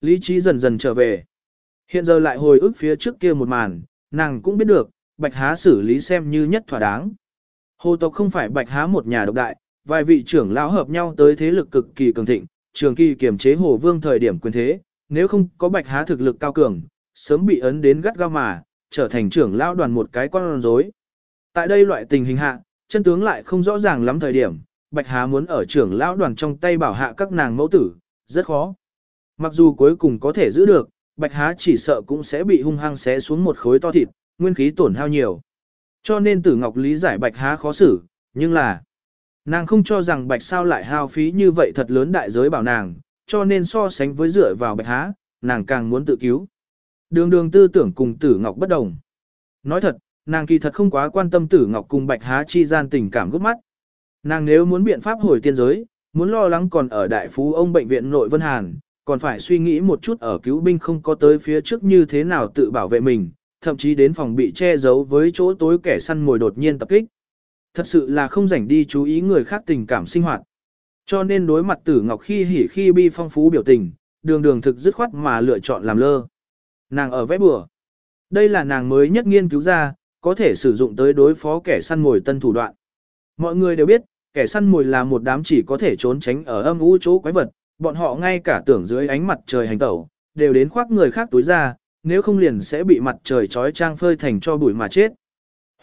lý trí dần dần trở về. Hiện giờ lại hồi ức phía trước kia một màn, nàng cũng biết được, bạch há xử lý xem như nhất thỏa đáng. Hồ tộc không phải bạch há một nhà độc đại, vài vị trưởng lão hợp nhau tới thế lực cực kỳ cường thịnh, trường kỳ kiểm chế hồ vương thời điểm quyền thế, nếu không có bạch há thực lực cao cường, sớm bị ấn đến gắt gao mà, trở thành trưởng lão đoàn một cái con rối. Tại đây loại tình hình hạ, chân tướng lại không rõ ràng lắm thời điểm, bạch há muốn ở trưởng lão đoàn trong tay bảo hạ các nàng mẫu tử, rất khó. Mặc dù cuối cùng có thể giữ được, bạch há chỉ sợ cũng sẽ bị hung hăng xé xuống một khối to thịt, nguyên khí tổn hao nhiều. Cho nên tử ngọc lý giải bạch há khó xử, nhưng là nàng không cho rằng bạch sao lại hao phí như vậy thật lớn đại giới bảo nàng, cho nên so sánh với dựa vào bạch há, nàng càng muốn tự cứu. Đường đường tư tưởng cùng tử ngọc bất đồng. Nói thật, nàng kỳ thật không quá quan tâm tử ngọc cùng bạch há chi gian tình cảm gút mắt. Nàng nếu muốn biện pháp hồi tiên giới, muốn lo lắng còn ở đại phú ông bệnh viện nội Vân Hàn, còn phải suy nghĩ một chút ở cứu binh không có tới phía trước như thế nào tự bảo vệ mình, thậm chí đến phòng bị che giấu với chỗ tối kẻ săn mồi đột nhiên tập kích. Thật sự là không rảnh đi chú ý người khác tình cảm sinh hoạt. Cho nên đối mặt tử ngọc khi hỉ khi bi phong phú biểu tình, đường đường thực dứt khoát mà lựa chọn làm lơ. Nàng ở vẽ bừa. Đây là nàng mới nhất nghiên cứu ra, có thể sử dụng tới đối phó kẻ săn mồi tân thủ đoạn. Mọi người đều biết, kẻ săn mồi là một đám chỉ có thể trốn tránh ở âm u chỗ quái vật, bọn họ ngay cả tưởng dưới ánh mặt trời hành tẩu, đều đến khoác người khác túi ra, nếu không liền sẽ bị mặt trời trói trang phơi thành cho bụi mà chết.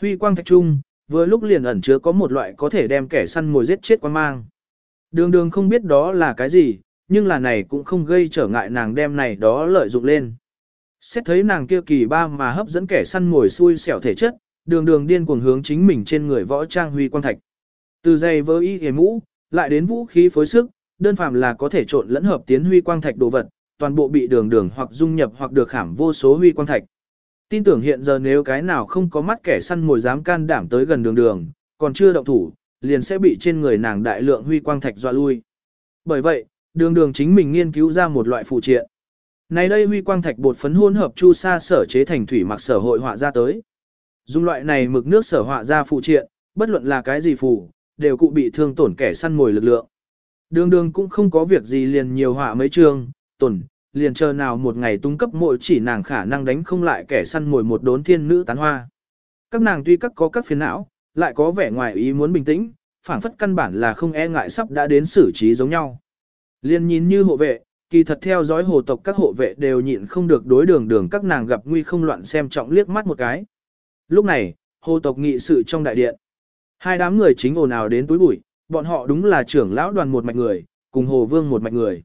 Huy quang thạch trung, vừa lúc liền ẩn chứa có một loại có thể đem kẻ săn mồi giết chết quan mang. Đường đường không biết đó là cái gì, nhưng là này cũng không gây trở ngại nàng đem này đó lợi dụng lên. Xét thấy nàng kia kỳ ba mà hấp dẫn kẻ săn mồi xui xẻo thể chất, đường đường điên cuồng hướng chính mình trên người võ trang huy quang thạch. Từ dây vơ y hề mũ, lại đến vũ khí phối sức, đơn phàm là có thể trộn lẫn hợp tiến huy quang thạch đồ vật, toàn bộ bị đường đường hoặc dung nhập hoặc được khảm vô số huy quang thạch. Tin tưởng hiện giờ nếu cái nào không có mắt kẻ săn mồi dám can đảm tới gần đường đường, còn chưa động thủ, liền sẽ bị trên người nàng đại lượng huy quang thạch dọa lui. Bởi vậy, đường đường chính mình nghiên cứu ra một loại phụ triện. Này đây huy quang thạch bột phấn hỗn hợp chu sa sở chế thành thủy mặc sở hội họa ra tới. Dùng loại này mực nước sở họa ra phụ triện, bất luận là cái gì phù, đều cụ bị thương tổn kẻ săn mồi lực lượng. Đường đường cũng không có việc gì liền nhiều họa mấy trường tuần, liền chờ nào một ngày tung cấp mỗi chỉ nàng khả năng đánh không lại kẻ săn mồi một đốn thiên nữ tán hoa. Các nàng tuy các có các phiền não, lại có vẻ ngoài ý muốn bình tĩnh, phản phất căn bản là không e ngại sắp đã đến xử trí giống nhau. Liên nhìn như hộ vệ, kỳ thật theo dõi hồ tộc các hộ vệ đều nhịn không được đối đường đường các nàng gặp nguy không loạn xem trọng liếc mắt một cái. Lúc này, hồ tộc nghị sự trong đại điện. Hai đám người chính ồn ào đến túi bụi, bọn họ đúng là trưởng lão đoàn một mạch người, cùng hồ vương một mạch người.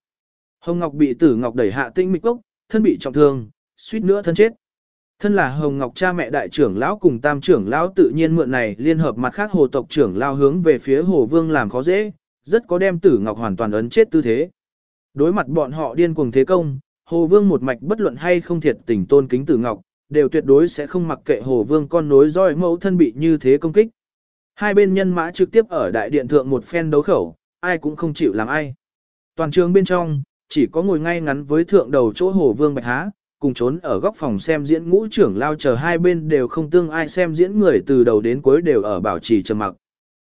Hồng Ngọc bị tử Ngọc đẩy hạ tinh mịch cốc, thân bị trọng thương, suýt nữa thân chết. Thân là Hồng Ngọc cha mẹ đại trưởng lão cùng tam trưởng lão tự nhiên mượn này liên hợp mặt khác hồ tộc trưởng lao hướng về phía hồ vương làm khó dễ, rất có đem tử Ngọc hoàn toàn ấn chết tư thế. Đối mặt bọn họ điên cuồng thế công, hồ vương một mạch bất luận hay không thiệt tình tôn kính tử Ngọc, đều tuyệt đối sẽ không mặc kệ hồ vương con nối roi mẫu thân bị như thế công kích. Hai bên nhân mã trực tiếp ở đại điện thượng một phen đấu khẩu, ai cũng không chịu làm ai. Toàn trường bên trong, chỉ có ngồi ngay ngắn với thượng đầu chỗ hồ vương bạch há, cùng trốn ở góc phòng xem diễn ngũ trưởng lao chờ hai bên đều không tương ai xem diễn người từ đầu đến cuối đều ở bảo trì trầm mặc.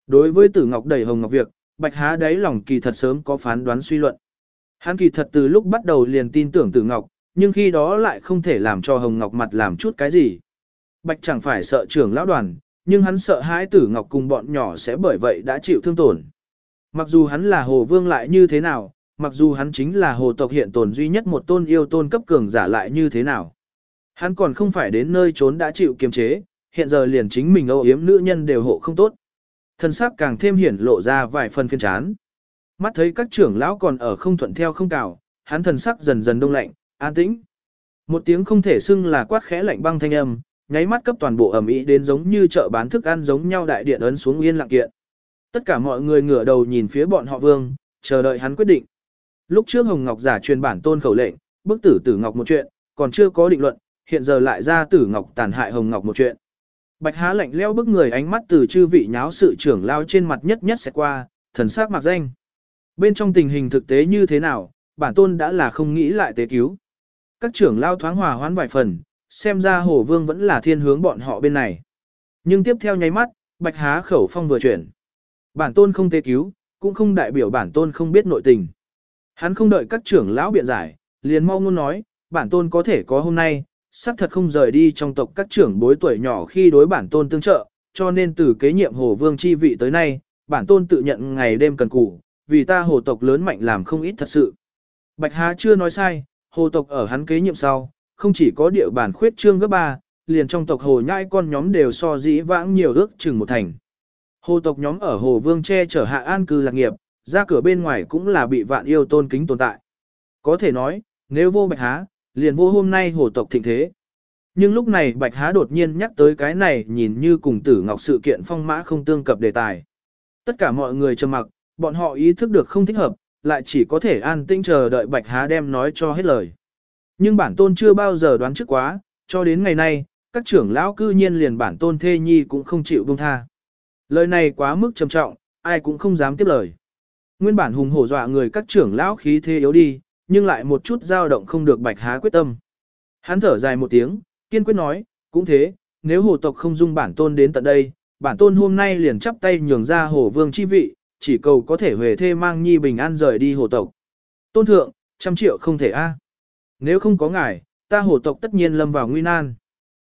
Đối với tử ngọc đầy hồng ngọc việc, bạch há đáy lòng kỳ thật sớm có phán đoán suy luận. Hắn kỳ thật từ lúc bắt đầu liền tin tưởng tử ngọc, nhưng khi đó lại không thể làm cho hồng ngọc mặt làm chút cái gì. Bạch chẳng phải sợ trưởng lão đoàn, nhưng hắn sợ hãi tử ngọc cùng bọn nhỏ sẽ bởi vậy đã chịu thương tổn. Mặc dù hắn là hồ vương lại như thế nào, mặc dù hắn chính là hồ tộc hiện tồn duy nhất một tôn yêu tôn cấp cường giả lại như thế nào. Hắn còn không phải đến nơi trốn đã chịu kiềm chế, hiện giờ liền chính mình âu yếm nữ nhân đều hộ không tốt. Thân xác càng thêm hiển lộ ra vài phần phiên chán. Mắt thấy các trưởng lão còn ở không thuận theo không cào, hắn thần sắc dần dần đông lạnh, an tĩnh. Một tiếng không thể xưng là quát khẽ lạnh băng thanh âm, nháy mắt cấp toàn bộ ẩm ý đến giống như chợ bán thức ăn giống nhau đại điện ấn xuống yên lặng kiện. Tất cả mọi người ngửa đầu nhìn phía bọn họ vương, chờ đợi hắn quyết định. Lúc trước Hồng Ngọc giả truyền bản tôn khẩu lệnh, bức tử tử Ngọc một chuyện, còn chưa có định luận, hiện giờ lại ra tử Ngọc tàn hại Hồng Ngọc một chuyện. Bạch há lạnh leo bức người ánh mắt từ chư vị nháo sự trưởng lao trên mặt nhất nhất sẽ qua, thần sắc mặc danh. Bên trong tình hình thực tế như thế nào, bản tôn đã là không nghĩ lại tế cứu. Các trưởng lao thoáng hòa hoãn vài phần, xem ra hồ vương vẫn là thiên hướng bọn họ bên này. Nhưng tiếp theo nháy mắt, bạch há khẩu phong vừa chuyển. Bản tôn không tế cứu, cũng không đại biểu bản tôn không biết nội tình. Hắn không đợi các trưởng lão biện giải, liền mau ngôn nói, bản tôn có thể có hôm nay, xác thật không rời đi trong tộc các trưởng bối tuổi nhỏ khi đối bản tôn tương trợ, cho nên từ kế nhiệm hồ vương chi vị tới nay, bản tôn tự nhận ngày đêm cần cù, vì ta hồ tộc lớn mạnh làm không ít thật sự. Bạch Há chưa nói sai, hồ tộc ở hắn kế nhiệm sau, không chỉ có địa bản khuyết trương gấp ba, liền trong tộc hồ nhai con nhóm đều so dĩ vãng nhiều ước chừng một thành. Hồ tộc nhóm ở hồ vương che chở hạ an cư lạc nghiệp, ra cửa bên ngoài cũng là bị vạn yêu tôn kính tồn tại. Có thể nói, nếu vô bạch há, liền vô hôm nay hồ tộc thịnh thế. Nhưng lúc này bạch há đột nhiên nhắc tới cái này nhìn như cùng tử ngọc sự kiện phong mã không tương cập đề tài. Tất cả mọi người trầm mặc, bọn họ ý thức được không thích hợp, lại chỉ có thể an tĩnh chờ đợi bạch há đem nói cho hết lời. Nhưng bản tôn chưa bao giờ đoán trước quá, cho đến ngày nay, các trưởng lão cư nhiên liền bản tôn thê nhi cũng không chịu buông tha. Lời này quá mức trầm trọng, ai cũng không dám tiếp lời. Nguyên bản hùng hổ dọa người các trưởng lão khí thế yếu đi, nhưng lại một chút dao động không được bạch há quyết tâm. Hắn thở dài một tiếng, kiên quyết nói, cũng thế, nếu hồ tộc không dung bản tôn đến tận đây, bản tôn hôm nay liền chắp tay nhường ra hồ vương chi vị, chỉ cầu có thể về thê mang nhi bình an rời đi hồ tộc. Tôn thượng, trăm triệu không thể a. Nếu không có ngài, ta hồ tộc tất nhiên lâm vào nguy nan.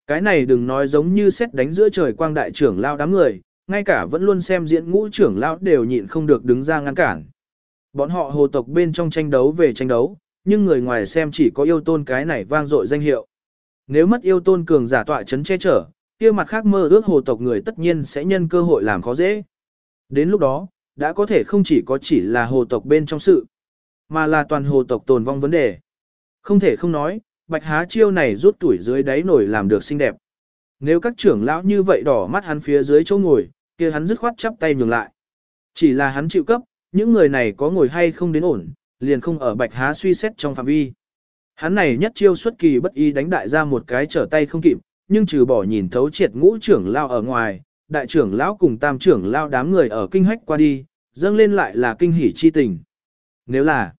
Cái này đừng nói giống như xét đánh giữa trời quang đại trưởng lao đám người, ngay cả vẫn luôn xem diễn ngũ trưởng lao đều nhịn không được đứng ra ngăn cản. Bọn họ hồ tộc bên trong tranh đấu về tranh đấu, nhưng người ngoài xem chỉ có yêu tôn cái này vang dội danh hiệu. Nếu mất yêu tôn cường giả tọa chấn che chở, kia mặt khác mơ ước hồ tộc người tất nhiên sẽ nhân cơ hội làm khó dễ. Đến lúc đó, đã có thể không chỉ có chỉ là hồ tộc bên trong sự, mà là toàn hồ tộc tồn vong vấn đề. Không thể không nói, bạch há chiêu này rút tuổi dưới đáy nổi làm được xinh đẹp. Nếu các trưởng lão như vậy đỏ mắt hắn phía dưới chỗ ngồi, kia hắn dứt khoát chắp tay nhường lại. Chỉ là hắn chịu cấp, những người này có ngồi hay không đến ổn, liền không ở bạch há suy xét trong phạm vi. Hắn này nhất chiêu xuất kỳ bất ý đánh đại ra một cái trở tay không kịp, nhưng trừ bỏ nhìn thấu triệt ngũ trưởng lao ở ngoài, đại trưởng lão cùng tam trưởng lao đám người ở kinh hách qua đi, dâng lên lại là kinh hỉ chi tình. Nếu là,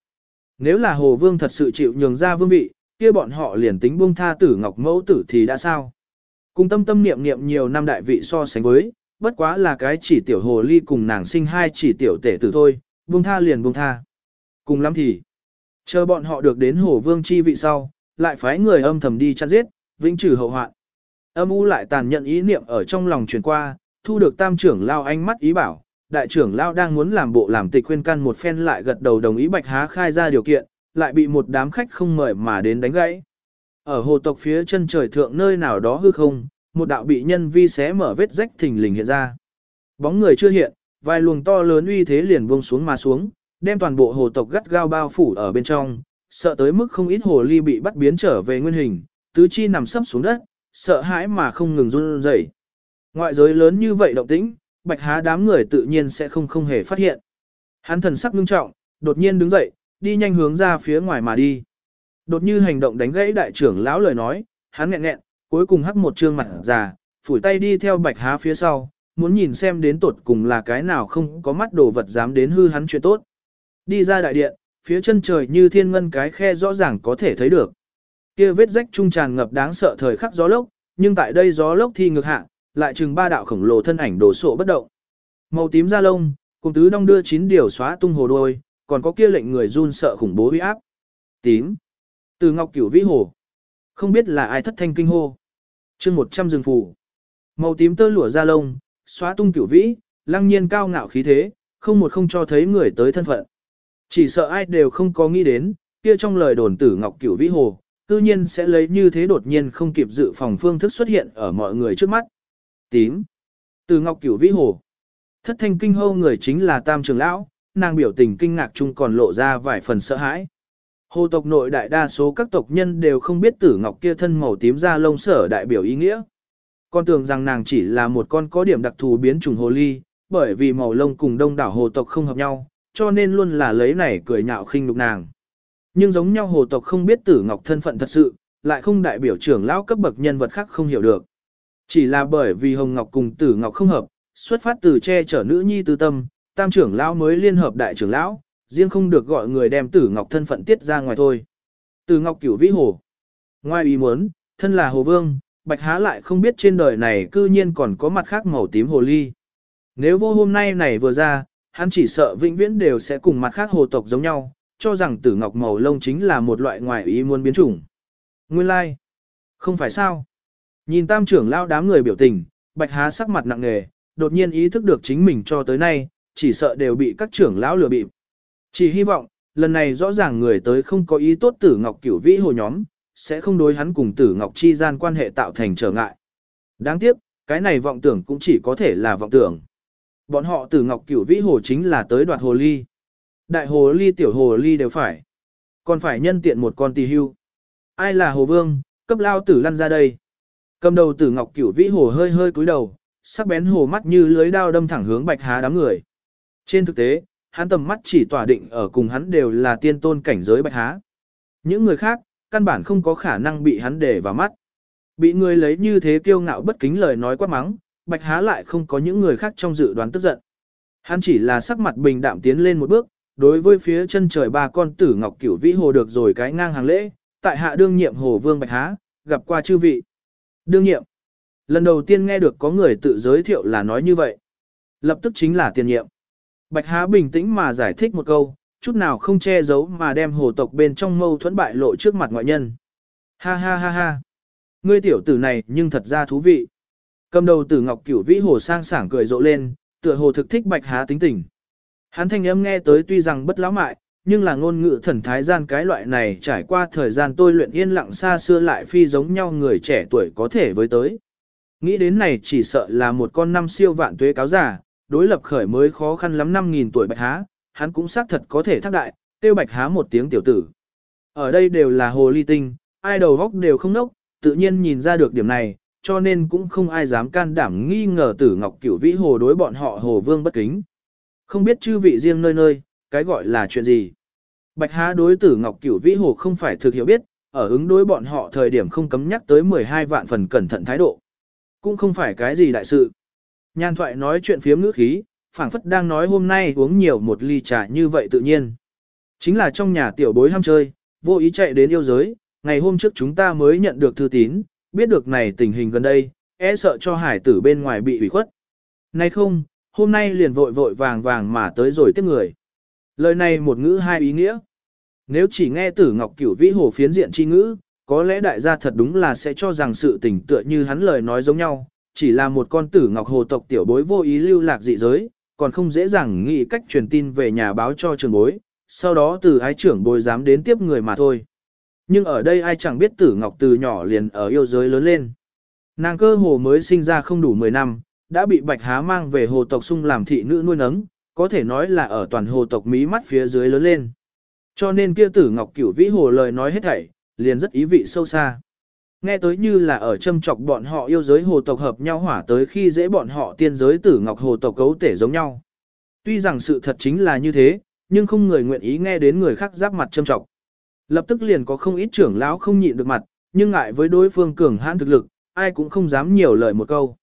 nếu là Hồ Vương thật sự chịu nhường ra vương vị, kia bọn họ liền tính buông tha tử ngọc mẫu tử thì đã sao? Cùng tâm tâm niệm niệm nhiều năm đại vị so sánh với, bất quá là cái chỉ tiểu hồ ly cùng nàng sinh hai chỉ tiểu tể tử thôi, buông tha liền buông tha. Cùng lắm thì, chờ bọn họ được đến hồ vương chi vị sau, lại phái người âm thầm đi chăn giết, vĩnh trừ hậu hoạn. Âm u lại tàn nhận ý niệm ở trong lòng truyền qua, thu được tam trưởng lao ánh mắt ý bảo, đại trưởng lao đang muốn làm bộ làm tịch khuyên can một phen lại gật đầu đồng ý bạch há khai ra điều kiện, lại bị một đám khách không mời mà đến đánh gãy. Ở hồ tộc phía chân trời thượng nơi nào đó hư không, một đạo bị nhân vi xé mở vết rách thình lình hiện ra. Bóng người chưa hiện, vài luồng to lớn uy thế liền buông xuống mà xuống, đem toàn bộ hồ tộc gắt gao bao phủ ở bên trong, sợ tới mức không ít hồ ly bị bắt biến trở về nguyên hình, tứ chi nằm sấp xuống đất, sợ hãi mà không ngừng run rẩy. Ngoại giới lớn như vậy động tĩnh, bạch há đám người tự nhiên sẽ không không hề phát hiện. Hắn thần sắc nghiêm trọng, đột nhiên đứng dậy, đi nhanh hướng ra phía ngoài mà đi. Đột như hành động đánh gãy đại trưởng lão lời nói, hắn nghẹn nghẹn, cuối cùng hắc một trương mặt già, phủi tay đi theo bạch há phía sau, muốn nhìn xem đến tột cùng là cái nào không có mắt đồ vật dám đến hư hắn chuyện tốt. Đi ra đại điện, phía chân trời như thiên ngân cái khe rõ ràng có thể thấy được. Kia vết rách trung tràn ngập đáng sợ thời khắc gió lốc, nhưng tại đây gió lốc thì ngược hạ, lại chừng ba đạo khổng lồ thân ảnh đổ sộ bất động. Màu tím da lông, cùng tứ đong đưa chín điều xóa tung hồ đôi, còn có kia lệnh người run sợ khủng bố uy áp. Tím. Từ ngọc cửu vĩ hồ. Không biết là ai thất thanh kinh hô. chương 100 rừng phủ. Màu tím tơ lụa da lông, xóa tung cửu vĩ, lăng nhiên cao ngạo khí thế, không một không cho thấy người tới thân phận. Chỉ sợ ai đều không có nghĩ đến, kia trong lời đồn tử ngọc cửu vĩ hồ, tự nhiên sẽ lấy như thế đột nhiên không kịp dự phòng phương thức xuất hiện ở mọi người trước mắt. Tím. Từ ngọc cửu vĩ hồ. Thất thanh kinh hô người chính là tam trường lão, nàng biểu tình kinh ngạc chung còn lộ ra vài phần sợ hãi. Hồ tộc nội đại đa số các tộc nhân đều không biết tử ngọc kia thân màu tím da lông sở đại biểu ý nghĩa. Con tưởng rằng nàng chỉ là một con có điểm đặc thù biến chủng hồ ly, bởi vì màu lông cùng đông đảo hồ tộc không hợp nhau, cho nên luôn là lấy này cười nhạo khinh lục nàng. Nhưng giống nhau hồ tộc không biết tử ngọc thân phận thật sự, lại không đại biểu trưởng lão cấp bậc nhân vật khác không hiểu được. Chỉ là bởi vì hồng ngọc cùng tử ngọc không hợp, xuất phát từ che chở nữ nhi tư tâm, tam trưởng lão mới liên hợp đại trưởng lão, riêng không được gọi người đem tử ngọc thân phận tiết ra ngoài thôi. Tử ngọc cửu vĩ hồ. Ngoài ý muốn, thân là hồ vương, bạch há lại không biết trên đời này cư nhiên còn có mặt khác màu tím hồ ly. Nếu vô hôm nay này vừa ra, hắn chỉ sợ vĩnh viễn đều sẽ cùng mặt khác hồ tộc giống nhau, cho rằng tử ngọc màu lông chính là một loại ngoài ý muốn biến chủng. Nguyên lai, like. không phải sao. Nhìn tam trưởng lao đám người biểu tình, bạch há sắc mặt nặng nề, đột nhiên ý thức được chính mình cho tới nay, chỉ sợ đều bị các trưởng lão lừa bịp. Chỉ hy vọng, lần này rõ ràng người tới không có ý tốt tử ngọc cửu vĩ hồ nhóm, sẽ không đối hắn cùng tử ngọc chi gian quan hệ tạo thành trở ngại. Đáng tiếc, cái này vọng tưởng cũng chỉ có thể là vọng tưởng. Bọn họ tử ngọc cửu vĩ hồ chính là tới đoạt hồ ly. Đại hồ ly tiểu hồ ly đều phải. Còn phải nhân tiện một con tỳ hưu. Ai là hồ vương, cấp lao tử lăn ra đây. Cầm đầu tử ngọc cửu vĩ hồ hơi hơi cúi đầu, sắc bén hồ mắt như lưới đao đâm thẳng hướng bạch há đám người. Trên thực tế, hắn tầm mắt chỉ tỏa định ở cùng hắn đều là tiên tôn cảnh giới bạch há. Những người khác, căn bản không có khả năng bị hắn để vào mắt. Bị người lấy như thế kiêu ngạo bất kính lời nói quát mắng, bạch há lại không có những người khác trong dự đoán tức giận. Hắn chỉ là sắc mặt bình đạm tiến lên một bước, đối với phía chân trời ba con tử ngọc cửu vĩ hồ được rồi cái ngang hàng lễ, tại hạ đương nhiệm hồ vương bạch há, gặp qua chư vị. Đương nhiệm. Lần đầu tiên nghe được có người tự giới thiệu là nói như vậy. Lập tức chính là tiền nhiệm. Bạch há bình tĩnh mà giải thích một câu, chút nào không che giấu mà đem hồ tộc bên trong mâu thuẫn bại lộ trước mặt ngoại nhân. Ha ha ha ha. Ngươi tiểu tử này nhưng thật ra thú vị. Cầm đầu tử ngọc cửu vĩ hồ sang sảng cười rộ lên, tựa hồ thực thích bạch há tính tình. Hắn thanh âm nghe tới tuy rằng bất lão mại, nhưng là ngôn ngữ thần thái gian cái loại này trải qua thời gian tôi luyện yên lặng xa xưa lại phi giống nhau người trẻ tuổi có thể với tới. Nghĩ đến này chỉ sợ là một con năm siêu vạn tuế cáo giả, đối lập khởi mới khó khăn lắm 5.000 tuổi bạch há, hắn cũng xác thật có thể thác đại, tiêu bạch há một tiếng tiểu tử. Ở đây đều là hồ ly tinh, ai đầu góc đều không nốc, tự nhiên nhìn ra được điểm này, cho nên cũng không ai dám can đảm nghi ngờ tử ngọc cửu vĩ hồ đối bọn họ hồ vương bất kính. Không biết chư vị riêng nơi nơi, cái gọi là chuyện gì. Bạch há đối tử ngọc cửu vĩ hồ không phải thực hiểu biết, ở ứng đối bọn họ thời điểm không cấm nhắc tới 12 vạn phần cẩn thận thái độ. Cũng không phải cái gì đại sự. Nhan thoại nói chuyện phiếm ngữ khí, phảng phất đang nói hôm nay uống nhiều một ly trà như vậy tự nhiên. Chính là trong nhà tiểu bối ham chơi, vô ý chạy đến yêu giới, ngày hôm trước chúng ta mới nhận được thư tín, biết được này tình hình gần đây, e sợ cho hải tử bên ngoài bị hủy khuất. Nay không, hôm nay liền vội vội vàng vàng mà tới rồi tiếp người. Lời này một ngữ hai ý nghĩa. Nếu chỉ nghe tử ngọc cửu vĩ hồ phiến diện chi ngữ, có lẽ đại gia thật đúng là sẽ cho rằng sự tình tựa như hắn lời nói giống nhau, chỉ là một con tử ngọc hồ tộc tiểu bối vô ý lưu lạc dị giới, còn không dễ dàng nghĩ cách truyền tin về nhà báo cho trường bối, sau đó từ ái trưởng bối dám đến tiếp người mà thôi. Nhưng ở đây ai chẳng biết tử ngọc từ nhỏ liền ở yêu giới lớn lên. Nàng cơ hồ mới sinh ra không đủ 10 năm, đã bị bạch há mang về hồ tộc sung làm thị nữ nuôi nấng, có thể nói là ở toàn hồ tộc mí mắt phía dưới lớn lên. Cho nên kia tử ngọc cửu vĩ hồ lời nói hết thảy, liền rất ý vị sâu xa. Nghe tới như là ở châm chọc bọn họ yêu giới hồ tộc hợp nhau hỏa tới khi dễ bọn họ tiên giới tử ngọc hồ tộc cấu tể giống nhau. Tuy rằng sự thật chính là như thế, nhưng không người nguyện ý nghe đến người khác giáp mặt châm chọc. Lập tức liền có không ít trưởng lão không nhịn được mặt, nhưng ngại với đối phương cường hãn thực lực, ai cũng không dám nhiều lời một câu.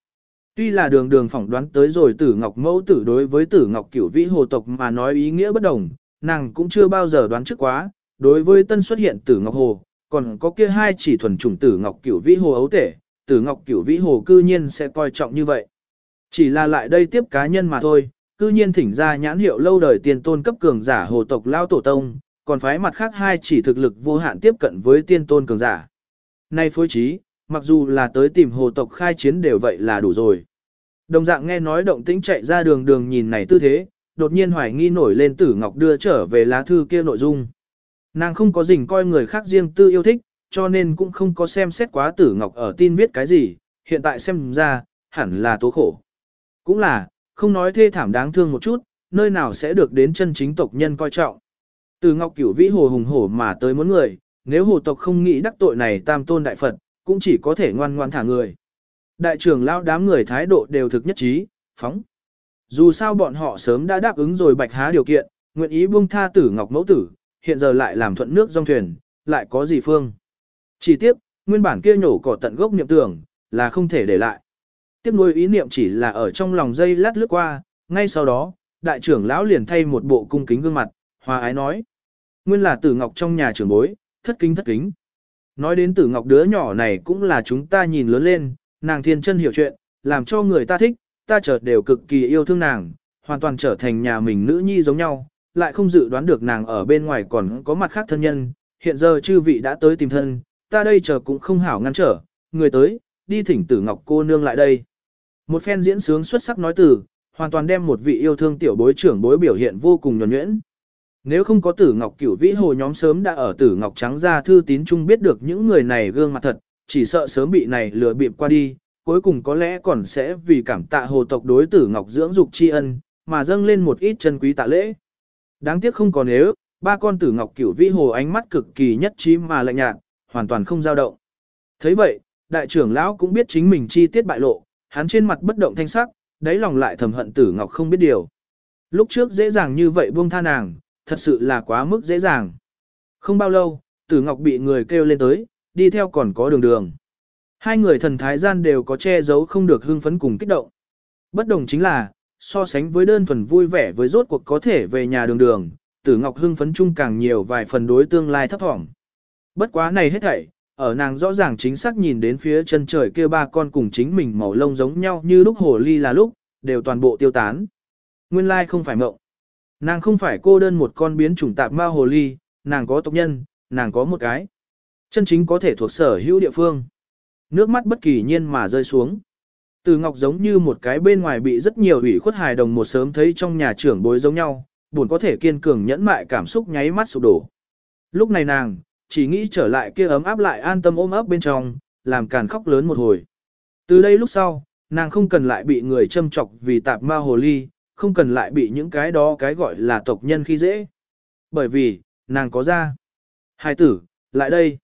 Tuy là đường đường phỏng đoán tới rồi tử ngọc mẫu tử đối với tử ngọc cửu vĩ hồ tộc mà nói ý nghĩa bất đồng, nàng cũng chưa bao giờ đoán trước quá, đối với tân xuất hiện tử ngọc hồ, còn có kia hai chỉ thuần chủng tử ngọc cửu vĩ hồ ấu tể, tử ngọc cửu vĩ hồ cư nhiên sẽ coi trọng như vậy. Chỉ là lại đây tiếp cá nhân mà thôi, cư nhiên thỉnh ra nhãn hiệu lâu đời tiền tôn cấp cường giả hồ tộc lao tổ tông, còn phái mặt khác hai chỉ thực lực vô hạn tiếp cận với tiên tôn cường giả. Nay phối trí, mặc dù là tới tìm hồ tộc khai chiến đều vậy là đủ rồi. Đồng dạng nghe nói động tĩnh chạy ra đường đường nhìn này tư thế, đột nhiên hoài nghi nổi lên tử ngọc đưa trở về lá thư kia nội dung. Nàng không có dình coi người khác riêng tư yêu thích, cho nên cũng không có xem xét quá tử ngọc ở tin viết cái gì, hiện tại xem ra, hẳn là tố khổ. Cũng là, không nói thê thảm đáng thương một chút, nơi nào sẽ được đến chân chính tộc nhân coi trọng. Tử ngọc cửu vĩ hồ hùng hổ mà tới muốn người, nếu hồ tộc không nghĩ đắc tội này tam tôn đại Phật, cũng chỉ có thể ngoan ngoan thả người. Đại trưởng lao đám người thái độ đều thực nhất trí, phóng. Dù sao bọn họ sớm đã đáp ứng rồi bạch há điều kiện, nguyện ý buông tha tử ngọc mẫu tử, hiện giờ lại làm thuận nước dòng thuyền, lại có gì phương. Chỉ tiếp, nguyên bản kia nhổ cỏ tận gốc niệm tưởng, là không thể để lại. Tiếp nuôi ý niệm chỉ là ở trong lòng dây lát lướt qua, ngay sau đó, đại trưởng lão liền thay một bộ cung kính gương mặt, hòa ái nói. Nguyên là tử ngọc trong nhà trưởng bối, thất kính thất kính. Nói đến tử ngọc đứa nhỏ này cũng là chúng ta nhìn lớn lên, nàng thiên chân hiểu chuyện, làm cho người ta thích, ta chợt đều cực kỳ yêu thương nàng, hoàn toàn trở thành nhà mình nữ nhi giống nhau, lại không dự đoán được nàng ở bên ngoài còn có mặt khác thân nhân, hiện giờ chư vị đã tới tìm thân, ta đây chờ cũng không hảo ngăn trở, người tới, đi thỉnh tử ngọc cô nương lại đây. Một phen diễn sướng xuất sắc nói từ, hoàn toàn đem một vị yêu thương tiểu bối trưởng bối biểu hiện vô cùng nhuẩn nhuyễn. Nếu không có tử ngọc cửu vĩ hồ nhóm sớm đã ở tử ngọc trắng ra thư tín chung biết được những người này gương mặt thật, chỉ sợ sớm bị này lừa bịp qua đi, cuối cùng có lẽ còn sẽ vì cảm tạ hồ tộc đối tử ngọc dưỡng dục tri ân, mà dâng lên một ít chân quý tạ lễ. Đáng tiếc không còn nếu, ba con tử ngọc cửu vĩ hồ ánh mắt cực kỳ nhất trí mà lạnh nhạt, hoàn toàn không dao động. thấy vậy, đại trưởng lão cũng biết chính mình chi tiết bại lộ, hắn trên mặt bất động thanh sắc, đáy lòng lại thầm hận tử ngọc không biết điều. Lúc trước dễ dàng như vậy buông tha nàng, thật sự là quá mức dễ dàng. Không bao lâu, tử ngọc bị người kêu lên tới, đi theo còn có đường đường. Hai người thần thái gian đều có che giấu không được hưng phấn cùng kích động. Bất đồng chính là, so sánh với đơn thuần vui vẻ với rốt cuộc có thể về nhà đường đường, tử ngọc hưng phấn chung càng nhiều vài phần đối tương lai thấp thỏm. Bất quá này hết thảy, ở nàng rõ ràng chính xác nhìn đến phía chân trời kia ba con cùng chính mình màu lông giống nhau như lúc hồ ly là lúc, đều toàn bộ tiêu tán. Nguyên lai không phải mộng. Nàng không phải cô đơn một con biến chủng tạp ma hồ ly, nàng có tộc nhân, nàng có một cái. Chân chính có thể thuộc sở hữu địa phương. Nước mắt bất kỳ nhiên mà rơi xuống. Từ Ngọc giống như một cái bên ngoài bị rất nhiều ủy khuất hài đồng một sớm thấy trong nhà trưởng bối giống nhau, buồn có thể kiên cường nhẫn mại cảm xúc nháy mắt sụp đổ. Lúc này nàng, chỉ nghĩ trở lại kia ấm áp lại an tâm ôm ấp bên trong, làm càn khóc lớn một hồi. Từ đây lúc sau, nàng không cần lại bị người châm chọc vì tạp ma hồ ly, không cần lại bị những cái đó cái gọi là tộc nhân khi dễ. Bởi vì, nàng có ra. Hai tử, lại đây.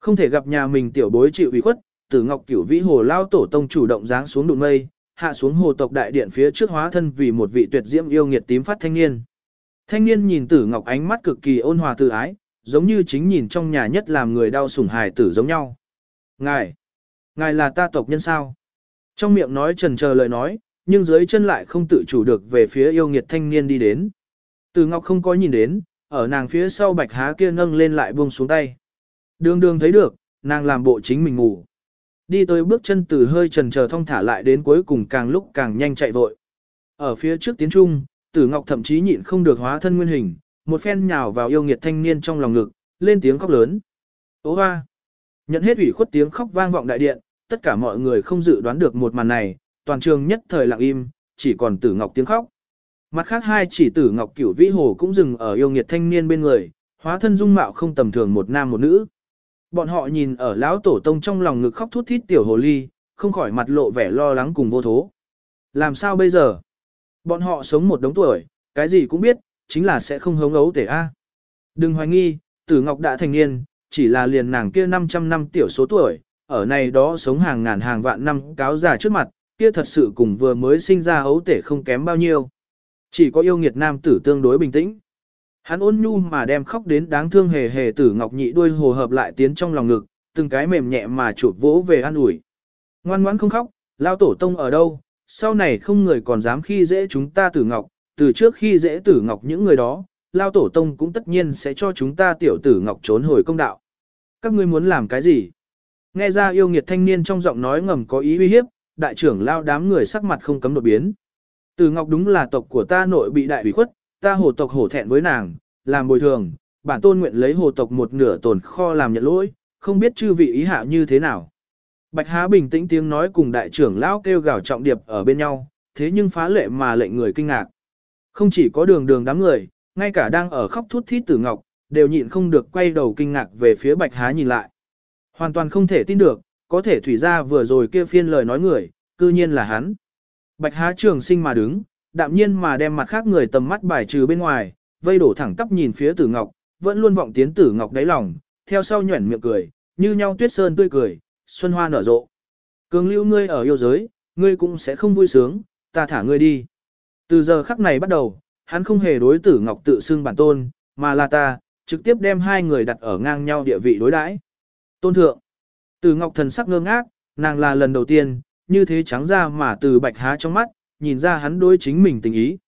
Không thể gặp nhà mình tiểu bối chịu ủy khuất, tử ngọc cửu vĩ hồ lao tổ tông chủ động dáng xuống đụng mây, hạ xuống hồ tộc đại điện phía trước hóa thân vì một vị tuyệt diễm yêu nghiệt tím phát thanh niên. Thanh niên nhìn tử ngọc ánh mắt cực kỳ ôn hòa từ ái, giống như chính nhìn trong nhà nhất làm người đau sủng hài tử giống nhau. Ngài, ngài là ta tộc nhân sao? Trong miệng nói trần chờ lời nói, nhưng dưới chân lại không tự chủ được về phía yêu nghiệt thanh niên đi đến. Tử ngọc không có nhìn đến, ở nàng phía sau bạch há kia nâng lên lại buông xuống tay. Đường đường thấy được, nàng làm bộ chính mình ngủ. Đi tới bước chân từ hơi trần chờ thong thả lại đến cuối cùng càng lúc càng nhanh chạy vội. Ở phía trước tiến trung, tử ngọc thậm chí nhịn không được hóa thân nguyên hình, một phen nhào vào yêu nghiệt thanh niên trong lòng ngực, lên tiếng khóc lớn. Ô hoa! Nhận hết ủy khuất tiếng khóc vang vọng đại điện, tất cả mọi người không dự đoán được một màn này, toàn trường nhất thời lặng im, chỉ còn tử ngọc tiếng khóc. Mặt khác hai chỉ tử ngọc cửu vĩ hồ cũng dừng ở yêu nghiệt thanh niên bên người, hóa thân dung mạo không tầm thường một nam một nữ. Bọn họ nhìn ở lão tổ tông trong lòng ngực khóc thút thít tiểu hồ ly, không khỏi mặt lộ vẻ lo lắng cùng vô thố. Làm sao bây giờ? Bọn họ sống một đống tuổi, cái gì cũng biết, chính là sẽ không hống ấu tể A. Đừng hoài nghi, tử ngọc đã thành niên, chỉ là liền nàng kia 500 năm tiểu số tuổi, ở này đó sống hàng ngàn hàng vạn năm cáo già trước mặt, kia thật sự cùng vừa mới sinh ra ấu tể không kém bao nhiêu. Chỉ có yêu nghiệt nam tử tương đối bình tĩnh. Hắn ôn nhu mà đem khóc đến đáng thương hề hề tử ngọc nhị đuôi hồ hợp lại tiến trong lòng ngực, từng cái mềm nhẹ mà chụp vỗ về an ủi. Ngoan ngoãn không khóc, lao tổ tông ở đâu, sau này không người còn dám khi dễ chúng ta tử ngọc, từ trước khi dễ tử ngọc những người đó, lao tổ tông cũng tất nhiên sẽ cho chúng ta tiểu tử ngọc trốn hồi công đạo. Các ngươi muốn làm cái gì? Nghe ra yêu nghiệt thanh niên trong giọng nói ngầm có ý uy hiếp, đại trưởng lao đám người sắc mặt không cấm đột biến. Tử ngọc đúng là tộc của ta nội bị đại ủy khuất, ta hồ tộc hổ thẹn với nàng, làm bồi thường, bản tôn nguyện lấy hồ tộc một nửa tồn kho làm nhận lỗi, không biết chư vị ý hạ như thế nào. Bạch Há bình tĩnh tiếng nói cùng đại trưởng lão kêu gào trọng điệp ở bên nhau, thế nhưng phá lệ mà lệnh người kinh ngạc. Không chỉ có đường đường đám người, ngay cả đang ở khóc thút thít tử ngọc, đều nhịn không được quay đầu kinh ngạc về phía Bạch Há nhìn lại. Hoàn toàn không thể tin được, có thể thủy ra vừa rồi kia phiên lời nói người, cư nhiên là hắn. Bạch Há trường sinh mà đứng, đạm nhiên mà đem mặt khác người tầm mắt bài trừ bên ngoài, vây đổ thẳng tắp nhìn phía tử ngọc, vẫn luôn vọng tiến tử ngọc đáy lòng, theo sau nhuẩn miệng cười, như nhau tuyết sơn tươi cười, xuân hoa nở rộ. Cường lưu ngươi ở yêu giới, ngươi cũng sẽ không vui sướng, ta thả ngươi đi. Từ giờ khắc này bắt đầu, hắn không hề đối tử ngọc tự xưng bản tôn, mà là ta, trực tiếp đem hai người đặt ở ngang nhau địa vị đối đãi. Tôn thượng. Từ ngọc thần sắc ngơ ngác, nàng là lần đầu tiên, như thế trắng ra mà từ bạch há trong mắt, nhìn ra hắn đối chính mình tình ý.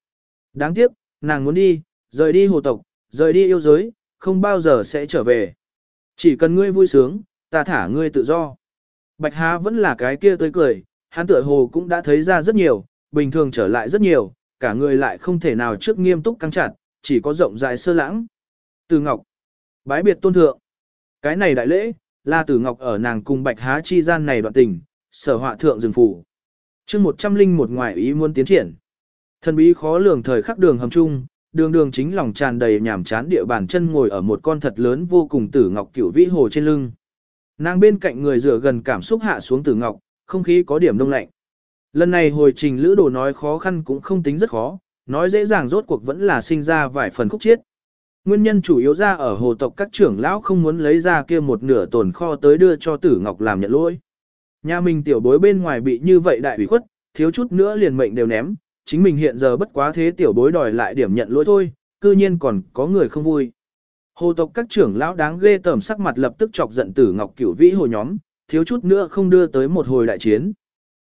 Đáng tiếc, nàng muốn đi, rời đi hồ tộc, rời đi yêu giới, không bao giờ sẽ trở về. Chỉ cần ngươi vui sướng, ta thả ngươi tự do. Bạch Há vẫn là cái kia tươi cười, hắn tựa hồ cũng đã thấy ra rất nhiều, bình thường trở lại rất nhiều, cả người lại không thể nào trước nghiêm túc căng chặt, chỉ có rộng rãi sơ lãng. Từ Ngọc, bái biệt tôn thượng. Cái này đại lễ, là Tử Ngọc ở nàng cùng Bạch Há chi gian này đoạn tình, sở họa thượng rừng phủ. chương một trăm linh một ngoại ý muốn tiến triển. Thần bí khó lường thời khắc đường hầm chung, đường đường chính lòng tràn đầy nhảm chán địa bàn chân ngồi ở một con thật lớn vô cùng tử ngọc cửu vĩ hồ trên lưng. Nàng bên cạnh người dựa gần cảm xúc hạ xuống tử ngọc, không khí có điểm đông lạnh. Lần này hồi trình lữ đồ nói khó khăn cũng không tính rất khó, nói dễ dàng rốt cuộc vẫn là sinh ra vài phần khúc chiết. Nguyên nhân chủ yếu ra ở hồ tộc các trưởng lão không muốn lấy ra kia một nửa tồn kho tới đưa cho tử ngọc làm nhận lỗi. Nhà mình tiểu bối bên ngoài bị như vậy đại ủy khuất, thiếu chút nữa liền mệnh đều ném, chính mình hiện giờ bất quá thế tiểu bối đòi lại điểm nhận lỗi thôi, cư nhiên còn có người không vui. Hồ tộc các trưởng lão đáng ghê tởm sắc mặt lập tức chọc giận tử ngọc cửu vĩ hồ nhóm, thiếu chút nữa không đưa tới một hồi đại chiến.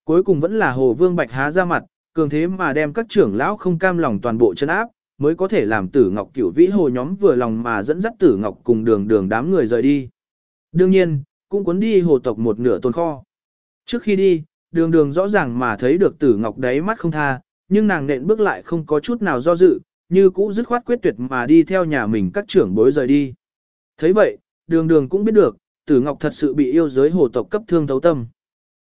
Cuối cùng vẫn là hồ vương bạch há ra mặt, cường thế mà đem các trưởng lão không cam lòng toàn bộ chân áp, mới có thể làm tử ngọc cửu vĩ hồ nhóm vừa lòng mà dẫn dắt tử ngọc cùng đường đường đám người rời đi. Đương nhiên, cũng cuốn đi hồ tộc một nửa tồn kho. Trước khi đi, đường đường rõ ràng mà thấy được tử ngọc đáy mắt không tha, nhưng nàng nện bước lại không có chút nào do dự, như cũ dứt khoát quyết tuyệt mà đi theo nhà mình các trưởng bối rời đi. thấy vậy, đường đường cũng biết được, tử ngọc thật sự bị yêu giới hồ tộc cấp thương thấu tâm.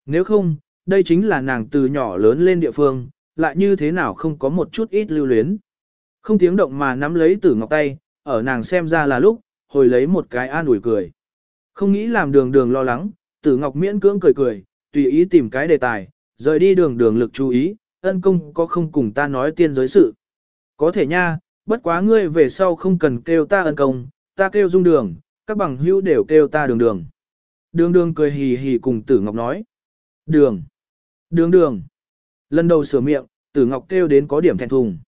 Nếu không, đây chính là nàng từ nhỏ lớn lên địa phương, lại như thế nào không có một chút ít lưu luyến. Không tiếng động mà nắm lấy tử ngọc tay, ở nàng xem ra là lúc, hồi lấy một cái an ủi cười. Không nghĩ làm đường đường lo lắng, tử ngọc miễn cưỡng cười cười, tùy ý tìm cái đề tài, rời đi đường đường lực chú ý, ân công có không cùng ta nói tiên giới sự. Có thể nha, bất quá ngươi về sau không cần kêu ta ân công, ta kêu dung đường, các bằng hữu đều kêu ta đường đường. Đường đường cười hì hì cùng tử ngọc nói. Đường, đường đường. Lần đầu sửa miệng, tử ngọc kêu đến có điểm thẹn thùng.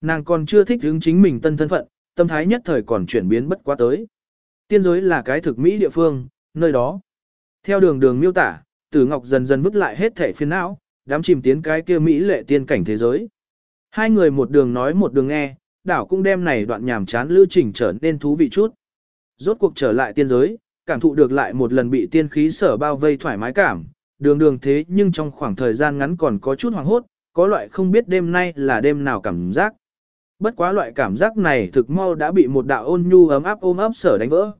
Nàng còn chưa thích hứng chính mình tân thân phận, tâm thái nhất thời còn chuyển biến bất quá tới. Tiên giới là cái thực mỹ địa phương, nơi đó. Theo đường đường miêu tả, tử ngọc dần dần vứt lại hết thể phiền não, đám chìm tiến cái kia mỹ lệ tiên cảnh thế giới. Hai người một đường nói một đường nghe, đảo cũng đem này đoạn nhàm chán lưu trình trở nên thú vị chút. Rốt cuộc trở lại tiên giới, cảm thụ được lại một lần bị tiên khí sở bao vây thoải mái cảm, đường đường thế nhưng trong khoảng thời gian ngắn còn có chút hoàng hốt, có loại không biết đêm nay là đêm nào cảm giác. Bất quá loại cảm giác này thực mau đã bị một đạo ôn nhu ấm áp ôm ấp sở đánh vỡ.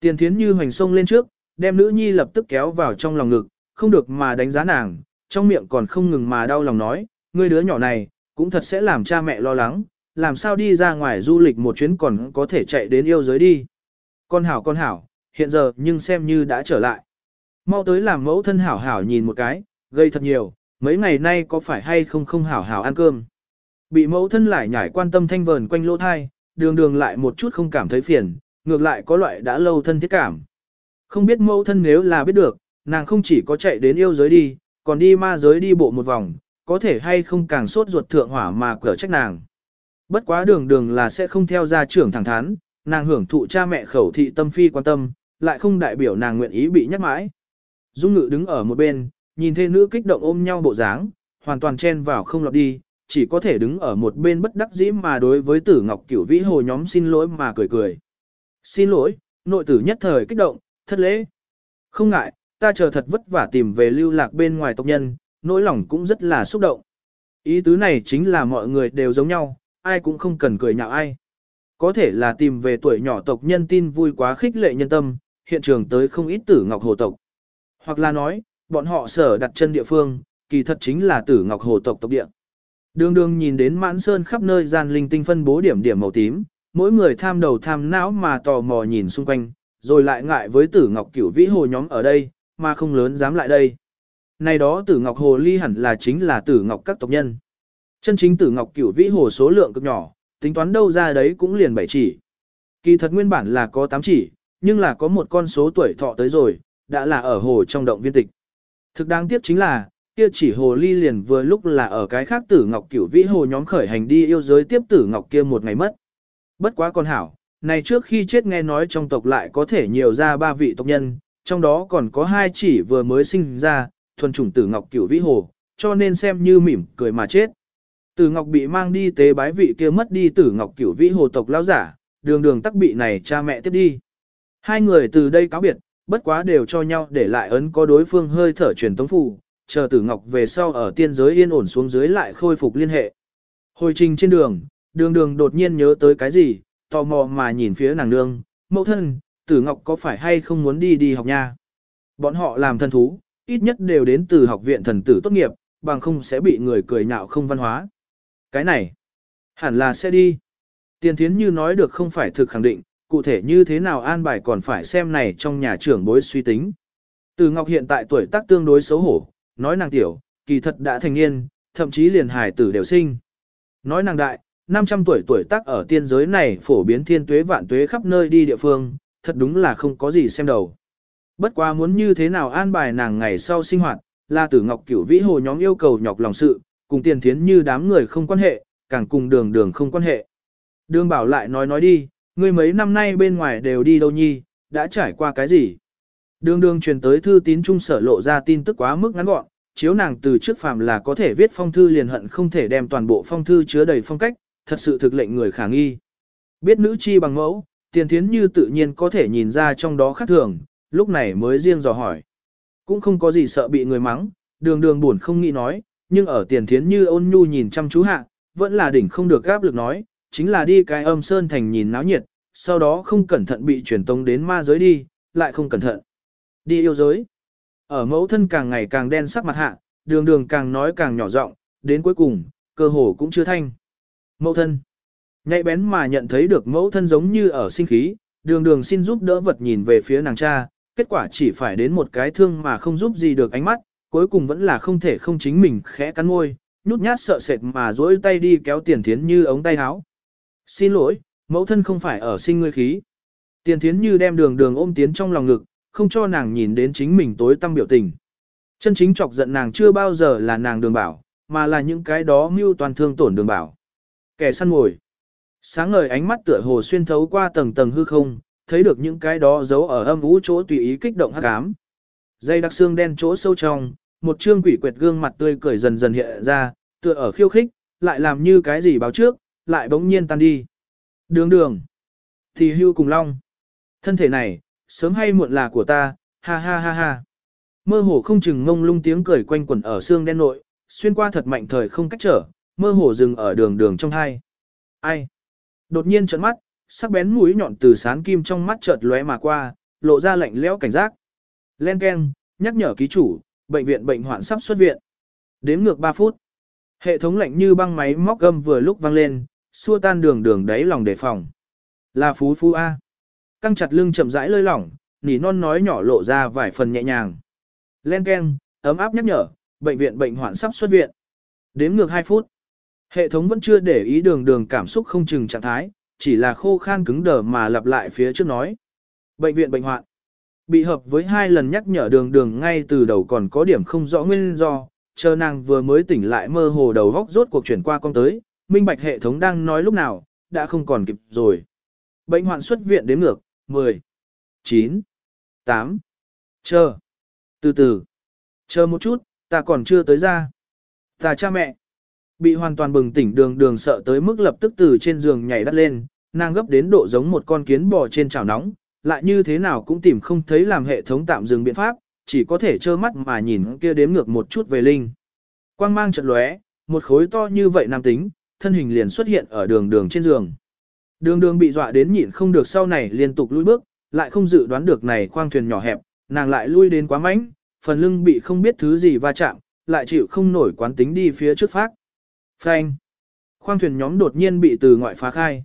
Tiền thiến như hoành sông lên trước, đem nữ nhi lập tức kéo vào trong lòng ngực, không được mà đánh giá nàng, trong miệng còn không ngừng mà đau lòng nói, ngươi đứa nhỏ này, cũng thật sẽ làm cha mẹ lo lắng, làm sao đi ra ngoài du lịch một chuyến còn có thể chạy đến yêu giới đi. Con hảo con hảo, hiện giờ nhưng xem như đã trở lại. Mau tới làm mẫu thân hảo hảo nhìn một cái, gây thật nhiều, mấy ngày nay có phải hay không không hảo hảo ăn cơm. Bị mẫu thân lại nhảy quan tâm thanh vờn quanh lỗ thai, đường đường lại một chút không cảm thấy phiền, ngược lại có loại đã lâu thân thiết cảm. Không biết mẫu thân nếu là biết được, nàng không chỉ có chạy đến yêu giới đi, còn đi ma giới đi bộ một vòng, có thể hay không càng sốt ruột thượng hỏa mà cửa trách nàng. Bất quá đường đường là sẽ không theo gia trưởng thẳng thắn, nàng hưởng thụ cha mẹ khẩu thị tâm phi quan tâm, lại không đại biểu nàng nguyện ý bị nhắc mãi. Dung ngự đứng ở một bên, nhìn thê nữ kích động ôm nhau bộ dáng, hoàn toàn chen vào không lọt đi, chỉ có thể đứng ở một bên bất đắc dĩ mà đối với tử ngọc cửu vĩ hồ nhóm xin lỗi mà cười cười. Xin lỗi, nội tử nhất thời kích động, thất lễ. Không ngại, ta chờ thật vất vả tìm về lưu lạc bên ngoài tộc nhân, nỗi lòng cũng rất là xúc động. Ý tứ này chính là mọi người đều giống nhau, ai cũng không cần cười nhạo ai. Có thể là tìm về tuổi nhỏ tộc nhân tin vui quá khích lệ nhân tâm, hiện trường tới không ít tử ngọc hồ tộc. Hoặc là nói, bọn họ sở đặt chân địa phương, kỳ thật chính là tử ngọc hồ tộc tộc địa. Đường đường nhìn đến mãn sơn khắp nơi gian linh tinh phân bố điểm điểm màu tím, mỗi người tham đầu tham não mà tò mò nhìn xung quanh, rồi lại ngại với tử ngọc cửu vĩ hồ nhóm ở đây, mà không lớn dám lại đây. Này đó tử ngọc hồ ly hẳn là chính là tử ngọc các tộc nhân. Chân chính tử ngọc cửu vĩ hồ số lượng cực nhỏ, tính toán đâu ra đấy cũng liền bảy chỉ. Kỳ thật nguyên bản là có 8 chỉ, nhưng là có một con số tuổi thọ tới rồi, đã là ở hồ trong động viên tịch. Thực đáng tiếc chính là, kia chỉ hồ ly liền vừa lúc là ở cái khác tử ngọc cửu vĩ hồ nhóm khởi hành đi yêu giới tiếp tử ngọc kia một ngày mất. Bất quá con hảo, này trước khi chết nghe nói trong tộc lại có thể nhiều ra ba vị tộc nhân, trong đó còn có hai chỉ vừa mới sinh ra, thuần chủng tử ngọc cửu vĩ hồ, cho nên xem như mỉm cười mà chết. Tử ngọc bị mang đi tế bái vị kia mất đi tử ngọc cửu vĩ hồ tộc lão giả, đường đường tắc bị này cha mẹ tiếp đi. Hai người từ đây cáo biệt, bất quá đều cho nhau để lại ấn có đối phương hơi thở truyền tống phù, chờ tử ngọc về sau ở tiên giới yên ổn xuống dưới lại khôi phục liên hệ. Hồi trình trên đường, đường đường đột nhiên nhớ tới cái gì, tò mò mà nhìn phía nàng nương, mẫu thân, tử ngọc có phải hay không muốn đi đi học nha. Bọn họ làm thân thú, ít nhất đều đến từ học viện thần tử tốt nghiệp, bằng không sẽ bị người cười nhạo không văn hóa. Cái này, hẳn là sẽ đi. Tiền thiến như nói được không phải thực khẳng định, cụ thể như thế nào an bài còn phải xem này trong nhà trưởng bối suy tính. Từ Ngọc hiện tại tuổi tác tương đối xấu hổ, nói nàng tiểu, kỳ thật đã thành niên, thậm chí liền hài tử đều sinh. Nói nàng đại, 500 tuổi tuổi tác ở tiên giới này phổ biến thiên tuế vạn tuế khắp nơi đi địa phương, thật đúng là không có gì xem đầu. Bất quá muốn như thế nào an bài nàng ngày sau sinh hoạt, là tử ngọc cửu vĩ hồ nhóm yêu cầu nhọc lòng sự, cùng tiền thiến như đám người không quan hệ, càng cùng đường đường không quan hệ. Đường bảo lại nói nói đi, ngươi mấy năm nay bên ngoài đều đi đâu nhi, đã trải qua cái gì? Đường đường truyền tới thư tín trung sở lộ ra tin tức quá mức ngắn gọn, chiếu nàng từ trước phàm là có thể viết phong thư liền hận không thể đem toàn bộ phong thư chứa đầy phong cách, thật sự thực lệnh người khả nghi. Biết nữ chi bằng mẫu, tiền thiến như tự nhiên có thể nhìn ra trong đó khác thường, lúc này mới riêng dò hỏi. Cũng không có gì sợ bị người mắng, đường đường buồn không nghĩ nói, nhưng ở tiền thiến như ôn nhu nhìn chăm chú hạ, vẫn là đỉnh không được gáp lực nói, chính là đi cái âm sơn thành nhìn náo nhiệt, sau đó không cẩn thận bị truyền tông đến ma giới đi, lại không cẩn thận. Đi yêu giới. Ở mẫu thân càng ngày càng đen sắc mặt hạ, đường đường càng nói càng nhỏ giọng, đến cuối cùng, cơ hồ cũng chưa thanh. Mẫu thân. Nhạy bén mà nhận thấy được mẫu thân giống như ở sinh khí, đường đường xin giúp đỡ vật nhìn về phía nàng cha, kết quả chỉ phải đến một cái thương mà không giúp gì được ánh mắt, cuối cùng vẫn là không thể không chính mình khẽ cắn môi, nhút nhát sợ sệt mà duỗi tay đi kéo tiền thiến như ống tay áo. Xin lỗi, mẫu thân không phải ở sinh ngươi khí. Tiền thiến như đem đường đường ôm tiến trong lòng ngực, không cho nàng nhìn đến chính mình tối tâm biểu tình. Chân chính chọc giận nàng chưa bao giờ là nàng đường bảo, mà là những cái đó mưu toàn thương tổn đường bảo. Kẻ săn ngồi. Sáng ngời ánh mắt tựa hồ xuyên thấu qua tầng tầng hư không, thấy được những cái đó giấu ở âm ú chỗ tùy ý kích động hắc ám. Dây đặc xương đen chỗ sâu trong, một trương quỷ quệt gương mặt tươi cười dần dần hiện ra, tựa ở khiêu khích, lại làm như cái gì báo trước, lại bỗng nhiên tan đi. Đường đường. Thì hưu cùng long. Thân thể này, sớm hay muộn là của ta, ha ha ha ha. Mơ hồ không chừng ngông lung tiếng cười quanh quẩn ở xương đen nội, xuyên qua thật mạnh thời không cách trở, mơ hồ dừng ở đường đường trong hai. Ai? Đột nhiên trợn mắt, sắc bén mũi nhọn từ sán kim trong mắt chợt lóe mà qua, lộ ra lạnh lẽo cảnh giác. Len keng, nhắc nhở ký chủ, bệnh viện bệnh hoạn sắp xuất viện. Đếm ngược 3 phút. Hệ thống lạnh như băng máy móc gâm vừa lúc vang lên, xua tan đường đường đáy lòng đề phòng. Là phú phú A. Căng chặt lưng chậm rãi lơi lỏng, nỉ non nói nhỏ lộ ra vài phần nhẹ nhàng. Len keng, ấm áp nhắc nhở, bệnh viện bệnh hoạn sắp xuất viện. Đếm ngược 2 phút. Hệ thống vẫn chưa để ý đường đường cảm xúc không chừng trạng thái, chỉ là khô khan cứng đờ mà lặp lại phía trước nói. Bệnh viện bệnh hoạn. Bị hợp với hai lần nhắc nhở đường đường ngay từ đầu còn có điểm không rõ nguyên do, chờ nàng vừa mới tỉnh lại mơ hồ đầu góc rốt cuộc chuyển qua con tới, minh bạch hệ thống đang nói lúc nào, đã không còn kịp rồi. Bệnh hoạn xuất viện đến ngược, 10, 9, 8, chờ, từ từ, chờ một chút, ta còn chưa tới ra. Ta cha mẹ, bị hoàn toàn bừng tỉnh đường đường sợ tới mức lập tức từ trên giường nhảy đắt lên, nàng gấp đến độ giống một con kiến bò trên chảo nóng, lại như thế nào cũng tìm không thấy làm hệ thống tạm dừng biện pháp, chỉ có thể trơ mắt mà nhìn kia đếm ngược một chút về linh. Quang mang trận lóe, một khối to như vậy nam tính, thân hình liền xuất hiện ở đường đường trên giường. Đường đường bị dọa đến nhịn không được sau này liên tục lùi bước, lại không dự đoán được này khoang thuyền nhỏ hẹp, nàng lại lui đến quá mạnh, phần lưng bị không biết thứ gì va chạm, lại chịu không nổi quán tính đi phía trước phát. Phanh. Khoang thuyền nhóm đột nhiên bị từ ngoại phá khai.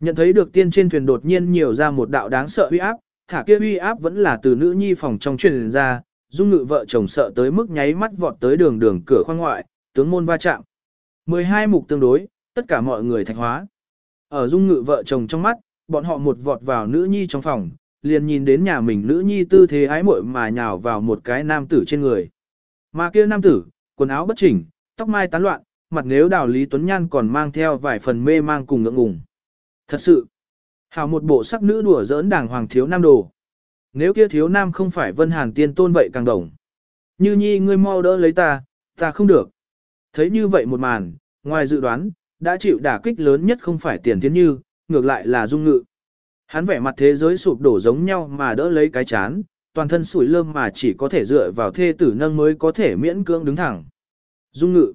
Nhận thấy được tiên trên thuyền đột nhiên nhiều ra một đạo đáng sợ uy áp, thả kia uy áp vẫn là từ nữ nhi phòng trong truyền ra, dung ngự vợ chồng sợ tới mức nháy mắt vọt tới đường đường cửa khoang ngoại, tướng môn va chạm. 12 mục tương đối, tất cả mọi người thạch hóa. Ở dung ngự vợ chồng trong mắt, bọn họ một vọt vào nữ nhi trong phòng, liền nhìn đến nhà mình nữ nhi tư thế ái muội mà nhào vào một cái nam tử trên người. Mà kia nam tử, quần áo bất chỉnh, tóc mai tán loạn, mặt nếu đào Lý Tuấn Nhan còn mang theo vài phần mê mang cùng ngượng ngùng. Thật sự, hào một bộ sắc nữ đùa giỡn đàng hoàng thiếu nam đồ. Nếu kia thiếu nam không phải vân hàn tiên tôn vậy càng đồng. Như nhi ngươi mau đỡ lấy ta, ta không được. Thấy như vậy một màn, ngoài dự đoán, đã chịu đả kích lớn nhất không phải tiền thiên như, ngược lại là dung ngự. Hắn vẻ mặt thế giới sụp đổ giống nhau mà đỡ lấy cái chán, toàn thân sủi lơm mà chỉ có thể dựa vào thê tử nâng mới có thể miễn cưỡng đứng thẳng. Dung ngự.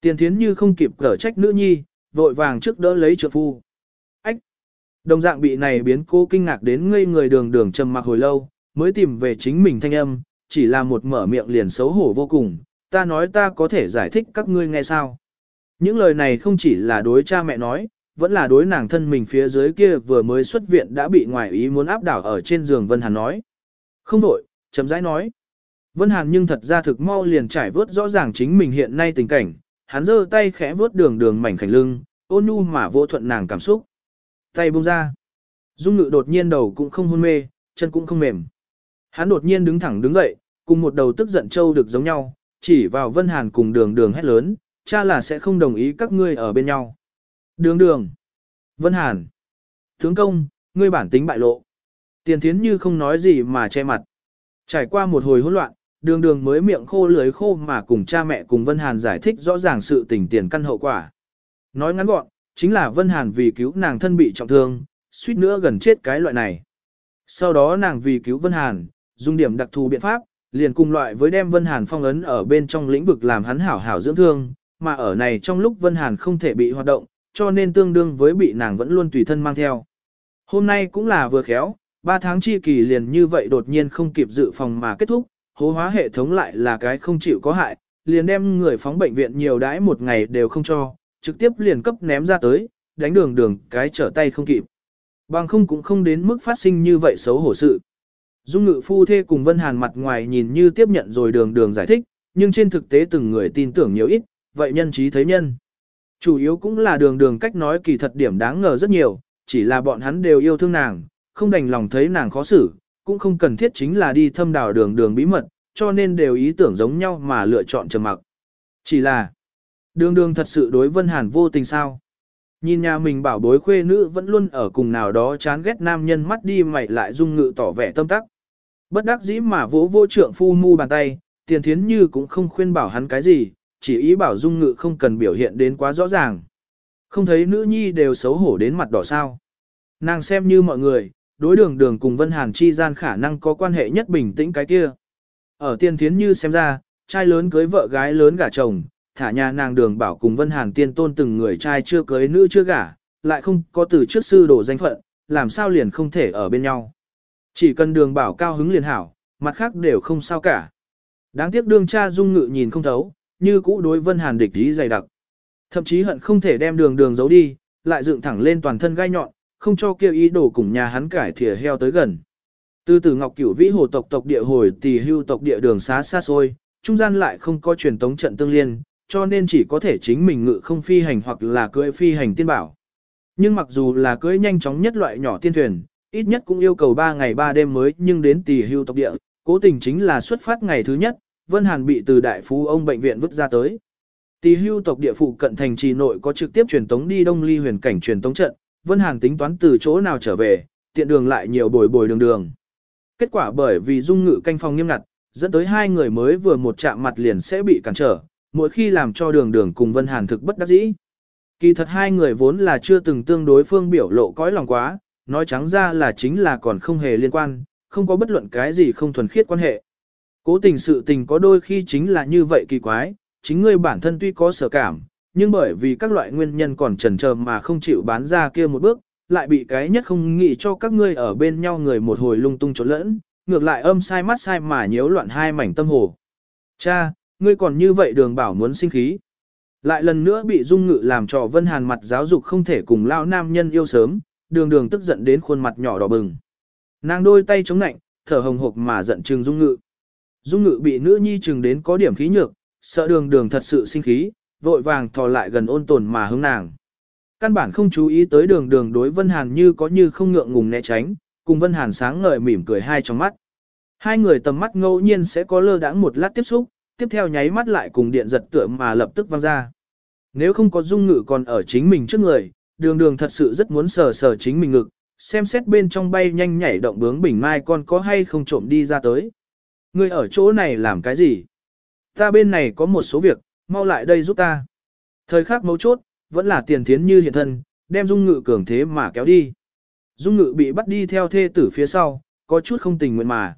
Tiền thiến như không kịp cở trách nữ nhi, vội vàng trước đỡ lấy trượng phu. Ách! Đồng dạng bị này biến cô kinh ngạc đến ngây người đường đường trầm mặc hồi lâu, mới tìm về chính mình thanh âm, chỉ là một mở miệng liền xấu hổ vô cùng, ta nói ta có thể giải thích các ngươi nghe sao. Những lời này không chỉ là đối cha mẹ nói, vẫn là đối nàng thân mình phía dưới kia vừa mới xuất viện đã bị ngoại ý muốn áp đảo ở trên giường Vân Hàn nói. Không đổi, chấm rãi nói. Vân Hàn nhưng thật ra thực mau liền trải vớt rõ ràng chính mình hiện nay tình cảnh, hắn giơ tay khẽ vớt đường đường mảnh khảnh lưng, ôn nhu mà vô thuận nàng cảm xúc. Tay buông ra. Dung ngự đột nhiên đầu cũng không hôn mê, chân cũng không mềm. Hắn đột nhiên đứng thẳng đứng dậy, cùng một đầu tức giận trâu được giống nhau, chỉ vào Vân Hàn cùng đường đường hét lớn, cha là sẽ không đồng ý các ngươi ở bên nhau. Đường đường. Vân Hàn. Tướng công, ngươi bản tính bại lộ. Tiền thiến như không nói gì mà che mặt. Trải qua một hồi hỗn loạn, đường đường mới miệng khô lưới khô mà cùng cha mẹ cùng Vân Hàn giải thích rõ ràng sự tình tiền căn hậu quả. Nói ngắn gọn, chính là Vân Hàn vì cứu nàng thân bị trọng thương, suýt nữa gần chết cái loại này. Sau đó nàng vì cứu Vân Hàn, dùng điểm đặc thù biện pháp, liền cùng loại với đem Vân Hàn phong ấn ở bên trong lĩnh vực làm hắn hảo hảo dưỡng thương, mà ở này trong lúc Vân Hàn không thể bị hoạt động, cho nên tương đương với bị nàng vẫn luôn tùy thân mang theo. Hôm nay cũng là vừa khéo, 3 tháng chi kỳ liền như vậy đột nhiên không kịp dự phòng mà kết thúc, hố hóa hệ thống lại là cái không chịu có hại, liền đem người phóng bệnh viện nhiều đãi một ngày đều không cho, trực tiếp liền cấp ném ra tới, đánh đường đường cái trở tay không kịp. Bằng không cũng không đến mức phát sinh như vậy xấu hổ sự. Dung ngự phu thê cùng Vân Hàn mặt ngoài nhìn như tiếp nhận rồi đường đường giải thích, nhưng trên thực tế từng người tin tưởng nhiều ít, vậy nhân trí thấy nhân. Chủ yếu cũng là đường đường cách nói kỳ thật điểm đáng ngờ rất nhiều, chỉ là bọn hắn đều yêu thương nàng, không đành lòng thấy nàng khó xử, cũng không cần thiết chính là đi thâm đào đường đường bí mật, cho nên đều ý tưởng giống nhau mà lựa chọn trầm mặc. Chỉ là, đường đường thật sự đối Vân Hàn vô tình sao? Nhìn nhà mình bảo bối khuê nữ vẫn luôn ở cùng nào đó chán ghét nam nhân mắt đi mày lại dung ngự tỏ vẻ tâm tắc. Bất đắc dĩ mà vỗ vô trượng phu mu bàn tay, tiền thiến như cũng không khuyên bảo hắn cái gì, chỉ ý bảo dung ngự không cần biểu hiện đến quá rõ ràng. Không thấy nữ nhi đều xấu hổ đến mặt đỏ sao. Nàng xem như mọi người, đối đường đường cùng Vân Hàn chi gian khả năng có quan hệ nhất bình tĩnh cái kia. Ở tiên thiến như xem ra, trai lớn cưới vợ gái lớn gả chồng, thả nhà nàng đường bảo cùng Vân Hàn tiên tôn từng người trai chưa cưới nữ chưa gả, lại không có từ trước sư đổ danh phận, làm sao liền không thể ở bên nhau. Chỉ cần đường bảo cao hứng liền hảo, mặt khác đều không sao cả. Đáng tiếc đương cha dung ngự nhìn không thấu, như cũ đối Vân Hàn địch ý dày đặc. Thậm chí hận không thể đem đường đường giấu đi, lại dựng thẳng lên toàn thân gai nhọn, không cho kêu ý đồ cùng nhà hắn cải thìa heo tới gần. Từ từ Ngọc Cửu Vĩ hồ tộc tộc địa hồi tỷ hưu tộc địa đường xá xa xôi, trung gian lại không có truyền tống trận tương liên, cho nên chỉ có thể chính mình ngự không phi hành hoặc là cưỡi phi hành tiên bảo. Nhưng mặc dù là cưỡi nhanh chóng nhất loại nhỏ tiên thuyền, ít nhất cũng yêu cầu 3 ngày 3 đêm mới nhưng đến tỷ hưu tộc địa, cố tình chính là xuất phát ngày thứ nhất, Vân Hàn bị từ đại phú ông bệnh viện vứt ra tới. Tỷ hưu tộc địa phụ cận thành trì nội có trực tiếp truyền tống đi Đông Ly huyền cảnh truyền tống trận, Vân Hàn tính toán từ chỗ nào trở về, tiện đường lại nhiều bồi bồi đường đường. Kết quả bởi vì dung ngự canh phòng nghiêm ngặt, dẫn tới hai người mới vừa một chạm mặt liền sẽ bị cản trở, mỗi khi làm cho đường đường cùng Vân Hàn thực bất đắc dĩ. Kỳ thật hai người vốn là chưa từng tương đối phương biểu lộ cõi lòng quá, nói trắng ra là chính là còn không hề liên quan, không có bất luận cái gì không thuần khiết quan hệ. Cố tình sự tình có đôi khi chính là như vậy kỳ quái, chính ngươi bản thân tuy có sở cảm, nhưng bởi vì các loại nguyên nhân còn chần chờ mà không chịu bán ra kia một bước, lại bị cái nhất không nghĩ cho các ngươi ở bên nhau người một hồi lung tung trốn lẫn, ngược lại âm sai mắt sai mà nhiễu loạn hai mảnh tâm hồ. Cha, ngươi còn như vậy đường bảo muốn sinh khí. Lại lần nữa bị dung ngự làm trò vân hàn mặt giáo dục không thể cùng lao nam nhân yêu sớm, đường đường tức giận đến khuôn mặt nhỏ đỏ bừng. Nàng đôi tay chống nạnh, thở hồng hộc mà giận trừng dung ngự. Dung ngự bị nữ nhi chừng đến có điểm khí nhược, sợ đường đường thật sự sinh khí, vội vàng thò lại gần ôn tồn mà hướng nàng. Căn bản không chú ý tới đường đường đối Vân Hàn như có như không ngượng ngùng né tránh, cùng Vân Hàn sáng ngời mỉm cười hai trong mắt. Hai người tầm mắt ngẫu nhiên sẽ có lơ đãng một lát tiếp xúc, tiếp theo nháy mắt lại cùng điện giật tựa mà lập tức văng ra. Nếu không có dung ngự còn ở chính mình trước người, đường đường thật sự rất muốn sờ sờ chính mình ngực, xem xét bên trong bay nhanh nhảy động bướng bình mai con có hay không trộm đi ra tới. Ngươi ở chỗ này làm cái gì? Ta bên này có một số việc, mau lại đây giúp ta. Thời khắc mấu chốt, vẫn là tiền thiến như hiện thân, đem dung ngự cường thế mà kéo đi. Dung ngự bị bắt đi theo thê tử phía sau, có chút không tình nguyện mà.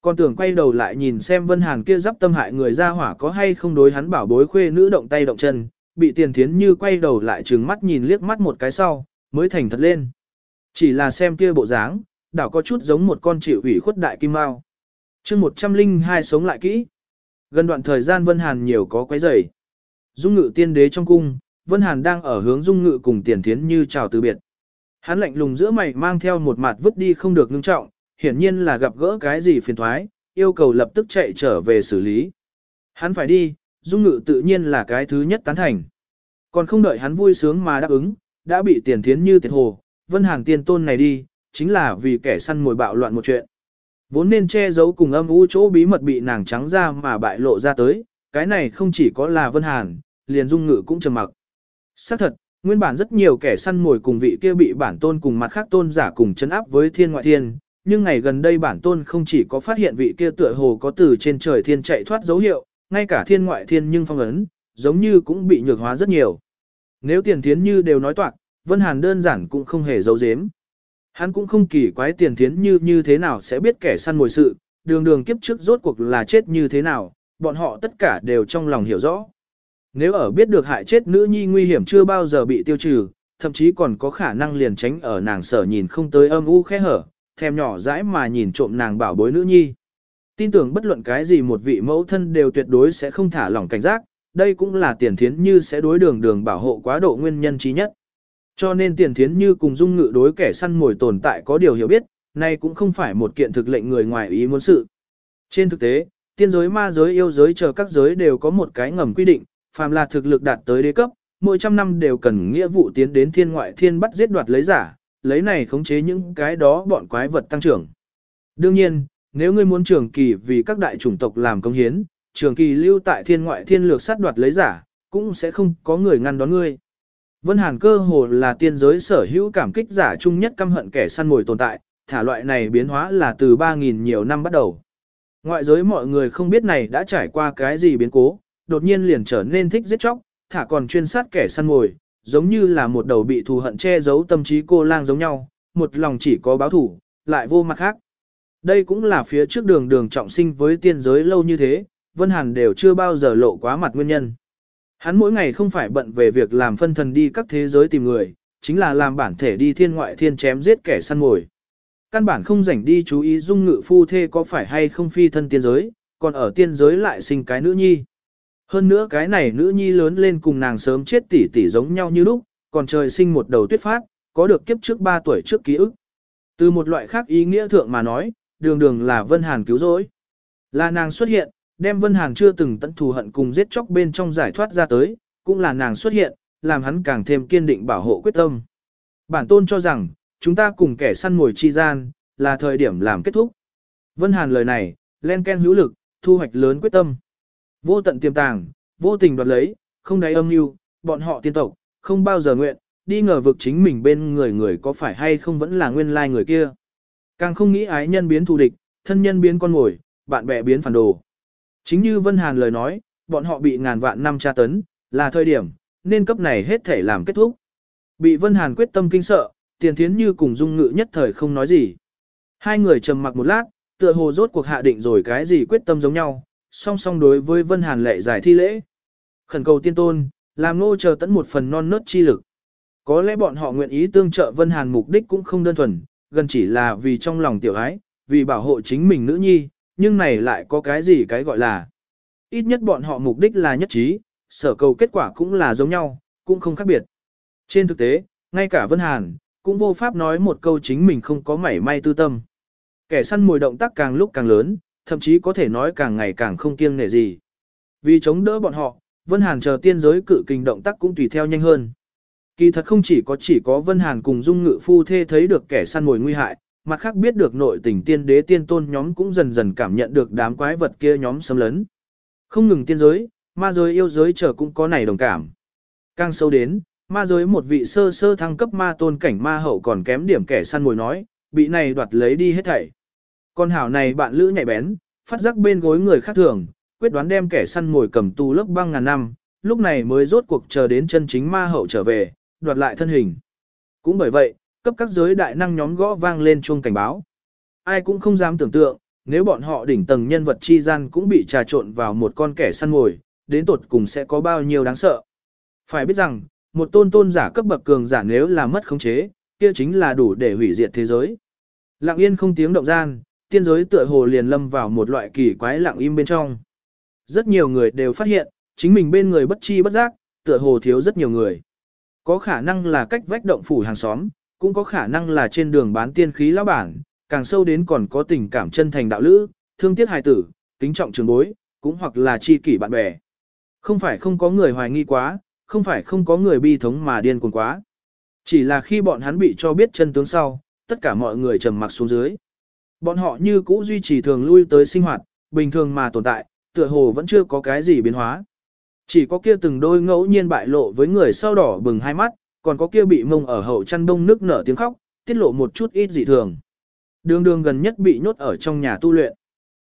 Còn tưởng quay đầu lại nhìn xem Vân Hàn kia giáp tâm hại người ra hỏa có hay không đối hắn bảo bối khuê nữ động tay động chân, bị tiền thiến như quay đầu lại trừng mắt nhìn liếc mắt một cái sau, mới thành thật lên. Chỉ là xem kia bộ dáng, đảo có chút giống một con chịu ủy khuất đại kim mao chương 102 sống lại kỹ. Gần đoạn thời gian Vân Hàn nhiều có quấy rầy. Dung ngự tiên đế trong cung, Vân Hàn đang ở hướng dung ngự cùng tiền thiến như chào từ biệt. Hắn lạnh lùng giữa mày mang theo một mặt vứt đi không được ngưng trọng, hiển nhiên là gặp gỡ cái gì phiền thoái, yêu cầu lập tức chạy trở về xử lý. Hắn phải đi, dung ngự tự nhiên là cái thứ nhất tán thành. Còn không đợi hắn vui sướng mà đáp ứng, đã bị tiền thiến như tiệt hồ, Vân Hàn tiên tôn này đi, chính là vì kẻ săn mồi bạo loạn một chuyện. Vốn nên che giấu cùng âm u chỗ bí mật bị nàng trắng ra mà bại lộ ra tới, cái này không chỉ có là Vân Hàn, liền dung ngự cũng trầm mặc. Xác thật, nguyên bản rất nhiều kẻ săn mồi cùng vị kia bị bản tôn cùng mặt khác tôn giả cùng chấn áp với thiên ngoại thiên, nhưng ngày gần đây bản tôn không chỉ có phát hiện vị kia tựa hồ có từ trên trời thiên chạy thoát dấu hiệu, ngay cả thiên ngoại thiên nhưng phong ấn, giống như cũng bị nhược hóa rất nhiều. Nếu tiền thiến như đều nói toạc, Vân Hàn đơn giản cũng không hề giấu giếm. Hắn cũng không kỳ quái tiền thiến như như thế nào sẽ biết kẻ săn mồi sự, đường đường kiếp trước rốt cuộc là chết như thế nào, bọn họ tất cả đều trong lòng hiểu rõ. Nếu ở biết được hại chết nữ nhi nguy hiểm chưa bao giờ bị tiêu trừ, thậm chí còn có khả năng liền tránh ở nàng sở nhìn không tới âm u khẽ hở, thèm nhỏ dãi mà nhìn trộm nàng bảo bối nữ nhi. Tin tưởng bất luận cái gì một vị mẫu thân đều tuyệt đối sẽ không thả lỏng cảnh giác, đây cũng là tiền thiến như sẽ đối đường đường bảo hộ quá độ nguyên nhân trí nhất. Cho nên tiền thiến như cùng dung ngự đối kẻ săn mồi tồn tại có điều hiểu biết, nay cũng không phải một kiện thực lệnh người ngoài ý muốn sự. Trên thực tế, tiên giới ma giới yêu giới chờ các giới đều có một cái ngầm quy định, phàm là thực lực đạt tới đế cấp, mỗi trăm năm đều cần nghĩa vụ tiến đến thiên ngoại thiên bắt giết đoạt lấy giả, lấy này khống chế những cái đó bọn quái vật tăng trưởng. Đương nhiên, nếu ngươi muốn trường kỳ vì các đại chủng tộc làm công hiến, trường kỳ lưu tại thiên ngoại thiên lược sát đoạt lấy giả, cũng sẽ không có người ngăn đón ngươi. Vân Hàn cơ hồ là tiên giới sở hữu cảm kích giả chung nhất căm hận kẻ săn mồi tồn tại, thả loại này biến hóa là từ 3.000 nhiều năm bắt đầu. Ngoại giới mọi người không biết này đã trải qua cái gì biến cố, đột nhiên liền trở nên thích giết chóc, thả còn chuyên sát kẻ săn mồi, giống như là một đầu bị thù hận che giấu tâm trí cô lang giống nhau, một lòng chỉ có báo thủ, lại vô mặt khác. Đây cũng là phía trước đường đường trọng sinh với tiên giới lâu như thế, Vân Hàn đều chưa bao giờ lộ quá mặt nguyên nhân. Hắn mỗi ngày không phải bận về việc làm phân thần đi các thế giới tìm người, chính là làm bản thể đi thiên ngoại thiên chém giết kẻ săn mồi. Căn bản không rảnh đi chú ý dung ngự phu thê có phải hay không phi thân tiên giới, còn ở tiên giới lại sinh cái nữ nhi. Hơn nữa cái này nữ nhi lớn lên cùng nàng sớm chết tỷ tỷ giống nhau như lúc, còn trời sinh một đầu tuyết phát, có được kiếp trước 3 tuổi trước ký ức. Từ một loại khác ý nghĩa thượng mà nói, đường đường là Vân Hàn cứu rỗi. Là nàng xuất hiện, đem Vân Hàn chưa từng tận thù hận cùng giết chóc bên trong giải thoát ra tới, cũng là nàng xuất hiện, làm hắn càng thêm kiên định bảo hộ quyết tâm. Bản tôn cho rằng, chúng ta cùng kẻ săn mồi chi gian, là thời điểm làm kết thúc. Vân Hàn lời này, len ken hữu lực, thu hoạch lớn quyết tâm. Vô tận tiềm tàng, vô tình đoạt lấy, không đáy âm mưu, bọn họ tiên tộc, không bao giờ nguyện, đi ngờ vực chính mình bên người người có phải hay không vẫn là nguyên lai người kia. Càng không nghĩ ái nhân biến thù địch, thân nhân biến con ngồi, bạn bè biến phản đồ. Chính như Vân Hàn lời nói, bọn họ bị ngàn vạn năm tra tấn, là thời điểm, nên cấp này hết thể làm kết thúc. Bị Vân Hàn quyết tâm kinh sợ, tiền thiến như cùng dung ngự nhất thời không nói gì. Hai người trầm mặc một lát, tựa hồ rốt cuộc hạ định rồi cái gì quyết tâm giống nhau, song song đối với Vân Hàn lệ giải thi lễ. Khẩn cầu tiên tôn, làm nô chờ tận một phần non nớt chi lực. Có lẽ bọn họ nguyện ý tương trợ Vân Hàn mục đích cũng không đơn thuần, gần chỉ là vì trong lòng tiểu ái, vì bảo hộ chính mình nữ nhi, nhưng này lại có cái gì cái gọi là. Ít nhất bọn họ mục đích là nhất trí, sở cầu kết quả cũng là giống nhau, cũng không khác biệt. Trên thực tế, ngay cả Vân Hàn, cũng vô pháp nói một câu chính mình không có mảy may tư tâm. Kẻ săn mồi động tác càng lúc càng lớn, thậm chí có thể nói càng ngày càng không kiêng nể gì. Vì chống đỡ bọn họ, Vân Hàn chờ tiên giới cự kình động tác cũng tùy theo nhanh hơn. Kỳ thật không chỉ có chỉ có Vân Hàn cùng Dung Ngự Phu thê thấy được kẻ săn mồi nguy hại, mặt khác biết được nội tình tiên đế tiên tôn nhóm cũng dần dần cảm nhận được đám quái vật kia nhóm xâm lấn. Không ngừng tiên giới, ma giới yêu giới chờ cũng có này đồng cảm. Càng sâu đến, ma giới một vị sơ sơ thăng cấp ma tôn cảnh ma hậu còn kém điểm kẻ săn mồi nói, bị này đoạt lấy đi hết thảy. Con hảo này bạn lữ nhạy bén, phát giác bên gối người khác thường, quyết đoán đem kẻ săn mồi cầm tù lớp băng ngàn năm, lúc này mới rốt cuộc chờ đến chân chính ma hậu trở về, đoạt lại thân hình. Cũng bởi vậy, cấp các giới đại năng nhóm gõ vang lên chuông cảnh báo. Ai cũng không dám tưởng tượng, nếu bọn họ đỉnh tầng nhân vật chi gian cũng bị trà trộn vào một con kẻ săn mồi, đến tột cùng sẽ có bao nhiêu đáng sợ. Phải biết rằng, một tôn tôn giả cấp bậc cường giả nếu là mất khống chế, kia chính là đủ để hủy diệt thế giới. Lặng yên không tiếng động gian, tiên giới tựa hồ liền lâm vào một loại kỳ quái lặng im bên trong. Rất nhiều người đều phát hiện, chính mình bên người bất chi bất giác, tựa hồ thiếu rất nhiều người. Có khả năng là cách vách động phủ hàng xóm, cũng có khả năng là trên đường bán tiên khí lão bản, càng sâu đến còn có tình cảm chân thành đạo lữ, thương tiếc hài tử, kính trọng trường bối, cũng hoặc là chi kỷ bạn bè. Không phải không có người hoài nghi quá, không phải không có người bi thống mà điên cuồng quá. Chỉ là khi bọn hắn bị cho biết chân tướng sau, tất cả mọi người trầm mặc xuống dưới. Bọn họ như cũ duy trì thường lui tới sinh hoạt, bình thường mà tồn tại, tựa hồ vẫn chưa có cái gì biến hóa. Chỉ có kia từng đôi ngẫu nhiên bại lộ với người sau đỏ bừng hai mắt, còn có kia bị mông ở hậu chăn đông nước nở tiếng khóc, tiết lộ một chút ít dị thường. Đường đường gần nhất bị nhốt ở trong nhà tu luyện.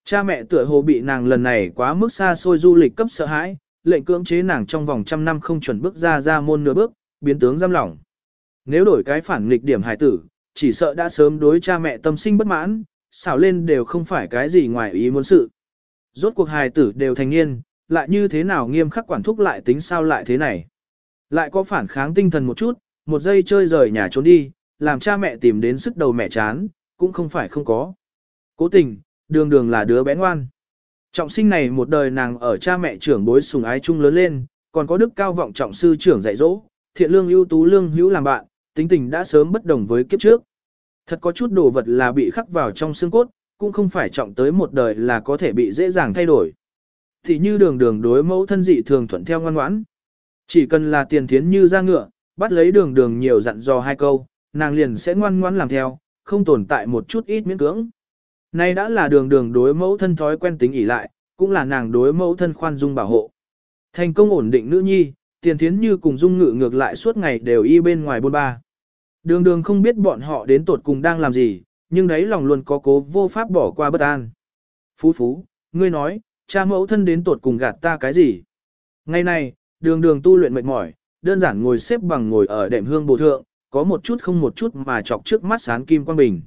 Cha mẹ tựa hồ bị nàng lần này quá mức xa xôi du lịch cấp sợ hãi, lệnh cưỡng chế nàng trong vòng trăm năm không chuẩn bước ra ra môn nửa bước, biến tướng giam lỏng. Nếu đổi cái phản nghịch điểm hài tử, chỉ sợ đã sớm đối cha mẹ tâm sinh bất mãn, xảo lên đều không phải cái gì ngoài ý muốn sự. Rốt cuộc hài tử đều thành niên, lại như thế nào nghiêm khắc quản thúc lại tính sao lại thế này. Lại có phản kháng tinh thần một chút, một giây chơi rời nhà trốn đi, làm cha mẹ tìm đến sức đầu mẹ chán, cũng không phải không có. Cố tình, đường đường là đứa bé ngoan. Trọng sinh này một đời nàng ở cha mẹ trưởng bối sùng ái chung lớn lên, còn có đức cao vọng trọng sư trưởng dạy dỗ, thiện lương ưu tú lương hữu làm bạn, tính tình đã sớm bất đồng với kiếp trước. Thật có chút đồ vật là bị khắc vào trong xương cốt, cũng không phải trọng tới một đời là có thể bị dễ dàng thay đổi. Thì như đường đường đối mẫu thân dị thường thuận theo ngoan ngoãn. Chỉ cần là tiền thiến như ra ngựa, bắt lấy đường đường nhiều dặn dò hai câu, nàng liền sẽ ngoan ngoãn làm theo, không tồn tại một chút ít miễn cưỡng. Nay đã là đường đường đối mẫu thân thói quen tính ỉ lại, cũng là nàng đối mẫu thân khoan dung bảo hộ. Thành công ổn định nữ nhi, tiền thiến như cùng dung ngự ngược lại suốt ngày đều y bên ngoài bôn ba. Đường đường không biết bọn họ đến tột cùng đang làm gì, nhưng đấy lòng luôn có cố vô pháp bỏ qua bất an. Phú phú, ngươi nói, cha mẫu thân đến tột cùng gạt ta cái gì? Ngày này, đường đường tu luyện mệt mỏi, đơn giản ngồi xếp bằng ngồi ở đệm hương bồ thượng, có một chút không một chút mà chọc trước mắt sán kim quang bình.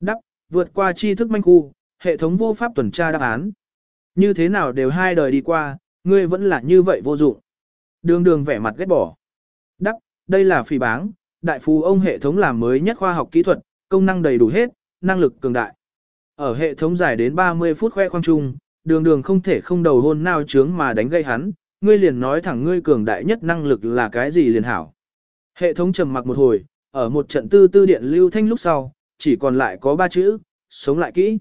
Đắp, vượt qua tri thức manh khu, hệ thống vô pháp tuần tra đáp án. Như thế nào đều hai đời đi qua, ngươi vẫn là như vậy vô dụng. Đường đường vẻ mặt ghét bỏ. Đắp, đây là phỉ báng, đại phú ông hệ thống làm mới nhất khoa học kỹ thuật, công năng đầy đủ hết, năng lực cường đại. Ở hệ thống dài đến 30 phút khoe khoang chung, đường đường không thể không đầu hôn nào chướng mà đánh gây hắn, ngươi liền nói thẳng ngươi cường đại nhất năng lực là cái gì liền hảo. Hệ thống trầm mặc một hồi, ở một trận tư tư điện lưu thanh lúc sau, chỉ còn lại có ba chữ, sống lại kỹ.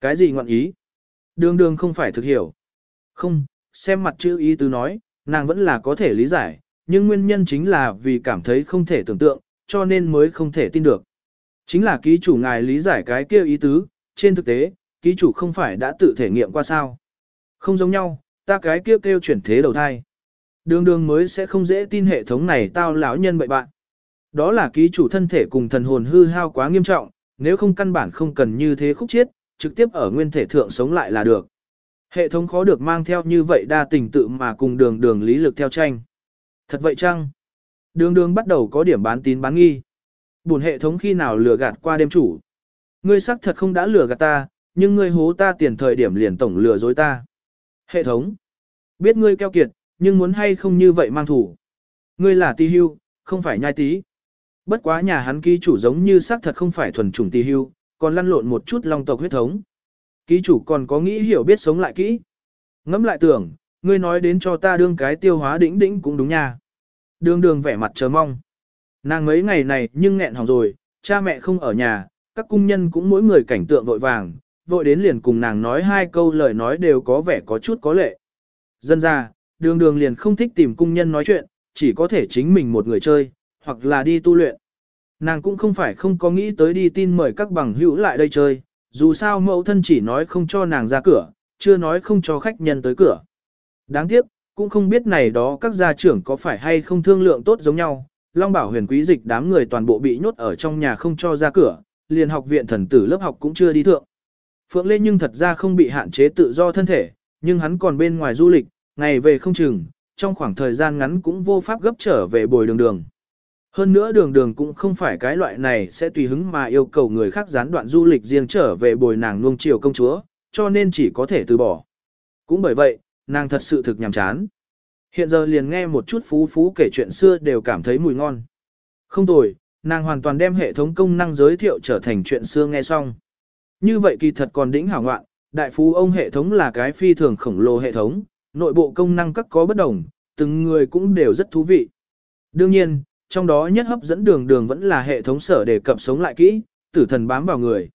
Cái gì ngọn ý? Đường đường không phải thực hiểu. Không, xem mặt chữ ý tứ nói, nàng vẫn là có thể lý giải, nhưng nguyên nhân chính là vì cảm thấy không thể tưởng tượng, cho nên mới không thể tin được. Chính là ký chủ ngài lý giải cái kia ý tứ, trên thực tế, ký chủ không phải đã tự thể nghiệm qua sao. Không giống nhau, ta cái kia kêu, kêu chuyển thế đầu thai. Đường đường mới sẽ không dễ tin hệ thống này tao lão nhân bậy bạn. Đó là ký chủ thân thể cùng thần hồn hư hao quá nghiêm trọng, nếu không căn bản không cần như thế khúc chiết, trực tiếp ở nguyên thể thượng sống lại là được. Hệ thống khó được mang theo như vậy đa tình tự mà cùng đường đường lý lực theo tranh. Thật vậy chăng? Đường đường bắt đầu có điểm bán tín bán nghi. Buồn hệ thống khi nào lừa gạt qua đêm chủ. Ngươi xác thật không đã lừa gạt ta, nhưng ngươi hố ta tiền thời điểm liền tổng lừa dối ta. Hệ thống. Biết ngươi keo kiệt, nhưng muốn hay không như vậy mang thủ. Ngươi là tì hưu, không phải nhai tí. Bất quá nhà hắn ký chủ giống như xác thật không phải thuần chủng tì hưu, còn lăn lộn một chút long tộc huyết thống. Ký chủ còn có nghĩ hiểu biết sống lại kỹ. Ngẫm lại tưởng, ngươi nói đến cho ta đương cái tiêu hóa đỉnh đỉnh cũng đúng nha. Đường đường vẻ mặt chờ mong. Nàng mấy ngày này nhưng nghẹn hỏng rồi, cha mẹ không ở nhà, các cung nhân cũng mỗi người cảnh tượng vội vàng, vội đến liền cùng nàng nói hai câu lời nói đều có vẻ có chút có lệ. Dân ra, đường đường liền không thích tìm cung nhân nói chuyện, chỉ có thể chính mình một người chơi, hoặc là đi tu luyện. Nàng cũng không phải không có nghĩ tới đi tin mời các bằng hữu lại đây chơi, dù sao mẫu thân chỉ nói không cho nàng ra cửa, chưa nói không cho khách nhân tới cửa. Đáng tiếc, cũng không biết này đó các gia trưởng có phải hay không thương lượng tốt giống nhau. Long bảo huyền quý dịch đám người toàn bộ bị nhốt ở trong nhà không cho ra cửa, liền học viện thần tử lớp học cũng chưa đi thượng. Phượng Lê nhưng thật ra không bị hạn chế tự do thân thể, nhưng hắn còn bên ngoài du lịch, ngày về không chừng, trong khoảng thời gian ngắn cũng vô pháp gấp trở về bồi đường đường. Hơn nữa đường đường cũng không phải cái loại này sẽ tùy hứng mà yêu cầu người khác gián đoạn du lịch riêng trở về bồi nàng nuông chiều công chúa, cho nên chỉ có thể từ bỏ. Cũng bởi vậy, nàng thật sự thực nhàm chán. Hiện giờ liền nghe một chút phú phú kể chuyện xưa đều cảm thấy mùi ngon. Không tồi, nàng hoàn toàn đem hệ thống công năng giới thiệu trở thành chuyện xưa nghe xong. Như vậy kỳ thật còn đỉnh hảo ngoạn, đại phú ông hệ thống là cái phi thường khổng lồ hệ thống, nội bộ công năng các có bất đồng, từng người cũng đều rất thú vị. Đương nhiên, trong đó nhất hấp dẫn đường đường vẫn là hệ thống sở đề cập sống lại kỹ, tử thần bám vào người.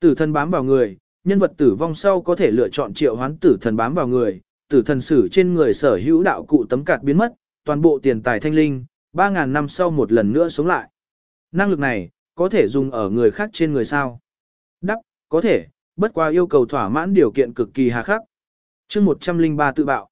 Tử thần bám vào người, nhân vật tử vong sau có thể lựa chọn triệu hoán tử thần bám vào người, tử thần sử trên người sở hữu đạo cụ tấm cạt biến mất, toàn bộ tiền tài thanh linh, 3.000 năm sau một lần nữa sống lại. Năng lực này, có thể dùng ở người khác trên người sao? Đắp, có thể, bất qua yêu cầu thỏa mãn điều kiện cực kỳ hà khắc. chương 103 tự bạo.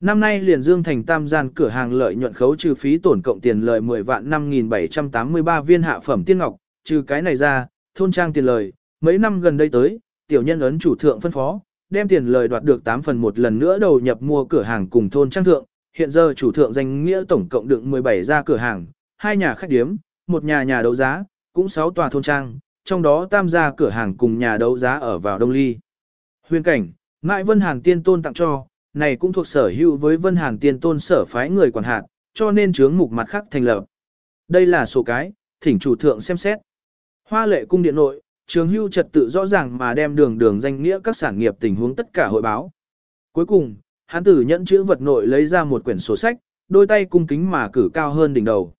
Năm nay liền dương thành tam gian cửa hàng lợi nhuận khấu trừ phí tổn cộng tiền lợi 10 vạn 5.783 viên hạ phẩm tiên ngọc, trừ cái này ra, thôn trang tiền lợi, mấy năm gần đây tới, tiểu nhân ấn chủ thượng phân phó, đem tiền lời đoạt được 8 phần một lần nữa đầu nhập mua cửa hàng cùng thôn trang thượng, hiện giờ chủ thượng danh nghĩa tổng cộng đựng 17 ra cửa hàng, hai nhà khách điếm, một nhà nhà đấu giá, cũng 6 tòa thôn trang, trong đó tam gia cửa hàng cùng nhà đấu giá ở vào Đông Ly. Huyền cảnh, Ngại Vân Hàn Tiên Tôn tặng cho, này cũng thuộc sở hữu với Vân Hàn Tiên Tôn sở phái người quản hạt, cho nên chướng mục mặt khác thành lập. Đây là số cái, thỉnh chủ thượng xem xét. Hoa lệ cung điện nội, trường hưu trật tự rõ ràng mà đem đường đường danh nghĩa các sản nghiệp tình huống tất cả hội báo. Cuối cùng, hắn tử nhẫn chữ vật nội lấy ra một quyển sổ sách, đôi tay cung kính mà cử cao hơn đỉnh đầu.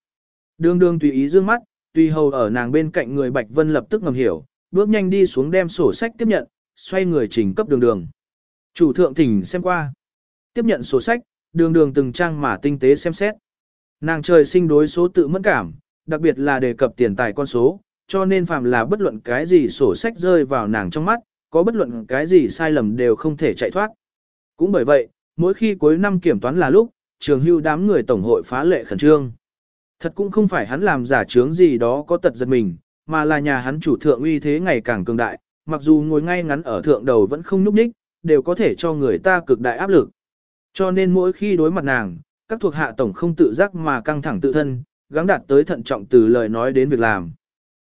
Đường đường tùy ý dương mắt, tùy hầu ở nàng bên cạnh người Bạch Vân lập tức ngầm hiểu, bước nhanh đi xuống đem sổ sách tiếp nhận, xoay người trình cấp đường đường. Chủ thượng thỉnh xem qua. Tiếp nhận sổ sách, đường đường từng trang mà tinh tế xem xét. Nàng trời sinh đối số tự mẫn cảm, đặc biệt là đề cập tiền tài con số, cho nên phàm là bất luận cái gì sổ sách rơi vào nàng trong mắt, có bất luận cái gì sai lầm đều không thể chạy thoát. Cũng bởi vậy, mỗi khi cuối năm kiểm toán là lúc, trường hưu đám người tổng hội phá lệ khẩn trương. Thật cũng không phải hắn làm giả trướng gì đó có tật giật mình, mà là nhà hắn chủ thượng uy thế ngày càng cường đại, mặc dù ngồi ngay ngắn ở thượng đầu vẫn không nhúc nhích, đều có thể cho người ta cực đại áp lực. Cho nên mỗi khi đối mặt nàng, các thuộc hạ tổng không tự giác mà căng thẳng tự thân, gắng đạt tới thận trọng từ lời nói đến việc làm.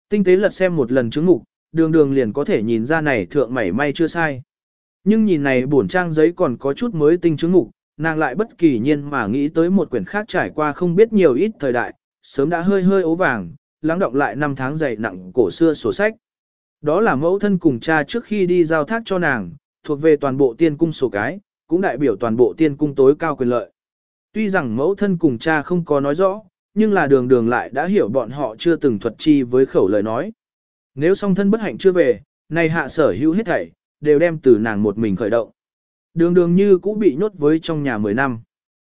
Tinh tế lật xem một lần chứng ngục, đường đường liền có thể nhìn ra này thượng mảy may chưa sai. Nhưng nhìn này bổn trang giấy còn có chút mới tinh chứng ngục, nàng lại bất kỳ nhiên mà nghĩ tới một quyển khác trải qua không biết nhiều ít thời đại, sớm đã hơi hơi ố vàng, lắng động lại năm tháng dày nặng cổ xưa sổ sách. Đó là mẫu thân cùng cha trước khi đi giao thác cho nàng, thuộc về toàn bộ tiên cung sổ cái, cũng đại biểu toàn bộ tiên cung tối cao quyền lợi. Tuy rằng mẫu thân cùng cha không có nói rõ, nhưng là đường đường lại đã hiểu bọn họ chưa từng thuật chi với khẩu lời nói. Nếu song thân bất hạnh chưa về, này hạ sở hữu hết thảy, đều đem từ nàng một mình khởi động. Đường đường như cũng bị nhốt với trong nhà 10 năm.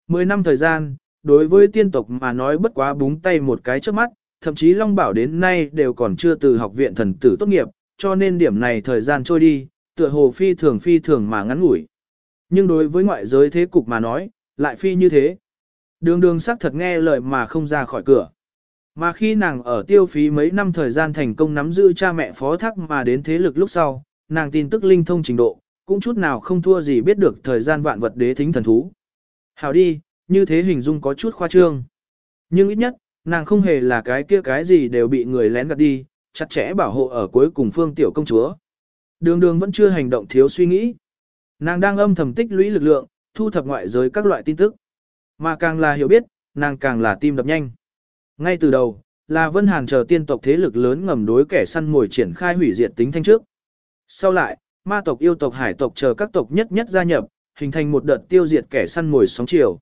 10 năm thời gian, đối với tiên tộc mà nói bất quá búng tay một cái trước mắt, thậm chí Long Bảo đến nay đều còn chưa từ học viện thần tử tốt nghiệp, cho nên điểm này thời gian trôi đi, tựa hồ phi thường phi thường mà ngắn ngủi. Nhưng đối với ngoại giới thế cục mà nói, lại phi như thế. Đường đường sắc thật nghe lời mà không ra khỏi cửa. Mà khi nàng ở tiêu phí mấy năm thời gian thành công nắm giữ cha mẹ phó thác mà đến thế lực lúc sau, nàng tin tức linh thông trình độ, cũng chút nào không thua gì biết được thời gian vạn vật đế thính thần thú. Hảo đi, như thế hình dung có chút khoa trương. Nhưng ít nhất, nàng không hề là cái kia cái gì đều bị người lén gạt đi, chặt chẽ bảo hộ ở cuối cùng phương tiểu công chúa. Đường đường vẫn chưa hành động thiếu suy nghĩ. Nàng đang âm thầm tích lũy lực lượng, thu thập ngoại giới các loại tin tức. Mà càng là hiểu biết, nàng càng là tim đập nhanh. Ngay từ đầu, là Vân Hàn chờ tiên tộc thế lực lớn ngầm đối kẻ săn mồi triển khai hủy diệt tính thanh trước. Sau lại, ma tộc yêu tộc hải tộc chờ các tộc nhất nhất gia nhập, hình thành một đợt tiêu diệt kẻ săn mồi sóng chiều.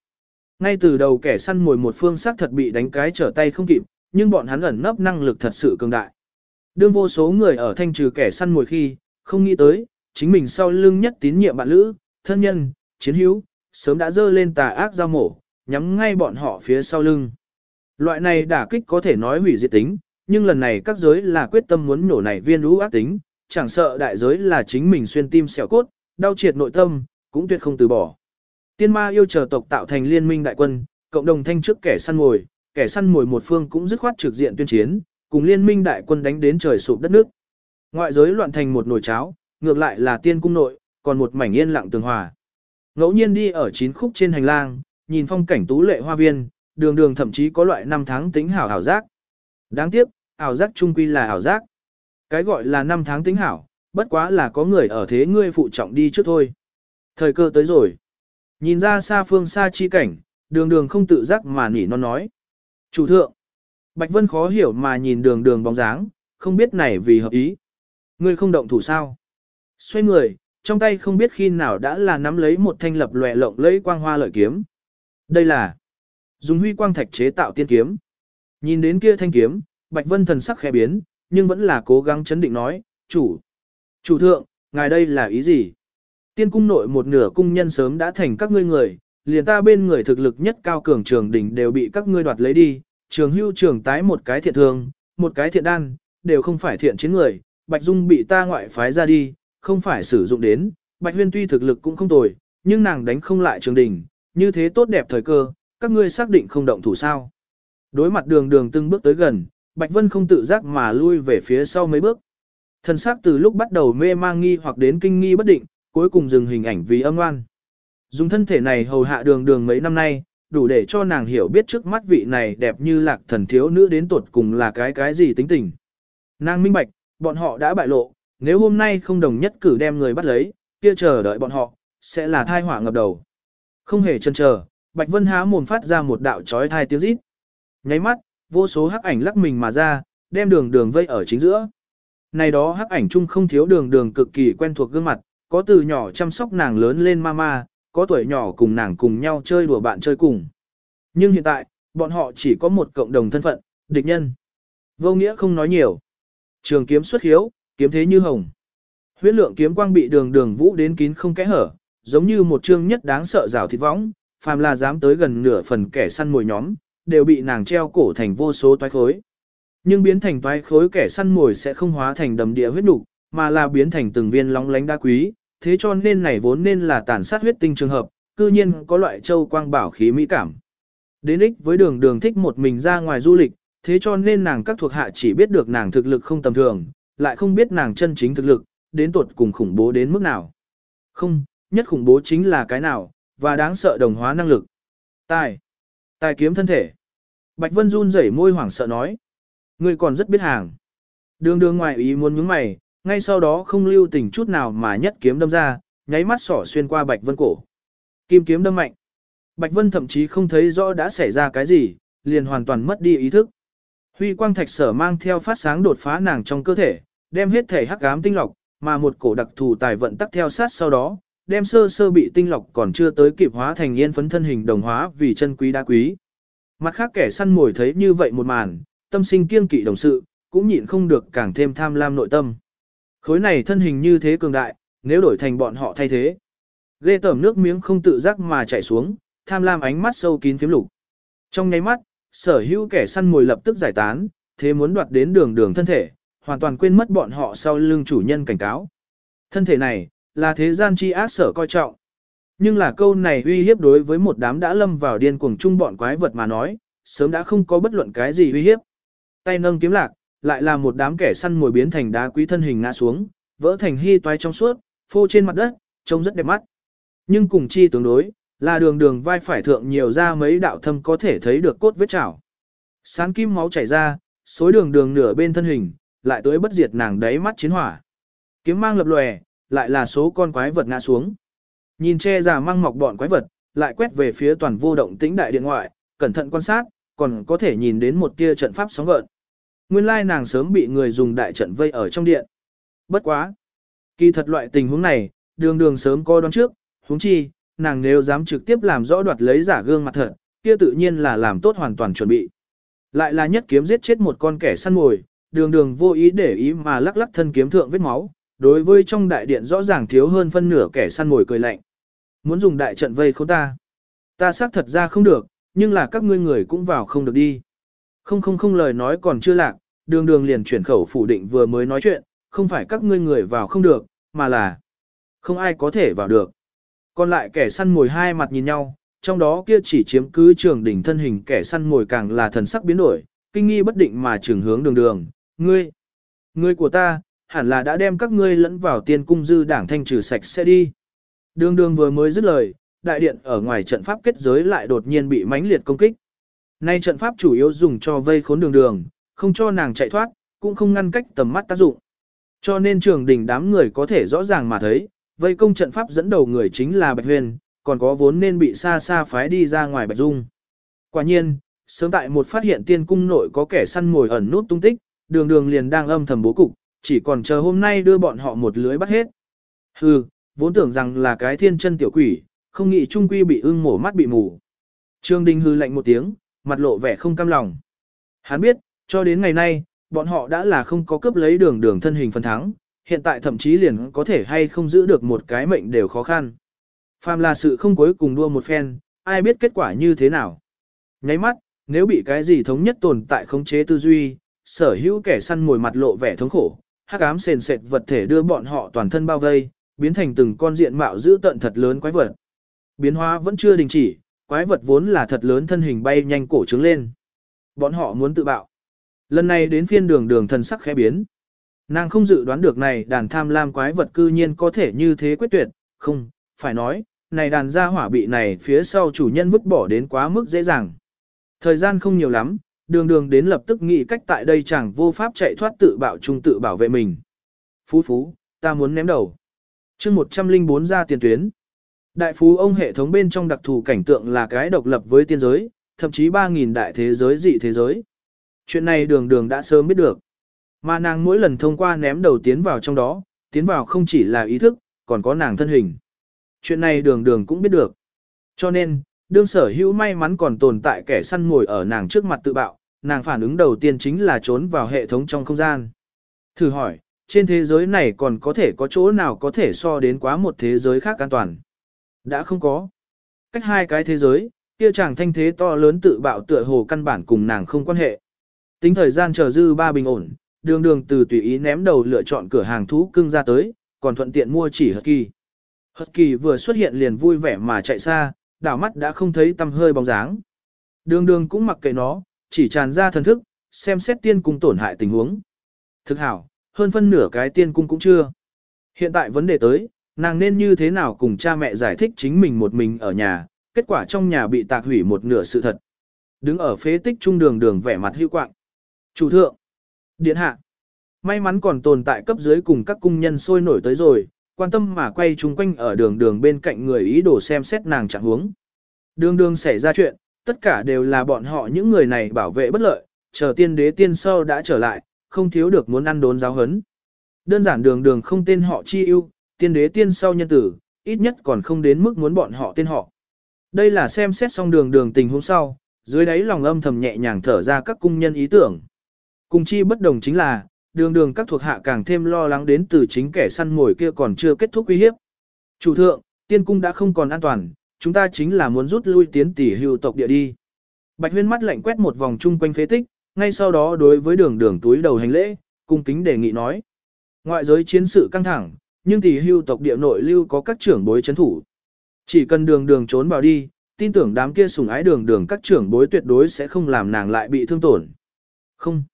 Ngay từ đầu kẻ săn mồi một phương xác thật bị đánh cái trở tay không kịp, nhưng bọn hắn ẩn nấp năng lực thật sự cường đại. Đương vô số người ở thanh trừ kẻ săn mồi khi, không nghĩ tới, chính mình sau lưng nhất tín nhiệm bạn lữ, thân nhân, chiến hữu, sớm đã dơ lên tà ác giao mổ, nhắm ngay bọn họ phía sau lưng. Loại này đả kích có thể nói hủy diệt tính, nhưng lần này các giới là quyết tâm muốn nổ này viên lũ ác tính, chẳng sợ đại giới là chính mình xuyên tim xẻo cốt, đau triệt nội tâm, cũng tuyệt không từ bỏ. Tiên ma yêu chờ tộc tạo thành liên minh đại quân, cộng đồng thanh trước kẻ săn mồi, kẻ săn mồi một phương cũng dứt khoát trực diện tuyên chiến, cùng liên minh đại quân đánh đến trời sụp đất nước. Ngoại giới loạn thành một nồi cháo, ngược lại là tiên cung nội, còn một mảnh yên lặng tường hòa. Ngẫu nhiên đi ở chín khúc trên hành lang, nhìn phong cảnh tú lệ hoa viên, đường đường thậm chí có loại năm tháng tính hảo hảo giác. Đáng tiếc, ảo giác trung quy là ảo giác. Cái gọi là năm tháng tính hảo, bất quá là có người ở thế ngươi phụ trọng đi trước thôi. Thời cơ tới rồi. Nhìn ra xa phương xa chi cảnh, Đường đường không tự giác mà nỉ non nói. Chủ thượng. Bạch Vân khó hiểu mà nhìn đường đường bóng dáng, không biết này vì hợp ý. Ngươi không động thủ sao? Xoay người, trong tay không biết khi nào đã là nắm lấy một thanh lập lòe lộng lẫy quang hoa lợi kiếm. Đây là dùng huy quang thạch chế tạo tiên kiếm. Nhìn đến kia thanh kiếm, Bạch Vân thần sắc khẽ biến, nhưng vẫn là cố gắng chấn định nói, chủ. Chủ thượng, ngài đây là ý gì? Tiên cung nội một nửa cung nhân sớm đã thành các ngươi người, liền ta bên người thực lực nhất cao cường trường đỉnh đều bị các ngươi đoạt lấy đi, trường hưu trường tái một cái thiện thương, một cái thiện đan, đều không phải thiện chiến người, Bạch Dung bị ta ngoại phái ra đi, không phải sử dụng đến, Bạch Huyên tuy thực lực cũng không tồi, nhưng nàng đánh không lại trường đỉnh, như thế tốt đẹp thời cơ, các ngươi xác định không động thủ sao. Đối mặt đường đường từng bước tới gần, Bạch Vân không tự giác mà lui về phía sau mấy bước. Thân sắc từ lúc bắt đầu mê mang nghi hoặc đến kinh nghi bất định, cuối cùng dừng hình ảnh vì âm oan. Dùng thân thể này hầu hạ đường đường mấy năm nay, đủ để cho nàng hiểu biết trước mắt vị này đẹp như lạc thần thiếu nữ đến tuột cùng là cái cái gì tính tình. Nàng minh bạch, bọn họ đã bại lộ, nếu hôm nay không đồng nhất cử đem người bắt lấy, kia chờ đợi bọn họ, sẽ là thai họa ngập đầu. Không hề chần chờ, Bạch Vân há mồm phát ra một đạo chói thai tiếng rít. Nháy mắt, vô số hắc ảnh lắc mình mà ra, đem đường đường vây ở chính giữa. Này đó hắc ảnh chung không thiếu đường đường cực kỳ quen thuộc gương mặt, có từ nhỏ chăm sóc nàng lớn lên mama, có tuổi nhỏ cùng nàng cùng nhau chơi đùa bạn chơi cùng. Nhưng hiện tại, bọn họ chỉ có một cộng đồng thân phận, địch nhân. Vô nghĩa không nói nhiều. Trường kiếm xuất hiếu, kiếm thế như hồng. Huyết lượng kiếm quang bị đường đường vũ đến kín không kẽ hở, giống như một chương nhất đáng sợ rào thịt võng, phàm là dám tới gần nửa phần kẻ săn mồi nhóm, đều bị nàng treo cổ thành vô số toái khối. Nhưng biến thành toái khối kẻ săn mồi sẽ không hóa thành đầm địa huyết nục, mà là biến thành từng viên long lánh đá quý, thế cho nên này vốn nên là tàn sát huyết tinh trường hợp, cư nhiên có loại châu quang bảo khí mỹ cảm. Đến ích với đường đường thích một mình ra ngoài du lịch, thế cho nên nàng các thuộc hạ chỉ biết được nàng thực lực không tầm thường, lại không biết nàng chân chính thực lực, đến tuột cùng khủng bố đến mức nào. Không, nhất khủng bố chính là cái nào, và đáng sợ đồng hóa năng lực. Tài. Tài kiếm thân thể. Bạch Vân run rẩy môi hoảng sợ nói. Ngươi còn rất biết hàng. Đường đường ngoài ý muốn nhướng mày, ngay sau đó không lưu tình chút nào mà nhất kiếm đâm ra, nháy mắt sỏ xuyên qua Bạch Vân cổ. Kim kiếm đâm mạnh. Bạch Vân thậm chí không thấy rõ đã xảy ra cái gì, liền hoàn toàn mất đi ý thức. Huy quang thạch sở mang theo phát sáng đột phá nàng trong cơ thể, đem hết thể hắc ám tinh lọc, mà một cổ đặc thù tài vận tắc theo sát sau đó, đem sơ sơ bị tinh lọc còn chưa tới kịp hóa thành yên phấn thân hình đồng hóa vì chân quý đá quý. Mặt khác kẻ săn mồi thấy như vậy một màn, tâm sinh kiêng kỵ đồng sự, cũng nhịn không được càng thêm tham lam nội tâm. Khối này thân hình như thế cường đại, nếu đổi thành bọn họ thay thế. Ghê tởm nước miếng không tự giác mà chảy xuống, tham lam ánh mắt sâu kín phiếm lục. Trong nháy mắt, sở hữu kẻ săn mồi lập tức giải tán, thế muốn đoạt đến đường đường thân thể, hoàn toàn quên mất bọn họ sau lưng chủ nhân cảnh cáo. Thân thể này, là thế gian chi ác sở coi trọng. Nhưng là câu này uy hiếp đối với một đám đã lâm vào điên cuồng chung bọn quái vật mà nói, sớm đã không có bất luận cái gì uy hiếp. Tay nâng kiếm lạc, lại là một đám kẻ săn mồi biến thành đá quý thân hình ngã xuống, vỡ thành hy toái trong suốt, phô trên mặt đất, trông rất đẹp mắt. Nhưng cùng chi tương đối, là đường đường vai phải thượng nhiều ra mấy đạo thâm có thể thấy được cốt vết chảo. Sán kim máu chảy ra, xối đường đường nửa bên thân hình, lại tới bất diệt nàng đáy mắt chiến hỏa. Kiếm mang lập lòe, lại là số con quái vật ngã xuống. Nhìn che giả mang mọc bọn quái vật, lại quét về phía toàn vô động tĩnh đại điện ngoại, cẩn thận quan sát, còn có thể nhìn đến một tia trận pháp sóng gợn. Nguyên lai nàng sớm bị người dùng đại trận vây ở trong điện. Bất quá. Kỳ thật loại tình huống này, đường đường sớm coi đoán trước, huống chi, nàng nếu dám trực tiếp làm rõ đoạt lấy giả gương mặt thật, kia tự nhiên là làm tốt hoàn toàn chuẩn bị. Lại là nhất kiếm giết chết một con kẻ săn mồi, đường đường vô ý để ý mà lắc lắc thân kiếm thượng vết máu, đối với trong đại điện rõ ràng thiếu hơn phân nửa kẻ săn mồi cười lạnh. Muốn dùng đại trận vây không ta. Ta xác thật ra không được, nhưng là các ngươi người cũng vào không được đi. Không không không lời nói còn chưa lạc, đường đường liền chuyển khẩu phủ định vừa mới nói chuyện, không phải các ngươi người vào không được, mà là không ai có thể vào được. Còn lại kẻ săn mồi hai mặt nhìn nhau, trong đó kia chỉ chiếm cứ trường đỉnh thân hình kẻ săn mồi càng là thần sắc biến đổi, kinh nghi bất định mà trường hướng đường đường, ngươi, ngươi của ta, hẳn là đã đem các ngươi lẫn vào tiên cung dư đảng thanh trừ sạch sẽ đi. Đường đường vừa mới dứt lời, đại điện ở ngoài trận pháp kết giới lại đột nhiên bị mãnh liệt công kích. Nay trận pháp chủ yếu dùng cho vây khốn đường đường, không cho nàng chạy thoát, cũng không ngăn cách tầm mắt tác dụng. Cho nên trường đình đám người có thể rõ ràng mà thấy, vây công trận pháp dẫn đầu người chính là Bạch Huyền, còn có vốn nên bị xa xa phái đi ra ngoài Bạch Dung. Quả nhiên, sớm tại một phát hiện tiên cung nội có kẻ săn ngồi ẩn nút tung tích, đường đường liền đang âm thầm bố cục, chỉ còn chờ hôm nay đưa bọn họ một lưới bắt hết. Hừ, vốn tưởng rằng là cái thiên chân tiểu quỷ, không nghĩ trung quy bị ưng mổ mắt bị mù. Trương Đình hư lạnh một tiếng, mặt lộ vẻ không cam lòng. Hắn biết, cho đến ngày nay, bọn họ đã là không có cướp lấy đường đường thân hình phân thắng, hiện tại thậm chí liền có thể hay không giữ được một cái mệnh đều khó khăn. Phàm là sự không cuối cùng đua một phen, ai biết kết quả như thế nào. Nháy mắt, nếu bị cái gì thống nhất tồn tại khống chế tư duy, sở hữu kẻ săn mồi mặt lộ vẻ thống khổ, hắc ám sền sệt vật thể đưa bọn họ toàn thân bao vây, biến thành từng con diện mạo dữ tận thật lớn quái vật. Biến hóa vẫn chưa đình chỉ, quái vật vốn là thật lớn thân hình bay nhanh cổ trứng lên. Bọn họ muốn tự bạo. Lần này đến phiên đường đường thần sắc khẽ biến. Nàng không dự đoán được này đàn tham lam quái vật cư nhiên có thể như thế quyết tuyệt, không, phải nói, này đàn gia hỏa bị này phía sau chủ nhân vứt bỏ đến quá mức dễ dàng. Thời gian không nhiều lắm, đường đường đến lập tức nghĩ cách tại đây chẳng vô pháp chạy thoát tự bạo trung tự bảo vệ mình. Phú phú, ta muốn ném đầu. chương 104 ra tiền tuyến. Đại phú ông hệ thống bên trong đặc thù cảnh tượng là cái độc lập với tiên giới, thậm chí 3.000 đại thế giới dị thế giới. Chuyện này đường đường đã sớm biết được. Mà nàng mỗi lần thông qua ném đầu tiến vào trong đó, tiến vào không chỉ là ý thức, còn có nàng thân hình. Chuyện này đường đường cũng biết được. Cho nên, đương sở hữu may mắn còn tồn tại kẻ săn ngồi ở nàng trước mặt tự bạo, nàng phản ứng đầu tiên chính là trốn vào hệ thống trong không gian. Thử hỏi, trên thế giới này còn có thể có chỗ nào có thể so đến quá một thế giới khác an toàn? Đã không có. Cách hai cái thế giới, kia chàng thanh thế to lớn tự bạo tựa hồ căn bản cùng nàng không quan hệ. Tính thời gian chờ dư ba bình ổn, đường đường từ tùy ý ném đầu lựa chọn cửa hàng thú cưng ra tới, còn thuận tiện mua chỉ hật kỳ. Hật kỳ vừa xuất hiện liền vui vẻ mà chạy xa, đảo mắt đã không thấy tăm hơi bóng dáng. Đường đường cũng mặc kệ nó, chỉ tràn ra thần thức, xem xét tiên cung tổn hại tình huống. Thực hảo, hơn phân nửa cái tiên cung cũng chưa. Hiện tại vấn đề tới, nàng nên như thế nào cùng cha mẹ giải thích chính mình một mình ở nhà, kết quả trong nhà bị tạc hủy một nửa sự thật. Đứng ở phế tích trung đường đường vẻ mặt hữu quạng. Chủ thượng, điện hạ, may mắn còn tồn tại cấp dưới cùng các cung nhân sôi nổi tới rồi, quan tâm mà quay chung quanh ở đường đường bên cạnh người ý đồ xem xét nàng trạng huống. Đường đường xảy ra chuyện, tất cả đều là bọn họ những người này bảo vệ bất lợi, chờ tiên đế tiên sau đã trở lại, không thiếu được muốn ăn đốn giáo hấn. Đơn giản đường đường không tên họ chi ưu, tiên đế tiên sau nhân tử, ít nhất còn không đến mức muốn bọn họ tên họ. Đây là xem xét xong đường đường tình hôm sau, dưới đáy lòng âm thầm nhẹ nhàng thở ra các cung nhân ý tưởng. Cùng chi bất đồng chính là, đường đường các thuộc hạ càng thêm lo lắng đến từ chính kẻ săn mồi kia còn chưa kết thúc uy hiếp. Chủ thượng, tiên cung đã không còn an toàn, chúng ta chính là muốn rút lui tiến tỷ hưu tộc địa đi. Bạch huyên mắt lạnh quét một vòng chung quanh phế tích, ngay sau đó đối với đường đường túi đầu hành lễ, cung kính đề nghị nói. Ngoại giới chiến sự căng thẳng, nhưng tỷ hưu tộc địa nội lưu có các trưởng bối chấn thủ. Chỉ cần đường đường trốn vào đi, tin tưởng đám kia sùng ái đường đường các trưởng bối tuyệt đối sẽ không làm nàng lại bị thương tổn. Không.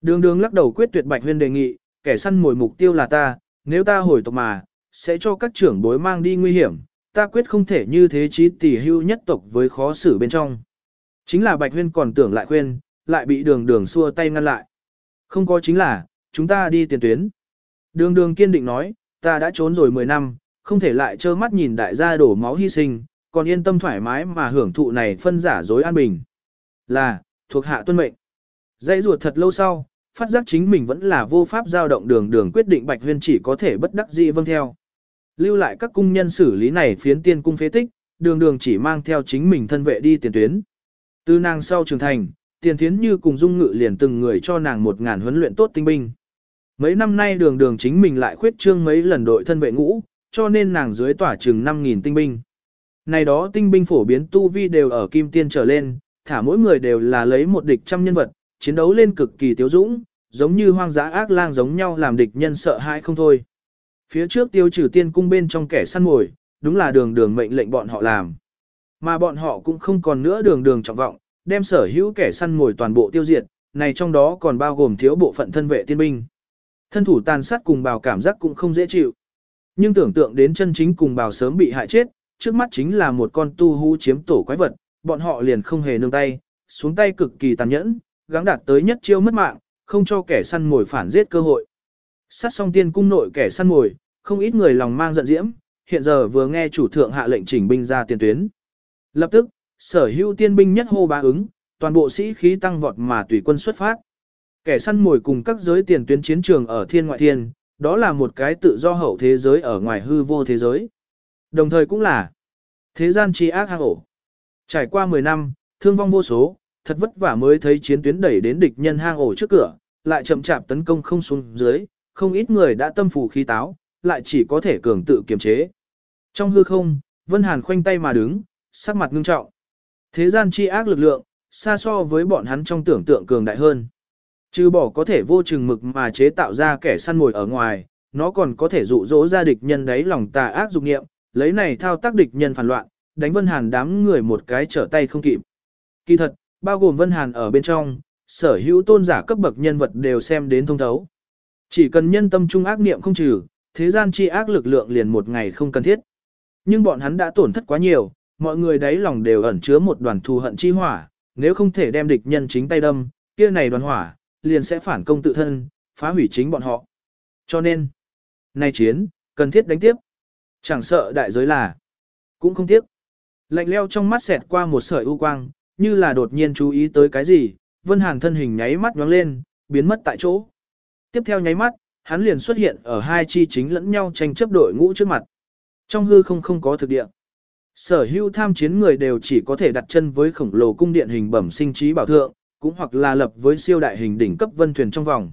Đường đường lắc đầu quyết tuyệt bạch huyên đề nghị, kẻ săn mồi mục tiêu là ta, nếu ta hồi tộc mà, sẽ cho các trưởng bối mang đi nguy hiểm, ta quyết không thể như thế chí tỷ hưu nhất tộc với khó xử bên trong. Chính là bạch huyên còn tưởng lại khuyên, lại bị đường đường xua tay ngăn lại. Không có chính là, chúng ta đi tiền tuyến. Đường đường kiên định nói, ta đã trốn rồi 10 năm, không thể lại trơ mắt nhìn đại gia đổ máu hy sinh, còn yên tâm thoải mái mà hưởng thụ này phân giả dối an bình. Là, thuộc hạ tuân mệnh. Dãy ruột thật lâu sau, phát giác chính mình vẫn là vô pháp giao động đường đường quyết định Bạch Huyên chỉ có thể bất đắc dĩ vâng theo. Lưu lại các cung nhân xử lý này phiến tiên cung phế tích, đường đường chỉ mang theo chính mình thân vệ đi tiền tuyến. Từ nàng sau trưởng thành, tiền thiến như cùng dung ngự liền từng người cho nàng một ngàn huấn luyện tốt tinh binh. Mấy năm nay đường đường chính mình lại khuyết trương mấy lần đội thân vệ ngũ, cho nên nàng dưới tỏa chừng 5.000 tinh binh. Này đó tinh binh phổ biến tu vi đều ở kim tiên trở lên, thả mỗi người đều là lấy một địch trăm nhân vật, chiến đấu lên cực kỳ tiếu dũng, giống như hoang dã ác lang giống nhau làm địch nhân sợ hãi không thôi. Phía trước tiêu trừ tiên cung bên trong kẻ săn mồi, đúng là đường đường mệnh lệnh bọn họ làm. Mà bọn họ cũng không còn nữa đường đường trọng vọng, đem sở hữu kẻ săn mồi toàn bộ tiêu diệt, này trong đó còn bao gồm thiếu bộ phận thân vệ tiên binh. Thân thủ tàn sát cùng bào cảm giác cũng không dễ chịu. Nhưng tưởng tượng đến chân chính cùng bào sớm bị hại chết, trước mắt chính là một con tu hú chiếm tổ quái vật, bọn họ liền không hề nương tay, xuống tay cực kỳ tàn nhẫn, gắng đạt tới nhất chiêu mất mạng, không cho kẻ săn mồi phản giết cơ hội. Sát xong tiên cung nội kẻ săn mồi, không ít người lòng mang giận diễm, hiện giờ vừa nghe chủ thượng hạ lệnh chỉnh binh ra tiền tuyến. Lập tức, sở hữu tiên binh nhất hô bá ứng, toàn bộ sĩ khí tăng vọt mà tùy quân xuất phát. Kẻ săn mồi cùng các giới tiền tuyến chiến trường ở thiên ngoại thiên, đó là một cái tự do hậu thế giới ở ngoài hư vô thế giới. Đồng thời cũng là thế gian chi ác hang ổ. Trải qua 10 năm, thương vong vô số, thật vất vả mới thấy chiến tuyến đẩy đến địch nhân hang ổ trước cửa, lại chậm chạp tấn công không xuống dưới, không ít người đã tâm phù khí táo, lại chỉ có thể cường tự kiềm chế. Trong hư không, Vân Hàn khoanh tay mà đứng, sắc mặt ngưng trọng. Thế gian chi ác lực lượng, xa so với bọn hắn trong tưởng tượng cường đại hơn. Trừ bỏ có thể vô chừng mực mà chế tạo ra kẻ săn mồi ở ngoài, nó còn có thể dụ dỗ ra địch nhân đấy lòng tà ác dục nghiệm, lấy này thao tác địch nhân phản loạn, đánh Vân Hàn đám người một cái trở tay không kịp. Kỳ thật, bao gồm Vân Hàn ở bên trong, sở hữu tôn giả cấp bậc nhân vật đều xem đến thông thấu. Chỉ cần nhân tâm trung ác niệm không trừ, thế gian chi ác lực lượng liền một ngày không cần thiết. Nhưng bọn hắn đã tổn thất quá nhiều, mọi người đáy lòng đều ẩn chứa một đoàn thù hận chi hỏa, nếu không thể đem địch nhân chính tay đâm, kia này đoàn hỏa, liền sẽ phản công tự thân, phá hủy chính bọn họ. Cho nên, nay chiến, cần thiết đánh tiếp. Chẳng sợ đại giới là, cũng không tiếc. Lạnh leo trong mắt xẹt qua một sợi u quang, như là đột nhiên chú ý tới cái gì, Vân Hàn thân hình nháy mắt nhoáng lên, biến mất tại chỗ. Tiếp theo nháy mắt, hắn liền xuất hiện ở hai chi chính lẫn nhau tranh chấp đội ngũ trước mặt. Trong hư không không có thực địa. Sở hữu tham chiến người đều chỉ có thể đặt chân với khổng lồ cung điện hình bẩm sinh trí bảo thượng, cũng hoặc là lập với siêu đại hình đỉnh cấp vân thuyền trong vòng.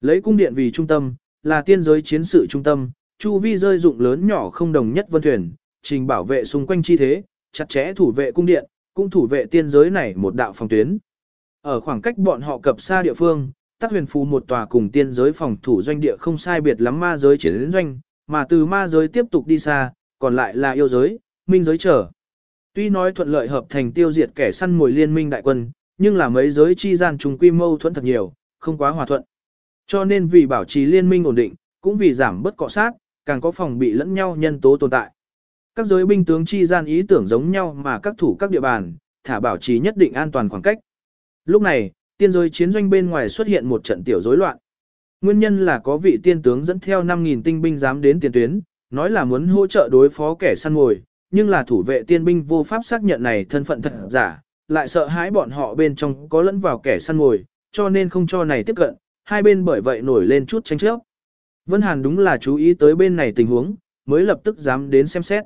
Lấy cung điện vì trung tâm, là tiên giới chiến sự trung tâm, chu vi rơi dụng lớn nhỏ không đồng nhất vân thuyền, trình bảo vệ xung quanh chi thế, chặt chẽ thủ vệ cung điện, cũng thủ vệ tiên giới này một đạo phòng tuyến. Ở khoảng cách bọn họ cập xa địa phương, tác huyền phù một tòa cùng tiên giới phòng thủ doanh địa không sai biệt lắm ma giới chiến doanh, mà từ ma giới tiếp tục đi xa, còn lại là yêu giới, minh giới trở. Tuy nói thuận lợi hợp thành tiêu diệt kẻ săn mồi liên minh đại quân, nhưng là mấy giới chi gian trùng quy mâu thuẫn thật nhiều, không quá hòa thuận. Cho nên vì bảo trì liên minh ổn định, cũng vì giảm bất cọ sát, càng có phòng bị lẫn nhau nhân tố tồn tại. Các giới binh tướng chi gian ý tưởng giống nhau mà các thủ các địa bàn, thả bảo trì nhất định an toàn khoảng cách. Lúc này, tiên giới chiến doanh bên ngoài xuất hiện một trận tiểu rối loạn. Nguyên nhân là có vị tiên tướng dẫn theo 5.000 tinh binh dám đến tiền tuyến, nói là muốn hỗ trợ đối phó kẻ săn mồi, nhưng là thủ vệ tiên binh vô pháp xác nhận này thân phận thật giả, lại sợ hãi bọn họ bên trong có lẫn vào kẻ săn mồi, cho nên không cho này tiếp cận, hai bên bởi vậy nổi lên chút tranh chấp. Vân Hàn đúng là chú ý tới bên này tình huống, mới lập tức dám đến xem xét.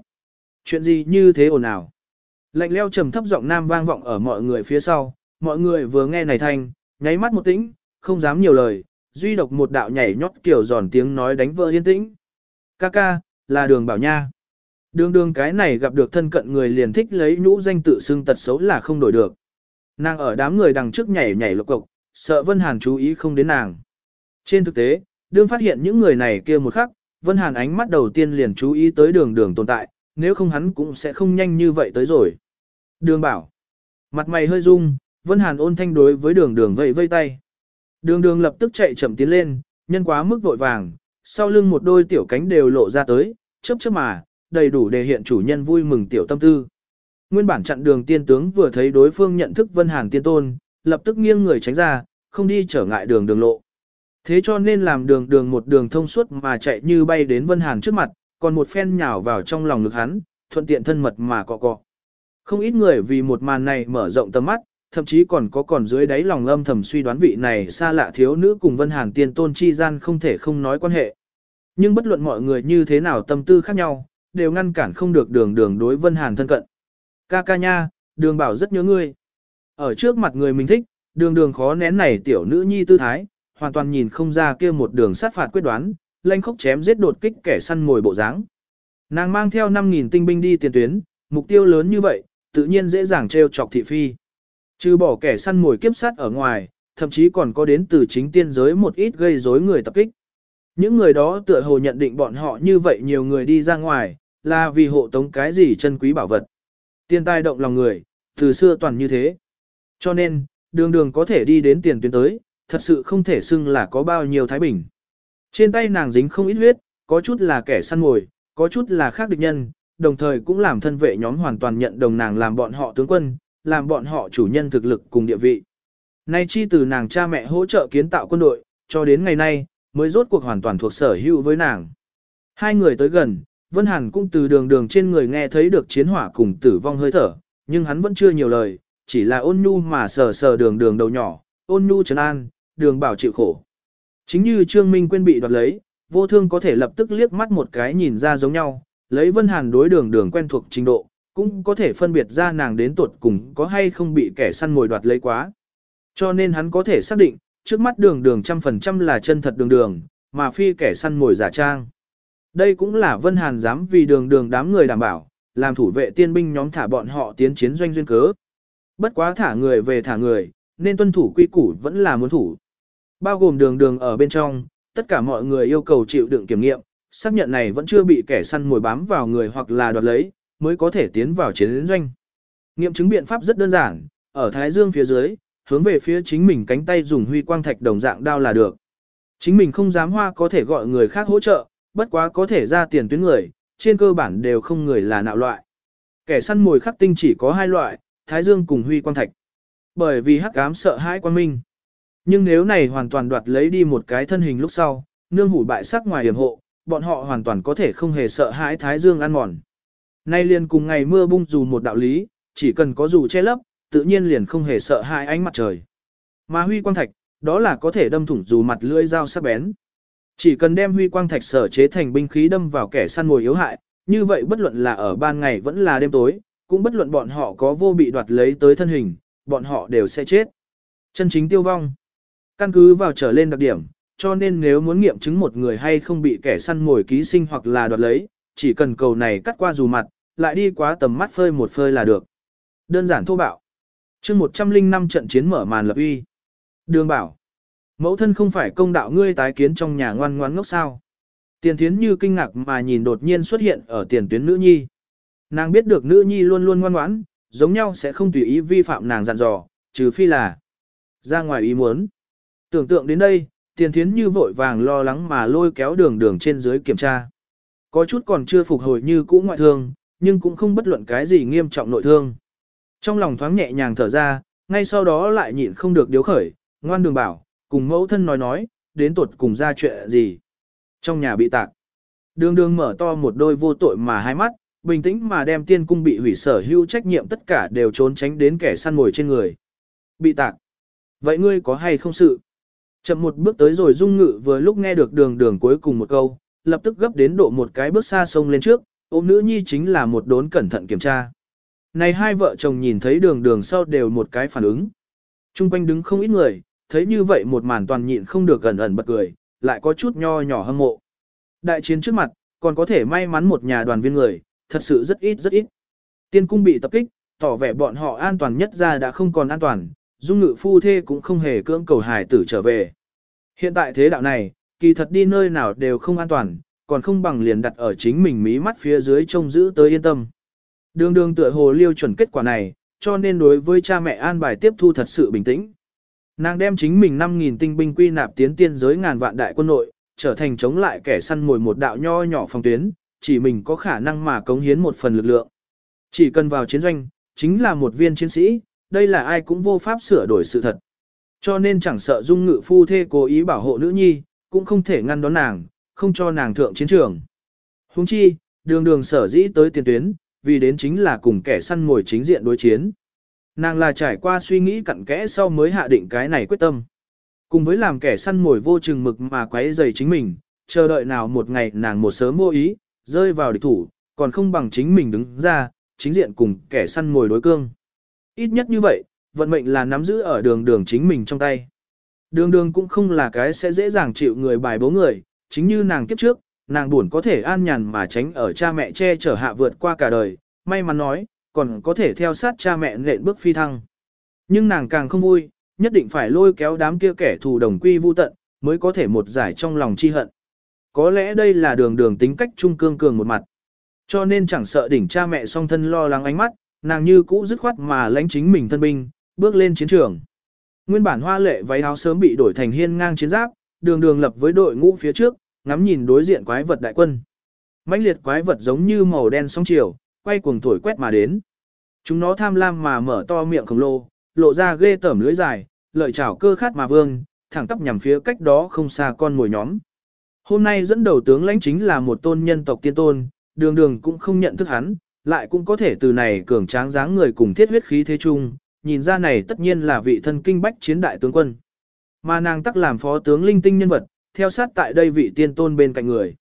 Chuyện gì như thế ồn ào? Lạnh leo trầm thấp giọng nam vang vọng ở mọi người phía sau, mọi người vừa nghe này thanh, nháy mắt một tĩnh, không dám nhiều lời, duy độc một đạo nhảy nhót kiểu giòn tiếng nói đánh vỡ yên tĩnh. Ca ca, là đường bảo nha. Đường đường cái này gặp được thân cận người liền thích lấy nhũ danh tự xưng tật xấu là không đổi được. Nàng ở đám người đằng trước nhảy nhảy lục cục, sợ Vân Hàn chú ý không đến nàng. Trên thực tế, đương phát hiện những người này kia một khắc, Vân Hàn ánh mắt đầu tiên liền chú ý tới đường đường tồn tại, nếu không hắn cũng sẽ không nhanh như vậy tới rồi. Đường bảo. Mặt mày hơi rung, Vân Hàn ôn thanh đối với đường đường vẫy vây tay. Đường đường lập tức chạy chậm tiến lên, nhân quá mức vội vàng, sau lưng một đôi tiểu cánh đều lộ ra tới, chớp chớp mà, đầy đủ để hiện chủ nhân vui mừng tiểu tâm tư. Nguyên bản chặn đường tiên tướng vừa thấy đối phương nhận thức Vân Hàn tiên tôn, lập tức nghiêng người tránh ra, không đi trở ngại đường đường lộ. Thế cho nên làm đường đường một đường thông suốt mà chạy như bay đến Vân Hàn trước mặt, còn một phen nhào vào trong lòng ngực hắn, thuận tiện thân mật mà cọ cọ. Không ít người vì một màn này mở rộng tầm mắt, thậm chí còn có còn dưới đáy lòng âm thầm suy đoán vị này xa lạ thiếu nữ cùng Vân Hàn tiên tôn chi gian không thể không nói quan hệ. Nhưng bất luận mọi người như thế nào tâm tư khác nhau, đều ngăn cản không được đường đường đối Vân Hàn thân cận. Ca ca nha, đường bảo rất nhớ ngươi. Ở trước mặt người mình thích, đường đường khó nén này tiểu nữ nhi tư thái, hoàn toàn nhìn không ra kia một đường sát phạt quyết đoán, lanh khốc chém giết đột kích kẻ săn ngồi bộ dáng. Nàng mang theo 5.000 tinh binh đi tiền tuyến, mục tiêu lớn như vậy, tự nhiên dễ dàng treo chọc thị phi. Trừ bỏ kẻ săn ngồi kiếp sát ở ngoài, thậm chí còn có đến từ chính tiên giới một ít gây rối người tập kích. Những người đó tựa hồ nhận định bọn họ như vậy nhiều người đi ra ngoài, là vì hộ tống cái gì chân quý bảo vật. tiền tài động lòng người, từ xưa toàn như thế. Cho nên, đường đường có thể đi đến tiền tuyến tới, thật sự không thể xưng là có bao nhiêu thái bình. Trên tay nàng dính không ít huyết, có chút là kẻ săn ngồi, có chút là khác địch nhân, đồng thời cũng làm thân vệ nhóm hoàn toàn nhận đồng nàng làm bọn họ tướng quân, làm bọn họ chủ nhân thực lực cùng địa vị. Nay chi từ nàng cha mẹ hỗ trợ kiến tạo quân đội, cho đến ngày nay, mới rốt cuộc hoàn toàn thuộc sở hữu với nàng. Hai người tới gần, Vân Hàn cũng từ đường đường trên người nghe thấy được chiến hỏa cùng tử vong hơi thở, nhưng hắn vẫn chưa nhiều lời, chỉ là ôn nhu mà sờ sờ đường đường đầu nhỏ, ôn nhu trấn an, đường bảo chịu khổ. Chính như Trương Minh quên bị đoạt lấy, vô thương có thể lập tức liếc mắt một cái nhìn ra giống nhau, lấy Vân Hàn đối đường đường quen thuộc trình độ, cũng có thể phân biệt ra nàng đến tuột cùng có hay không bị kẻ săn mồi đoạt lấy quá. Cho nên hắn có thể xác định, trước mắt đường đường trăm phần trăm là chân thật đường đường, mà phi kẻ săn mồi giả trang. Đây cũng là Vân Hàn dám vì đường đường đám người đảm bảo, làm thủ vệ tiên binh nhóm thả bọn họ tiến chiến doanh duyên cớ. Bất quá thả người về thả người, nên tuân thủ quy củ vẫn là muốn thủ. Bao gồm đường đường ở bên trong, tất cả mọi người yêu cầu chịu đựng kiểm nghiệm, xác nhận này vẫn chưa bị kẻ săn mồi bám vào người hoặc là đoạt lấy, mới có thể tiến vào chiến doanh. Nghiệm chứng biện pháp rất đơn giản, ở Thái Dương phía dưới, hướng về phía chính mình cánh tay dùng huy quang thạch đồng dạng đao là được. Chính mình không dám hoa có thể gọi người khác hỗ trợ, bất quá có thể ra tiền tuyến người, trên cơ bản đều không người là nạo loại. Kẻ săn mồi khắc tinh chỉ có hai loại, Thái Dương cùng huy quang thạch. Bởi vì hắc ám sợ hãi quan minh. Nhưng nếu này hoàn toàn đoạt lấy đi một cái thân hình lúc sau, nương hủ bại sắc ngoài hiểm hộ, bọn họ hoàn toàn có thể không hề sợ hãi Thái Dương ăn mòn. Nay liền cùng ngày mưa bung dù một đạo lý, chỉ cần có dù che lấp, tự nhiên liền không hề sợ hãi ánh mặt trời. Mà huy quang thạch, đó là có thể đâm thủng dù mặt lưỡi dao sắc bén. Chỉ cần đem huy quang thạch sở chế thành binh khí đâm vào kẻ săn mồi yếu hại, như vậy bất luận là ở ban ngày vẫn là đêm tối, cũng bất luận bọn họ có vô bị đoạt lấy tới thân hình, bọn họ đều sẽ chết. Chân chính tiêu vong. Căn cứ vào trở lên đặc điểm, cho nên nếu muốn nghiệm chứng một người hay không bị kẻ săn mồi ký sinh hoặc là đoạt lấy, chỉ cần cầu này cắt qua dù mặt, lại đi quá tầm mắt phơi một phơi là được. Đơn giản thô bạo. chương 105 trận chiến mở màn lập uy. Đường bảo. Mẫu thân không phải công đạo ngươi tái kiến trong nhà ngoan ngoan ngốc sao. Tiền thiến như kinh ngạc mà nhìn đột nhiên xuất hiện ở tiền tuyến nữ nhi. Nàng biết được nữ nhi luôn luôn ngoan ngoãn, giống nhau sẽ không tùy ý vi phạm nàng dặn dò, trừ phi là ra ngoài ý muốn. Tưởng tượng đến đây, tiền thiến như vội vàng lo lắng mà lôi kéo đường đường trên dưới kiểm tra. Có chút còn chưa phục hồi như cũ ngoại thương, nhưng cũng không bất luận cái gì nghiêm trọng nội thương. Trong lòng thoáng nhẹ nhàng thở ra, ngay sau đó lại nhịn không được điếu khởi, ngoan đường bảo, cùng mẫu thân nói nói, đến tuột cùng ra chuyện gì. Trong nhà bị tạc. Đường đường mở to một đôi vô tội mà hai mắt, bình tĩnh mà đem tiên cung bị hủy sở hữu trách nhiệm tất cả đều trốn tránh đến kẻ săn mồi trên người. Bị tạc. Vậy ngươi có hay không sự? Chậm một bước tới rồi dung ngự vừa lúc nghe được đường đường cuối cùng một câu, lập tức gấp đến độ một cái bước xa sông lên trước, ôm nữ nhi chính là một đốn cẩn thận kiểm tra. Này hai vợ chồng nhìn thấy đường đường sau đều một cái phản ứng. Trung quanh đứng không ít người, thấy như vậy một màn toàn nhịn không được gần ẩn bật cười, lại có chút nho nhỏ hâm mộ. Đại chiến trước mặt, còn có thể may mắn một nhà đoàn viên người, thật sự rất ít rất ít. Tiên cung bị tập kích, tỏ vẻ bọn họ an toàn nhất ra đã không còn an toàn, dung ngự phu thê cũng không hề cưỡng cầu hải tử trở về. Hiện tại thế đạo này, kỳ thật đi nơi nào đều không an toàn, còn không bằng liền đặt ở chính mình mí mắt phía dưới trông giữ tới yên tâm. Đường đường tựa hồ liêu chuẩn kết quả này, cho nên đối với cha mẹ an bài tiếp thu thật sự bình tĩnh. Nàng đem chính mình 5.000 tinh binh quy nạp tiến tiên giới ngàn vạn đại quân nội, trở thành chống lại kẻ săn mồi một đạo nho nhỏ phòng tuyến, chỉ mình có khả năng mà cống hiến một phần lực lượng. Chỉ cần vào chiến doanh, chính là một viên chiến sĩ, đây là ai cũng vô pháp sửa đổi sự thật. Cho nên chẳng sợ dung ngự phu thê cố ý bảo hộ nữ nhi, cũng không thể ngăn đón nàng, không cho nàng thượng chiến trường. Huống chi, đường đường sở dĩ tới tiền tuyến, vì đến chính là cùng kẻ săn mồi chính diện đối chiến. Nàng là trải qua suy nghĩ cặn kẽ sau mới hạ định cái này quyết tâm. Cùng với làm kẻ săn mồi vô chừng mực mà quấy rầy chính mình, chờ đợi nào một ngày nàng một sớm vô ý, rơi vào địch thủ, còn không bằng chính mình đứng ra, chính diện cùng kẻ săn mồi đối cương. Ít nhất như vậy, vận mệnh là nắm giữ ở đường đường chính mình trong tay. Đường đường cũng không là cái sẽ dễ dàng chịu người bài bố người, chính như nàng kiếp trước, nàng buồn có thể an nhàn mà tránh ở cha mẹ che chở hạ vượt qua cả đời, may mắn nói, còn có thể theo sát cha mẹ nện bước phi thăng. Nhưng nàng càng không vui, nhất định phải lôi kéo đám kia kẻ thù đồng quy vu tận, mới có thể một giải trong lòng chi hận. Có lẽ đây là đường đường tính cách trung cương cường một mặt. Cho nên chẳng sợ đỉnh cha mẹ song thân lo lắng ánh mắt, nàng như cũ dứt khoát mà lãnh chính mình thân binh, bước lên chiến trường. Nguyên bản hoa lệ váy áo sớm bị đổi thành hiên ngang chiến giáp, đường đường lập với đội ngũ phía trước, ngắm nhìn đối diện quái vật đại quân. mãnh liệt quái vật giống như màu đen sóng chiều, quay cuồng thổi quét mà đến. Chúng nó tham lam mà mở to miệng khổng lồ, lộ ra ghê tởm lưỡi dài, lợi chảo cơ khát mà vương, thẳng tắp nhằm phía cách đó không xa con mồi nhóm. Hôm nay dẫn đầu tướng lãnh chính là một tôn nhân tộc tiên tôn, đường đường cũng không nhận thức hắn, lại cũng có thể từ này cường tráng dáng người cùng thiết huyết khí thế chung, nhìn ra này tất nhiên là vị thân kinh bách chiến đại tướng quân. Mà nàng tắc làm phó tướng linh tinh nhân vật, theo sát tại đây vị tiên tôn bên cạnh người.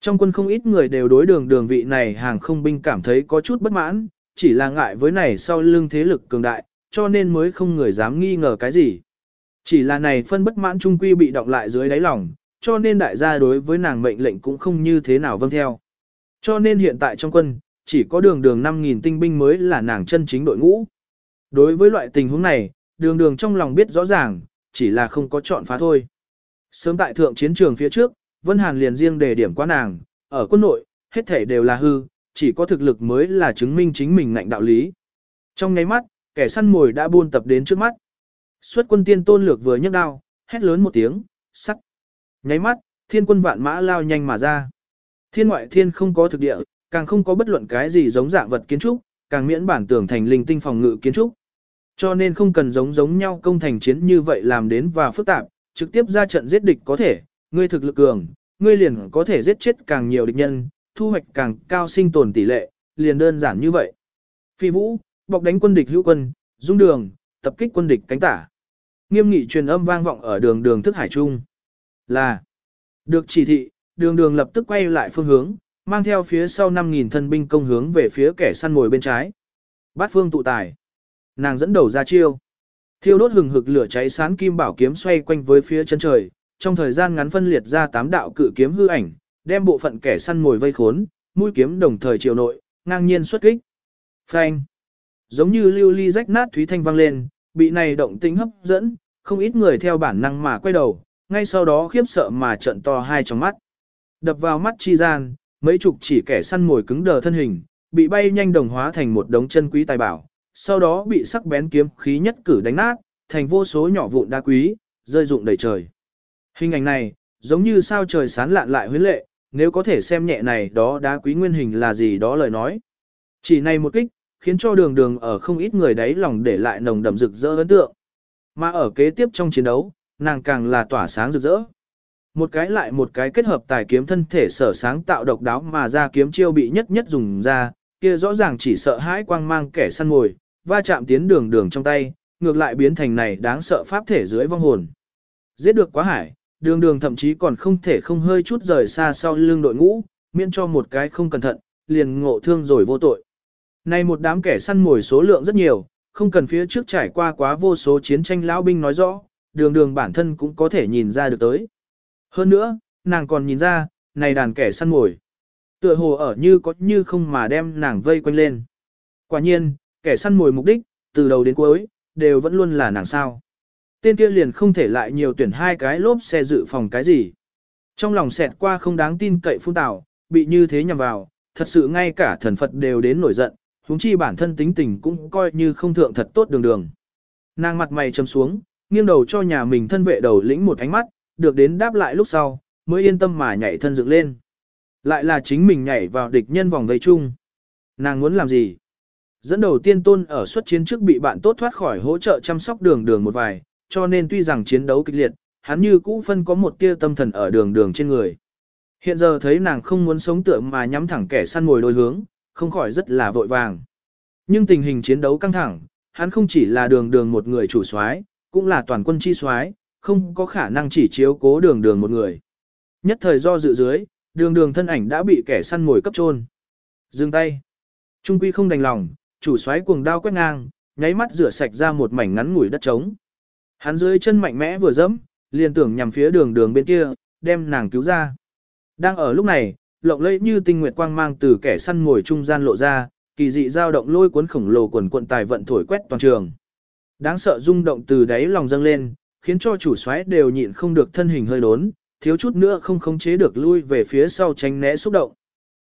Trong quân không ít người đều đối đường đường vị này hàng không binh cảm thấy có chút bất mãn, chỉ là ngại với này sau lưng thế lực cường đại, cho nên mới không người dám nghi ngờ cái gì. Chỉ là này phân bất mãn trung quy bị động lại dưới đáy lòng, cho nên đại gia đối với nàng mệnh lệnh cũng không như thế nào vâng theo. Cho nên hiện tại trong quân, chỉ có đường đường 5.000 tinh binh mới là nàng chân chính đội ngũ. Đối với loại tình huống này, đường đường trong lòng biết rõ ràng, chỉ là không có chọn phá thôi. Sớm tại thượng chiến trường phía trước, Vân Hàn liền riêng đề điểm qua nàng, ở quân nội, hết thể đều là hư, chỉ có thực lực mới là chứng minh chính mình ngạnh đạo lý. Trong nháy mắt, kẻ săn mồi đã buôn tập đến trước mắt. Xuất quân tiên tôn lược vừa nhấc đao, hét lớn một tiếng, sắc. Nháy mắt, thiên quân vạn mã lao nhanh mà ra. Thiên ngoại thiên không có thực địa, càng không có bất luận cái gì giống dạng vật kiến trúc, càng miễn bản tưởng thành linh tinh phòng ngự kiến trúc. Cho nên không cần giống giống nhau công thành chiến như vậy làm đến và phức tạp, trực tiếp ra trận giết địch có thể, ngươi thực lực cường, ngươi liền có thể giết chết càng nhiều địch nhân, thu hoạch càng cao sinh tồn tỷ lệ, liền đơn giản như vậy. Phi vũ, bọc đánh quân địch hữu quân, dung đường, tập kích quân địch cánh tả. Nghiêm nghị truyền âm vang vọng ở đường đường thức hải trung. Là, được chỉ thị, đường đường lập tức quay lại phương hướng, mang theo phía sau 5.000 thân binh công hướng về phía kẻ săn mồi bên trái. Bát phương tụ tài. Nàng dẫn đầu ra chiêu. Thiêu đốt hừng hực lửa cháy sáng kim bảo kiếm xoay quanh với phía chân trời, trong thời gian ngắn phân liệt ra tám đạo cự kiếm hư ảnh, đem bộ phận kẻ săn mồi vây khốn, mũi kiếm đồng thời chiều nội, ngang nhiên xuất kích. Phanh. Giống như lưu ly rách nát thúy thanh vang lên, bị này động tính hấp dẫn, không ít người theo bản năng mà quay đầu, ngay sau đó khiếp sợ mà trận to hai trong mắt. Đập vào mắt chi gian, mấy chục chỉ kẻ săn mồi cứng đờ thân hình, bị bay nhanh đồng hóa thành một đống chân quý tài bảo, sau đó bị sắc bén kiếm khí nhất cử đánh nát, thành vô số nhỏ vụn đá quý, rơi rụng đầy trời. Hình ảnh này, giống như sao trời sáng lạn lại huyến lệ, nếu có thể xem nhẹ này đó đá quý nguyên hình là gì đó lời nói. Chỉ này một kích, khiến cho đường đường ở không ít người đấy lòng để lại nồng đậm rực rỡ ấn tượng. Mà ở kế tiếp trong chiến đấu, nàng càng là tỏa sáng rực rỡ. Một cái lại một cái kết hợp tài kiếm thân thể sở sáng tạo độc đáo mà ra kiếm chiêu bị nhất nhất dùng ra, kia rõ ràng chỉ sợ hãi quang mang kẻ săn mồi, va chạm tiến đường đường trong tay, ngược lại biến thành này đáng sợ pháp thể dưới vong hồn. Giết được quá hải, đường đường thậm chí còn không thể không hơi chút rời xa sau lưng đội ngũ, miễn cho một cái không cẩn thận, liền ngộ thương rồi vô tội. Này một đám kẻ săn mồi số lượng rất nhiều, không cần phía trước trải qua quá vô số chiến tranh lão binh nói rõ, đường đường bản thân cũng có thể nhìn ra được tới. Hơn nữa, nàng còn nhìn ra, này đàn kẻ săn mồi. Tựa hồ ở như có như không mà đem nàng vây quanh lên. Quả nhiên, kẻ săn mồi mục đích, từ đầu đến cuối, đều vẫn luôn là nàng sao. Tên kia liền không thể lại nhiều tuyển hai cái lốp xe dự phòng cái gì. Trong lòng xẹt qua không đáng tin cậy phun tảo, bị như thế nhằm vào, thật sự ngay cả thần Phật đều đến nổi giận, huống chi bản thân tính tình cũng coi như không thượng thật tốt đường đường. Nàng mặt mày trầm xuống, nghiêng đầu cho nhà mình thân vệ đầu lĩnh một ánh mắt, được đến đáp lại lúc sau, mới yên tâm mà nhảy thân dựng lên. Lại là chính mình nhảy vào địch nhân vòng vây chung. Nàng muốn làm gì? Dẫn đầu tiên tôn ở xuất chiến trước bị bạn tốt thoát khỏi hỗ trợ chăm sóc đường đường một vài, cho nên tuy rằng chiến đấu kịch liệt, hắn như cũ phân có một tia tâm thần ở đường đường trên người. Hiện giờ thấy nàng không muốn sống tượng mà nhắm thẳng kẻ săn mồi đôi hướng, không khỏi rất là vội vàng. Nhưng tình hình chiến đấu căng thẳng, hắn không chỉ là đường đường một người chủ soái, cũng là toàn quân chi soái, không có khả năng chỉ chiếu cố đường đường một người. Nhất thời do dự dưới, đường đường thân ảnh đã bị kẻ săn mồi cấp trôn. Dừng tay. Trung quy không đành lòng, chủ soái cuồng đao quét ngang, nháy mắt rửa sạch ra một mảnh ngắn ngủi đất trống. Hắn dưới chân mạnh mẽ vừa dẫm, liền tưởng nhằm phía đường đường bên kia, đem nàng cứu ra. Đang ở lúc này, lộng lẫy như tinh nguyệt quang mang từ kẻ săn ngồi trung gian lộ ra, kỳ dị dao động lôi cuốn khổng lồ quần quận tài vận thổi quét toàn trường. Đáng sợ rung động từ đáy lòng dâng lên, khiến cho chủ soái đều nhịn không được thân hình hơi đốn, thiếu chút nữa không khống chế được lui về phía sau tránh né xúc động.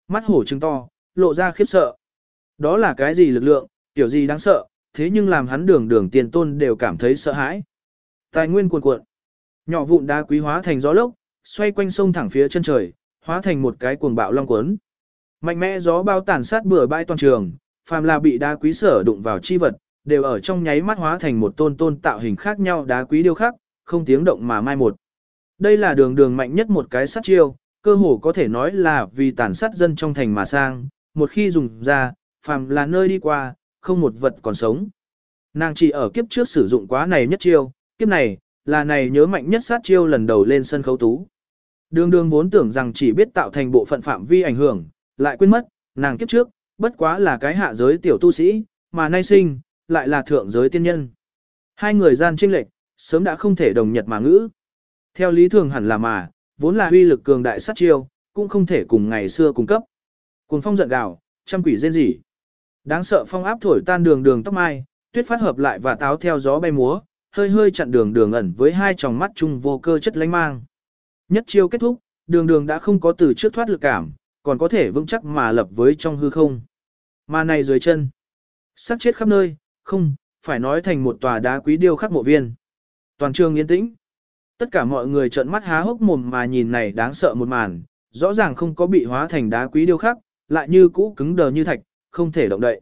Mắt hổ trừng to, lộ ra khiếp sợ. Đó là cái gì lực lượng, kiểu gì đáng sợ, thế nhưng làm hắn đường đường tiền tôn đều cảm thấy sợ hãi. Tài nguyên cuồn cuộn, nhỏ vụn đá quý hóa thành gió lốc, xoay quanh sông thẳng phía chân trời, hóa thành một cái cuồng bạo long cuốn. Mạnh mẽ gió bao tàn sát bừa bãi toàn trường, phàm là bị đá quý sở đụng vào chi vật, đều ở trong nháy mắt hóa thành một tôn tôn tạo hình khác nhau đá quý điêu khắc, không tiếng động mà mai một. Đây là đường đường mạnh nhất một cái sát chiêu, cơ hồ có thể nói là vì tàn sát dân trong thành mà sang, một khi dùng ra, phàm là nơi đi qua, không một vật còn sống. Nàng chỉ ở kiếp trước sử dụng quá này nhất chiêu, kiếp này, là này nhớ mạnh nhất sát chiêu lần đầu lên sân khấu tú. Đường đường vốn tưởng rằng chỉ biết tạo thành bộ phận phạm vi ảnh hưởng, lại quên mất, nàng kiếp trước, bất quá là cái hạ giới tiểu tu sĩ, mà nay sinh, lại là thượng giới tiên nhân. Hai người gian trinh lệch, sớm đã không thể đồng nhật mà ngữ. Theo lý thường hẳn là mà, vốn là huy lực cường đại sát chiêu, cũng không thể cùng ngày xưa cung cấp. Cùng phong giận gào, trăm quỷ rên rỉ. Đáng sợ phong áp thổi tan đường đường tóc mai, tuyết phát hợp lại và táo theo gió bay múa, hơi hơi chặn đường đường ẩn với hai tròng mắt chung vô cơ chất lánh mang. Nhất chiêu kết thúc, đường đường đã không có từ trước thoát lực cảm, còn có thể vững chắc mà lập với trong hư không. Mà này dưới chân, sắc chết khắp nơi, không, phải nói thành một tòa đá quý điêu khắc mộ viên. Toàn trường yên tĩnh. Tất cả mọi người trợn mắt há hốc mồm mà nhìn này đáng sợ một màn, rõ ràng không có bị hóa thành đá quý điêu khắc, lại như cũ cứng đờ như thạch, không thể động đậy.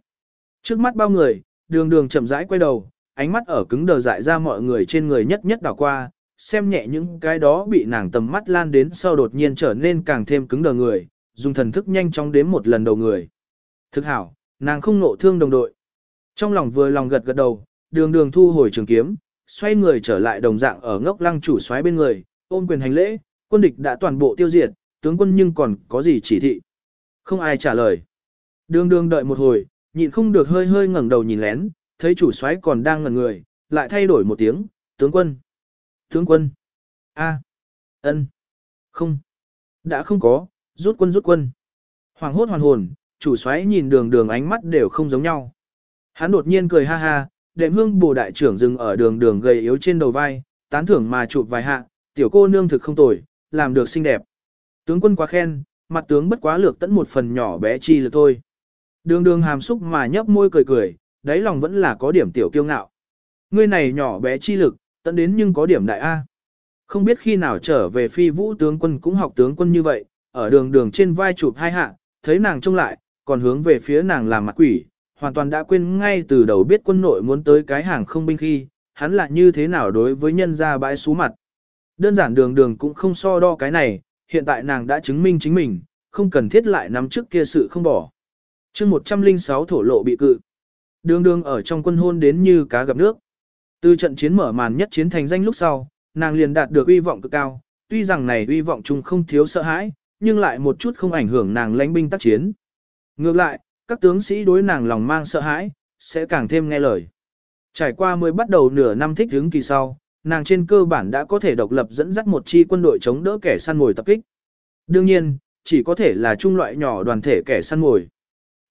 Trước mắt bao người, đường đường chậm rãi quay đầu, ánh mắt ở cứng đờ dại ra mọi người trên người nhất nhất đảo qua, xem nhẹ những cái đó bị nàng tầm mắt lan đến sau đột nhiên trở nên càng thêm cứng đờ người, dùng thần thức nhanh chóng đếm một lần đầu người. Thực hảo, nàng không nộ thương đồng đội. Trong lòng vừa lòng gật gật đầu, đường đường thu hồi trường kiếm, xoay người trở lại đồng dạng ở ngốc lăng chủ xoáy bên người, ôm quyền hành lễ, quân địch đã toàn bộ tiêu diệt, tướng quân nhưng còn có gì chỉ thị. Không ai trả lời. Đường đường đợi một hồi, nhịn không được hơi hơi ngẩng đầu nhìn lén, thấy chủ soái còn đang ngẩn người, lại thay đổi một tiếng, tướng quân. Tướng quân. a ân Không. Đã không có, rút quân rút quân. Hoàng hốt hoàn hồn, chủ soái nhìn đường đường ánh mắt đều không giống nhau. Hắn đột nhiên cười ha ha, đệm hương bồ đại trưởng dừng ở đường đường gầy yếu trên đầu vai, tán thưởng mà chụp vài hạ, tiểu cô nương thực không tồi, làm được xinh đẹp. Tướng quân quá khen, mặt tướng bất quá lược tẫn một phần nhỏ bé chi là thôi. Đường đường hàm xúc mà nhấp môi cười cười, đáy lòng vẫn là có điểm tiểu kiêu ngạo. Ngươi này nhỏ bé chi lực, tận đến nhưng có điểm đại A. Không biết khi nào trở về phi vũ tướng quân cũng học tướng quân như vậy, ở đường đường trên vai chụp hai hạ, thấy nàng trông lại, còn hướng về phía nàng làm mặt quỷ, hoàn toàn đã quên ngay từ đầu biết quân nội muốn tới cái hàng không binh khi, hắn là như thế nào đối với nhân gia bãi xú mặt. Đơn giản đường đường cũng không so đo cái này, hiện tại nàng đã chứng minh chính mình, không cần thiết lại nắm trước kia sự không bỏ. chương 106 thổ lộ bị cự. Đường đường ở trong quân hôn đến như cá gặp nước. Từ trận chiến mở màn nhất chiến thành danh lúc sau, nàng liền đạt được uy vọng cực cao, tuy rằng này uy vọng chung không thiếu sợ hãi, nhưng lại một chút không ảnh hưởng nàng lãnh binh tác chiến. Ngược lại, các tướng sĩ đối nàng lòng mang sợ hãi, sẽ càng thêm nghe lời. Trải qua mới bắt đầu nửa năm thích hướng kỳ sau, nàng trên cơ bản đã có thể độc lập dẫn dắt một chi quân đội chống đỡ kẻ săn mồi tập kích. Đương nhiên, chỉ có thể là trung loại nhỏ đoàn thể kẻ săn mồi.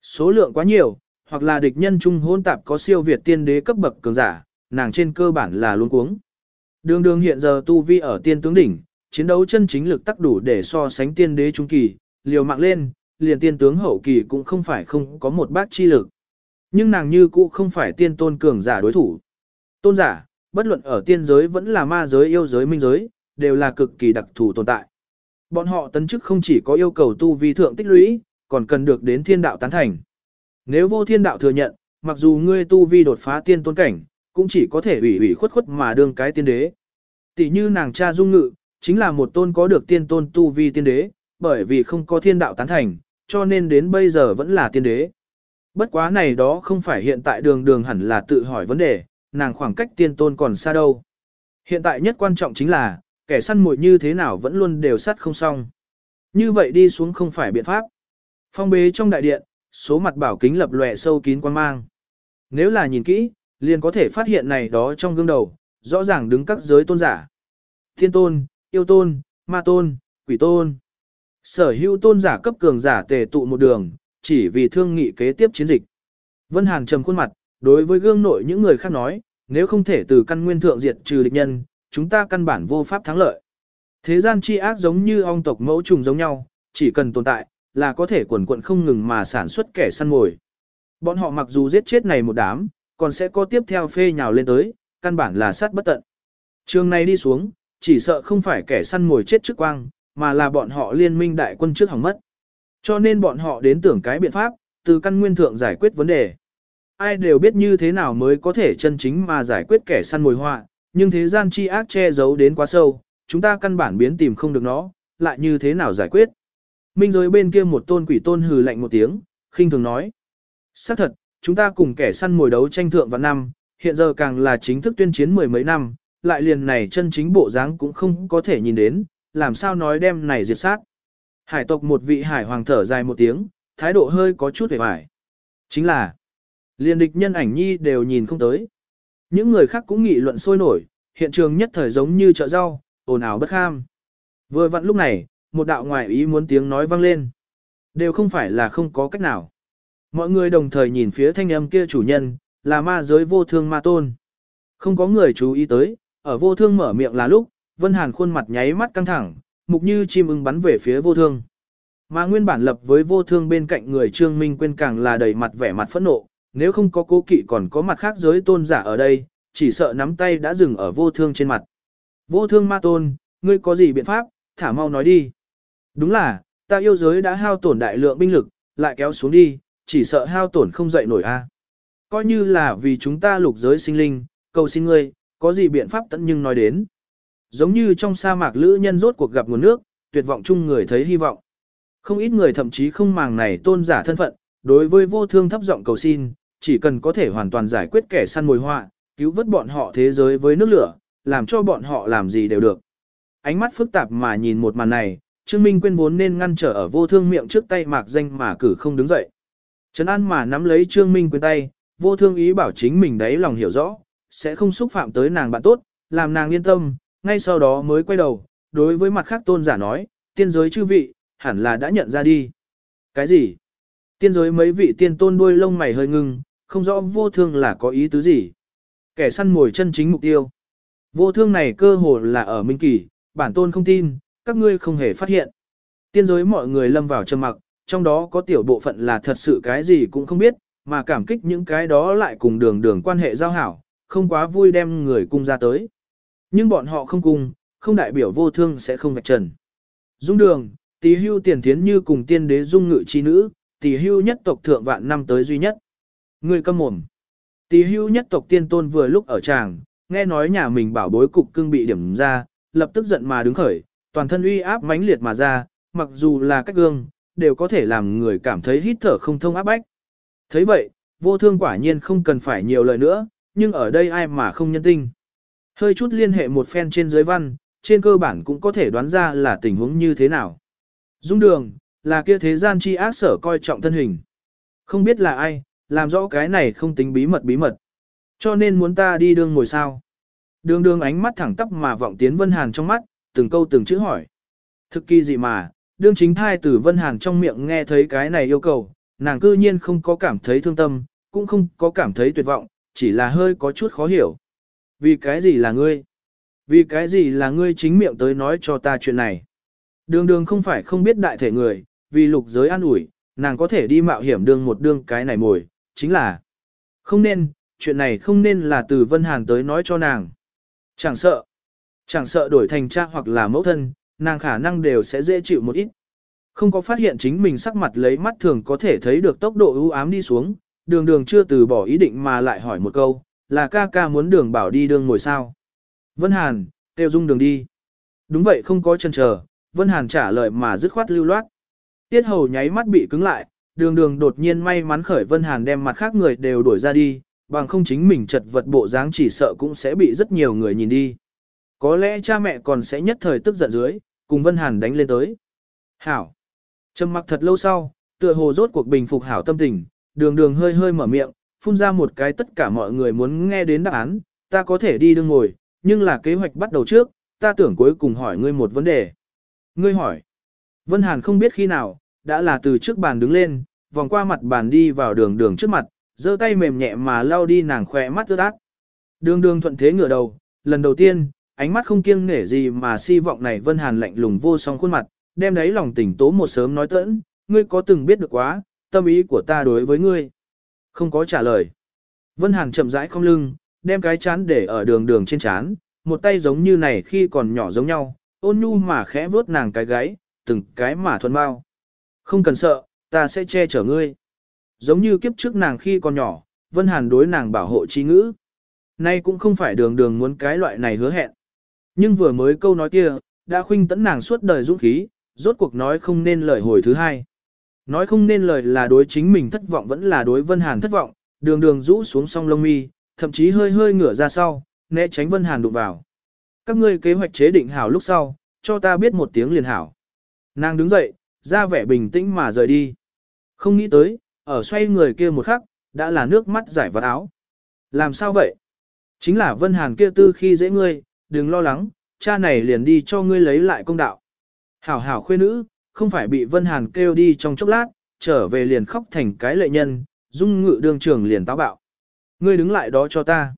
Số lượng quá nhiều, hoặc là địch nhân trung hôn tạp có siêu việt tiên đế cấp bậc cường giả, nàng trên cơ bản là luôn cuống. Đường đường hiện giờ tu vi ở tiên tướng đỉnh, chiến đấu chân chính lực tác đủ để so sánh tiên đế trung kỳ, liều mạng lên, liền tiên tướng hậu kỳ cũng không phải không có một bác chi lực. Nhưng nàng như cũ không phải tiên tôn cường giả đối thủ. Tôn giả, bất luận ở tiên giới vẫn là ma giới yêu giới minh giới, đều là cực kỳ đặc thù tồn tại. Bọn họ tấn chức không chỉ có yêu cầu tu vi thượng tích lũy, còn cần được đến thiên đạo tán thành. Nếu vô thiên đạo thừa nhận, mặc dù ngươi tu vi đột phá tiên tôn cảnh, cũng chỉ có thể ủy ủy khuất khuất mà đương cái tiên đế. Tỷ như nàng cha dung ngự, chính là một tôn có được tiên tôn tu vi tiên đế, bởi vì không có thiên đạo tán thành, cho nên đến bây giờ vẫn là tiên đế. Bất quá này đó không phải hiện tại đường đường hẳn là tự hỏi vấn đề, nàng khoảng cách tiên tôn còn xa đâu. Hiện tại nhất quan trọng chính là, kẻ săn mồi như thế nào vẫn luôn đều sắt không xong. Như vậy đi xuống không phải biện pháp. Phong bế trong đại điện, số mặt bảo kính lập lòe sâu kín quan mang. Nếu là nhìn kỹ, liền có thể phát hiện này đó trong gương đầu, rõ ràng đứng các giới tôn giả. Thiên tôn, yêu tôn, ma tôn, quỷ tôn. Sở hữu tôn giả cấp cường giả tề tụ một đường, chỉ vì thương nghị kế tiếp chiến dịch. Vân Hàn trầm khuôn mặt, đối với gương nội những người khác nói, nếu không thể từ căn nguyên thượng diệt trừ địch nhân, chúng ta căn bản vô pháp thắng lợi. Thế gian chi ác giống như ong tộc mẫu trùng giống nhau, chỉ cần tồn tại, là có thể quần quận không ngừng mà sản xuất kẻ săn mồi. Bọn họ mặc dù giết chết này một đám, còn sẽ có tiếp theo phê nhào lên tới, căn bản là sát bất tận. Trường này đi xuống, chỉ sợ không phải kẻ săn mồi chết trước quang, mà là bọn họ liên minh đại quân trước hỏng mất. Cho nên bọn họ đến tưởng cái biện pháp, từ căn nguyên thượng giải quyết vấn đề. Ai đều biết như thế nào mới có thể chân chính mà giải quyết kẻ săn mồi họa, nhưng thế gian chi ác che giấu đến quá sâu, chúng ta căn bản biến tìm không được nó, lại như thế nào giải quyết. Minh giới bên kia một tôn quỷ tôn hừ lạnh một tiếng, khinh thường nói. xác thật, chúng ta cùng kẻ săn mồi đấu tranh thượng vào năm, hiện giờ càng là chính thức tuyên chiến mười mấy năm, lại liền này chân chính bộ dáng cũng không có thể nhìn đến, làm sao nói đem này diệt sát. Hải tộc một vị hải hoàng thở dài một tiếng, thái độ hơi có chút hề hoài. Chính là, liền địch nhân ảnh nhi đều nhìn không tới. Những người khác cũng nghị luận sôi nổi, hiện trường nhất thời giống như chợ rau, ồn ào bất kham. Vừa vặn lúc này, một đạo ngoại ý muốn tiếng nói vang lên. Đều không phải là không có cách nào. Mọi người đồng thời nhìn phía thanh âm kia chủ nhân, là ma giới vô thương ma tôn. Không có người chú ý tới, ở vô thương mở miệng là lúc, Vân Hàn khuôn mặt nháy mắt căng thẳng, mục như chim ưng bắn về phía vô thương. Mà nguyên bản lập với vô thương bên cạnh người Trương Minh quên càng là đầy mặt vẻ mặt phẫn nộ, nếu không có cố kỵ còn có mặt khác giới tôn giả ở đây, chỉ sợ nắm tay đã dừng ở vô thương trên mặt. Vô thương ma tôn, ngươi có gì biện pháp, thả mau nói đi. Đúng là, ta yêu giới đã hao tổn đại lượng binh lực, lại kéo xuống đi, chỉ sợ hao tổn không dậy nổi a. À. Coi như là vì chúng ta lục giới sinh linh, cầu xin ngươi, có gì biện pháp tận nhưng nói đến. Giống như trong sa mạc lữ nhân rốt cuộc gặp nguồn nước, tuyệt vọng chung người thấy hy vọng. Không ít người thậm chí không màng này tôn giả thân phận, đối với vô thương thấp giọng cầu xin, chỉ cần có thể hoàn toàn giải quyết kẻ săn mồi họa, cứu vớt bọn họ thế giới với nước lửa, làm cho bọn họ làm gì đều được. Ánh mắt phức tạp mà nhìn một màn này, Trương Minh quên vốn nên ngăn trở ở vô thương miệng trước tay mạc danh mà cử không đứng dậy. Trấn An mà nắm lấy Trương Minh quên tay, vô thương ý bảo chính mình đấy lòng hiểu rõ, sẽ không xúc phạm tới nàng bạn tốt, làm nàng yên tâm, ngay sau đó mới quay đầu, đối với mặt khác tôn giả nói, tiên giới chư vị, hẳn là đã nhận ra đi. Cái gì? Tiên giới mấy vị tiên tôn đuôi lông mày hơi ngưng, không rõ vô thương là có ý tứ gì. Kẻ săn mồi chân chính mục tiêu. Vô thương này cơ hồ là ở minh kỳ, bản tôn không tin, các ngươi không hề phát hiện. Tiên giới mọi người lâm vào trầm mặc, trong đó có tiểu bộ phận là thật sự cái gì cũng không biết, mà cảm kích những cái đó lại cùng đường đường quan hệ giao hảo, không quá vui đem người cung ra tới. Nhưng bọn họ không cung, không đại biểu vô thương sẽ không vạch trần. Dung đường, tỷ hưu tiền thiến như cùng tiên đế dung ngự chi nữ, tỷ hưu nhất tộc thượng vạn năm tới duy nhất. Người câm mồm. Tỷ hưu nhất tộc tiên tôn vừa lúc ở tràng, nghe nói nhà mình bảo bối cục cưng bị điểm ra, lập tức giận mà đứng khởi, toàn thân uy áp mãnh liệt mà ra, mặc dù là cách gương, đều có thể làm người cảm thấy hít thở không thông áp bách. thấy vậy, vô thương quả nhiên không cần phải nhiều lời nữa, nhưng ở đây ai mà không nhân tinh. Hơi chút liên hệ một phen trên giới văn, trên cơ bản cũng có thể đoán ra là tình huống như thế nào. Dung đường, là kia thế gian chi ác sở coi trọng thân hình. Không biết là ai, làm rõ cái này không tính bí mật bí mật. Cho nên muốn ta đi đường ngồi sao. Đường đường ánh mắt thẳng tắp mà vọng tiến Vân Hàn trong mắt, từng câu từng chữ hỏi. Thực kỳ gì mà, đương chính thai từ Vân Hàn trong miệng nghe thấy cái này yêu cầu, nàng cư nhiên không có cảm thấy thương tâm, cũng không có cảm thấy tuyệt vọng, chỉ là hơi có chút khó hiểu. Vì cái gì là ngươi? Vì cái gì là ngươi chính miệng tới nói cho ta chuyện này? Đường đường không phải không biết đại thể người, vì lục giới an ủi, nàng có thể đi mạo hiểm đường một đương cái này mồi, chính là không nên, chuyện này không nên là từ Vân Hàn tới nói cho nàng. Chẳng sợ, chẳng sợ đổi thành cha hoặc là mẫu thân, nàng khả năng đều sẽ dễ chịu một ít. Không có phát hiện chính mình sắc mặt lấy mắt thường có thể thấy được tốc độ ưu ám đi xuống, đường đường chưa từ bỏ ý định mà lại hỏi một câu, là ca ca muốn đường bảo đi đường ngồi sao. Vân Hàn, tiêu dung đường đi. Đúng vậy không có chân chờ, Vân Hàn trả lời mà dứt khoát lưu loát. Tiết hầu nháy mắt bị cứng lại, đường đường đột nhiên may mắn khởi Vân Hàn đem mặt khác người đều đuổi ra đi, bằng không chính mình chật vật bộ dáng chỉ sợ cũng sẽ bị rất nhiều người nhìn đi. Có lẽ cha mẹ còn sẽ nhất thời tức giận dưới, cùng Vân Hàn đánh lên tới. Hảo. Trầm mặc thật lâu sau, tựa hồ rốt cuộc bình phục hảo tâm tình, đường đường hơi hơi mở miệng, phun ra một cái tất cả mọi người muốn nghe đến đáp án, ta có thể đi đương ngồi, nhưng là kế hoạch bắt đầu trước, ta tưởng cuối cùng hỏi ngươi một vấn đề. Ngươi hỏi. Vân Hàn không biết khi nào, đã là từ trước bàn đứng lên, vòng qua mặt bàn đi vào đường đường trước mặt, giơ tay mềm nhẹ mà lau đi nàng khỏe mắt ướt át. Đường đường thuận thế ngửa đầu, lần đầu tiên, ánh mắt không kiêng nể gì mà si vọng này Vân Hàn lạnh lùng vô song khuôn mặt, đem đấy lòng tỉnh tố một sớm nói tẫn, ngươi có từng biết được quá, tâm ý của ta đối với ngươi. Không có trả lời. Vân Hàn chậm rãi không lưng, đem cái chán để ở đường đường trên chán, một tay giống như này khi còn nhỏ giống nhau, ôn nhu mà khẽ vuốt nàng cái gáy, từng cái mà thuần bao. Không cần sợ, ta sẽ che chở ngươi. Giống như kiếp trước nàng khi còn nhỏ, Vân Hàn đối nàng bảo hộ chi ngữ. Nay cũng không phải đường đường muốn cái loại này hứa hẹn. Nhưng vừa mới câu nói kia, đã khuynh tấn nàng suốt đời dũng khí, rốt cuộc nói không nên lời hồi thứ hai. Nói không nên lời là đối chính mình thất vọng vẫn là đối Vân Hàn thất vọng, đường đường rũ xuống song lông mi, thậm chí hơi hơi ngửa ra sau, né tránh Vân Hàn đụng vào. Các ngươi kế hoạch chế định hảo lúc sau, cho ta biết một tiếng liền hảo. Nàng đứng dậy, ra vẻ bình tĩnh mà rời đi. Không nghĩ tới, ở xoay người kia một khắc, đã là nước mắt giải vật áo. Làm sao vậy? Chính là Vân Hàn kia tư khi dễ ngươi, đừng lo lắng, cha này liền đi cho ngươi lấy lại công đạo. Hảo hảo khuê nữ, không phải bị Vân Hàn kêu đi trong chốc lát, trở về liền khóc thành cái lệ nhân, dung ngự đường trưởng liền táo bạo. Ngươi đứng lại đó cho ta.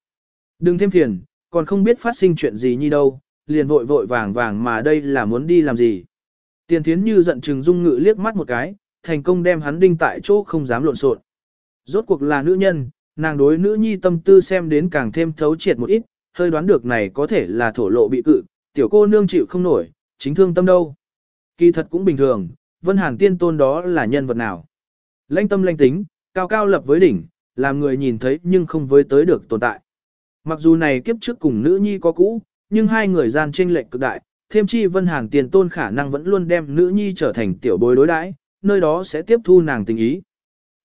Đừng thêm phiền, còn không biết phát sinh chuyện gì như đâu, liền vội vội vàng vàng mà đây là muốn đi làm gì. Tiền thiến như giận chừng dung ngự liếc mắt một cái, thành công đem hắn đinh tại chỗ không dám lộn xộn. Rốt cuộc là nữ nhân, nàng đối nữ nhi tâm tư xem đến càng thêm thấu triệt một ít, hơi đoán được này có thể là thổ lộ bị cự, tiểu cô nương chịu không nổi, chính thương tâm đâu. Kỳ thật cũng bình thường, Vân Hàn tiên tôn đó là nhân vật nào. Lãnh tâm lãnh tính, cao cao lập với đỉnh, làm người nhìn thấy nhưng không với tới được tồn tại. Mặc dù này kiếp trước cùng nữ nhi có cũ, nhưng hai người gian trên lệch cực đại, thêm chi Vân Hàn tiền tôn khả năng vẫn luôn đem nữ nhi trở thành tiểu bối đối đãi, nơi đó sẽ tiếp thu nàng tình ý.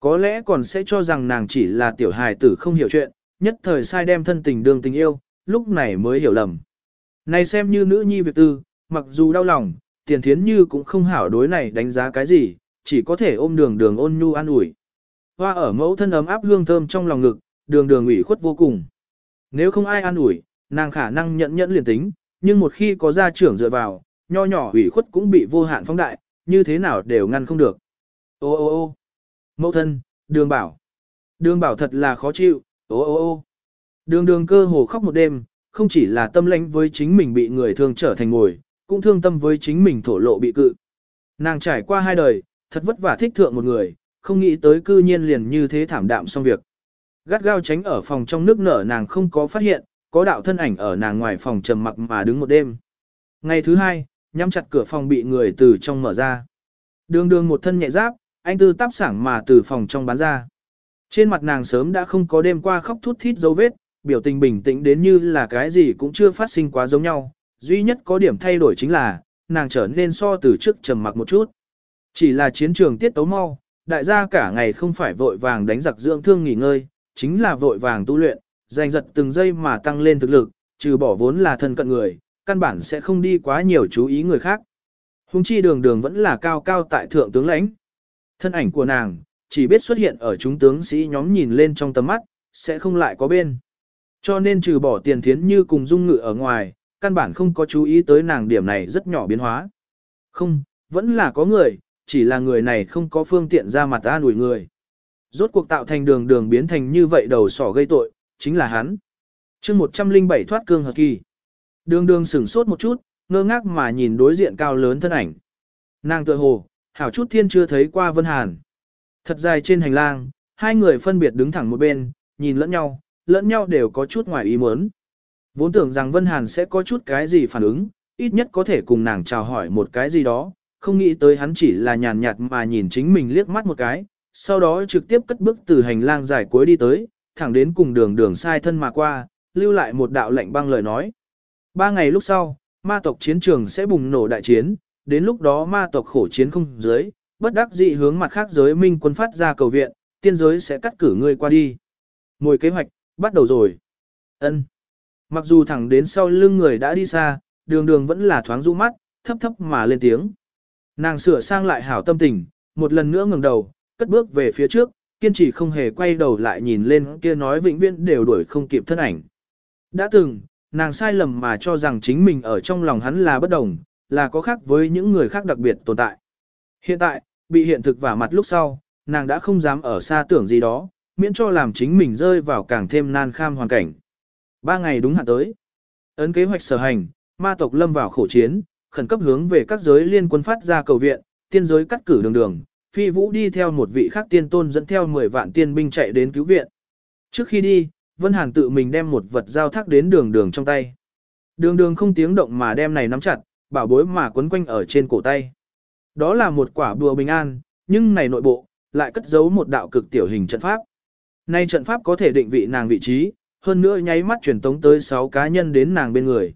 Có lẽ còn sẽ cho rằng nàng chỉ là tiểu hài tử không hiểu chuyện, nhất thời sai đem thân tình đương tình yêu, lúc này mới hiểu lầm. Này xem như nữ nhi việc tư, mặc dù đau lòng, tiền thiến như cũng không hảo đối này đánh giá cái gì, chỉ có thể ôm đường đường ôn nhu an ủi. Hoa ở mẫu thân ấm áp hương thơm trong lòng ngực, đường đường ủy khuất vô cùng. Nếu không ai an ủi, nàng khả năng nhận nhẫn liền tính, nhưng một khi có gia trưởng dựa vào, nho nhỏ ủy khuất cũng bị vô hạn phóng đại, như thế nào đều ngăn không được. Ô ô ô mẫu thân, đường bảo. Đường bảo thật là khó chịu, ô ô ô Đường đường cơ hồ khóc một đêm, không chỉ là tâm lãnh với chính mình bị người thương trở thành ngồi, cũng thương tâm với chính mình thổ lộ bị cự. Nàng trải qua hai đời, thật vất vả thích thượng một người, không nghĩ tới cư nhiên liền như thế thảm đạm xong việc. Gắt gao tránh ở phòng trong nước nở nàng không có phát hiện, có đạo thân ảnh ở nàng ngoài phòng trầm mặc mà đứng một đêm. Ngày thứ hai, nhắm chặt cửa phòng bị người từ trong mở ra. Đường đường một thân nhẹ giáp, anh tư táp sảng mà từ phòng trong bán ra. Trên mặt nàng sớm đã không có đêm qua khóc thút thít dấu vết, biểu tình bình tĩnh đến như là cái gì cũng chưa phát sinh quá giống nhau. Duy nhất có điểm thay đổi chính là, nàng trở nên so từ trước trầm mặc một chút. Chỉ là chiến trường tiết tấu mau, đại gia cả ngày không phải vội vàng đánh giặc dưỡng thương nghỉ ngơi, chính là vội vàng tu luyện, giành giật từng giây mà tăng lên thực lực, trừ bỏ vốn là thân cận người, căn bản sẽ không đi quá nhiều chú ý người khác. Hùng chi đường đường vẫn là cao cao tại thượng tướng lãnh. Thân ảnh của nàng, chỉ biết xuất hiện ở chúng tướng sĩ nhóm nhìn lên trong tầm mắt, sẽ không lại có bên. Cho nên trừ bỏ tiền thiến như cùng dung ngự ở ngoài, căn bản không có chú ý tới nàng điểm này rất nhỏ biến hóa. Không, vẫn là có người, chỉ là người này không có phương tiện ra mặt ta đuổi người. Rốt cuộc tạo thành đường đường biến thành như vậy đầu sỏ gây tội, chính là hắn. chương 107 thoát cương hợp kỳ. Đường đường sửng sốt một chút, ngơ ngác mà nhìn đối diện cao lớn thân ảnh. Nàng tự hồ, hảo chút thiên chưa thấy qua Vân Hàn. Thật dài trên hành lang, hai người phân biệt đứng thẳng một bên, nhìn lẫn nhau, lẫn nhau đều có chút ngoài ý muốn. Vốn tưởng rằng Vân Hàn sẽ có chút cái gì phản ứng, ít nhất có thể cùng nàng chào hỏi một cái gì đó, không nghĩ tới hắn chỉ là nhàn nhạt mà nhìn chính mình liếc mắt một cái, sau đó trực tiếp cất bước từ hành lang dài cuối đi tới, thẳng đến cùng đường đường sai thân mà qua, lưu lại một đạo lệnh băng lời nói. Ba ngày lúc sau, ma tộc chiến trường sẽ bùng nổ đại chiến, đến lúc đó ma tộc khổ chiến không dưới, bất đắc dị hướng mặt khác giới minh quân phát ra cầu viện, tiên giới sẽ cắt cử người qua đi. Ngồi kế hoạch, bắt đầu rồi. ân Mặc dù thẳng đến sau lưng người đã đi xa, đường đường vẫn là thoáng rũ mắt, thấp thấp mà lên tiếng. Nàng sửa sang lại hảo tâm tình, một lần nữa ngẩng đầu, cất bước về phía trước, kiên trì không hề quay đầu lại nhìn lên kia nói vĩnh viễn đều đuổi không kịp thân ảnh. Đã từng, nàng sai lầm mà cho rằng chính mình ở trong lòng hắn là bất đồng, là có khác với những người khác đặc biệt tồn tại. Hiện tại, bị hiện thực vả mặt lúc sau, nàng đã không dám ở xa tưởng gì đó, miễn cho làm chính mình rơi vào càng thêm nan kham hoàn cảnh. Ba ngày đúng hạn tới. Ấn kế hoạch sở hành, ma tộc lâm vào khổ chiến, khẩn cấp hướng về các giới liên quân phát ra cầu viện, tiên giới cắt cử đường đường, phi vũ đi theo một vị khác tiên tôn dẫn theo 10 vạn tiên binh chạy đến cứu viện. Trước khi đi, Vân Hàn tự mình đem một vật giao thác đến đường đường trong tay. Đường đường không tiếng động mà đem này nắm chặt, bảo bối mà quấn quanh ở trên cổ tay. Đó là một quả bùa bình an, nhưng này nội bộ, lại cất giấu một đạo cực tiểu hình trận pháp. Nay trận pháp có thể định vị nàng vị trí, hơn nữa nháy mắt truyền tống tới 6 cá nhân đến nàng bên người.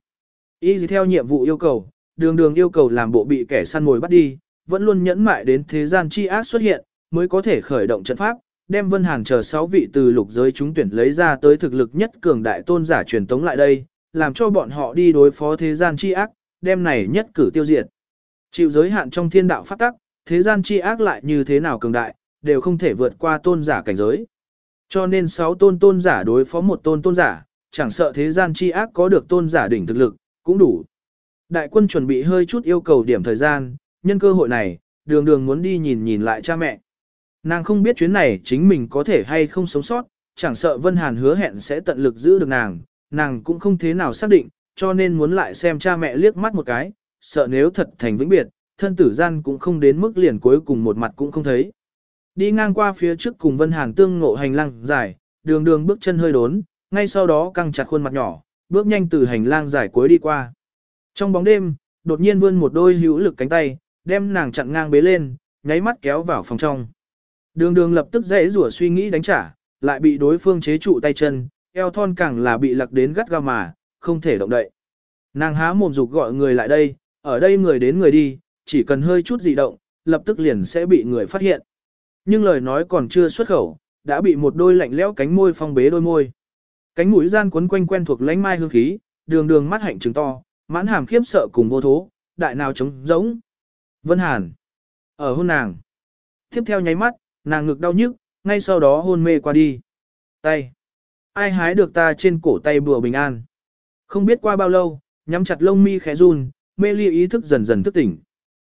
Y theo nhiệm vụ yêu cầu, đường đường yêu cầu làm bộ bị kẻ săn mồi bắt đi, vẫn luôn nhẫn mại đến thế gian chi ác xuất hiện, mới có thể khởi động trận pháp, đem Vân Hàn chờ 6 vị từ lục giới chúng tuyển lấy ra tới thực lực nhất cường đại tôn giả truyền tống lại đây, làm cho bọn họ đi đối phó thế gian chi ác, đem này nhất cử tiêu diệt. Chịu giới hạn trong thiên đạo pháp tắc, thế gian chi ác lại như thế nào cường đại, đều không thể vượt qua tôn giả cảnh giới. Cho nên sáu tôn tôn giả đối phó một tôn tôn giả, chẳng sợ thế gian chi ác có được tôn giả đỉnh thực lực, cũng đủ. Đại quân chuẩn bị hơi chút yêu cầu điểm thời gian, nhân cơ hội này, đường đường muốn đi nhìn nhìn lại cha mẹ. Nàng không biết chuyến này chính mình có thể hay không sống sót, chẳng sợ Vân Hàn hứa hẹn sẽ tận lực giữ được nàng, nàng cũng không thế nào xác định, cho nên muốn lại xem cha mẹ liếc mắt một cái, sợ nếu thật thành vĩnh biệt, thân tử gian cũng không đến mức liền cuối cùng một mặt cũng không thấy. Đi ngang qua phía trước cùng Vân Hàn tương ngộ hành lang dài, đường đường bước chân hơi đốn, ngay sau đó căng chặt khuôn mặt nhỏ, bước nhanh từ hành lang dài cuối đi qua. Trong bóng đêm, đột nhiên vươn một đôi hữu lực cánh tay, đem nàng chặn ngang bế lên, nháy mắt kéo vào phòng trong. Đường đường lập tức dễ rủa suy nghĩ đánh trả, lại bị đối phương chế trụ tay chân, eo thon càng là bị lặc đến gắt gao mà, không thể động đậy. Nàng há mồm dục gọi người lại đây, ở đây người đến người đi, chỉ cần hơi chút dị động, lập tức liền sẽ bị người phát hiện. Nhưng lời nói còn chưa xuất khẩu, đã bị một đôi lạnh lẽo cánh môi phong bế đôi môi. Cánh mũi gian quấn quanh quen thuộc lánh mai hương khí, đường đường mắt hạnh trừng to, mãn hàm khiếp sợ cùng vô thố, đại nào trống giống. Vân Hàn. Ở hôn nàng. Tiếp theo nháy mắt, nàng ngực đau nhức, ngay sau đó hôn mê qua đi. Tay. Ai hái được ta trên cổ tay bùa bình an. Không biết qua bao lâu, nhắm chặt lông mi khẽ run, mê ly ý thức dần dần thức tỉnh.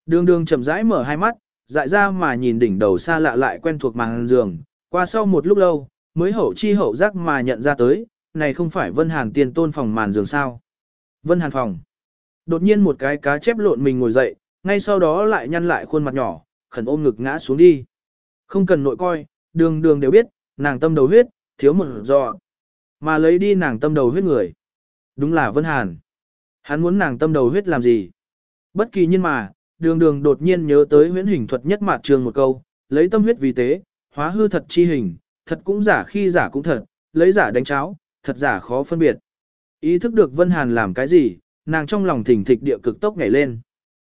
Đường đường chậm rãi mở hai mắt, dại ra mà nhìn đỉnh đầu xa lạ lại quen thuộc màn giường. Qua sau một lúc lâu, mới hậu chi hậu giác mà nhận ra tới, này không phải Vân Hàn tiền tôn phòng màn giường sao. Vân Hàn phòng. Đột nhiên một cái cá chép lộn mình ngồi dậy, ngay sau đó lại nhăn lại khuôn mặt nhỏ, khẩn ôm ngực ngã xuống đi. Không cần nội coi, đường đường đều biết, nàng tâm đầu huyết, thiếu một giò. Mà lấy đi nàng tâm đầu huyết người. Đúng là Vân Hàn. Hắn muốn nàng tâm đầu huyết làm gì? Bất kỳ nhiên mà, đường đường đột nhiên nhớ tới huyễn hình thuật nhất mạt trường một câu, lấy tâm huyết vì tế, hóa hư thật chi hình, thật cũng giả khi giả cũng thật, lấy giả đánh cháo, thật giả khó phân biệt. Ý thức được Vân Hàn làm cái gì, nàng trong lòng thỉnh thịch địa cực tốc nhảy lên.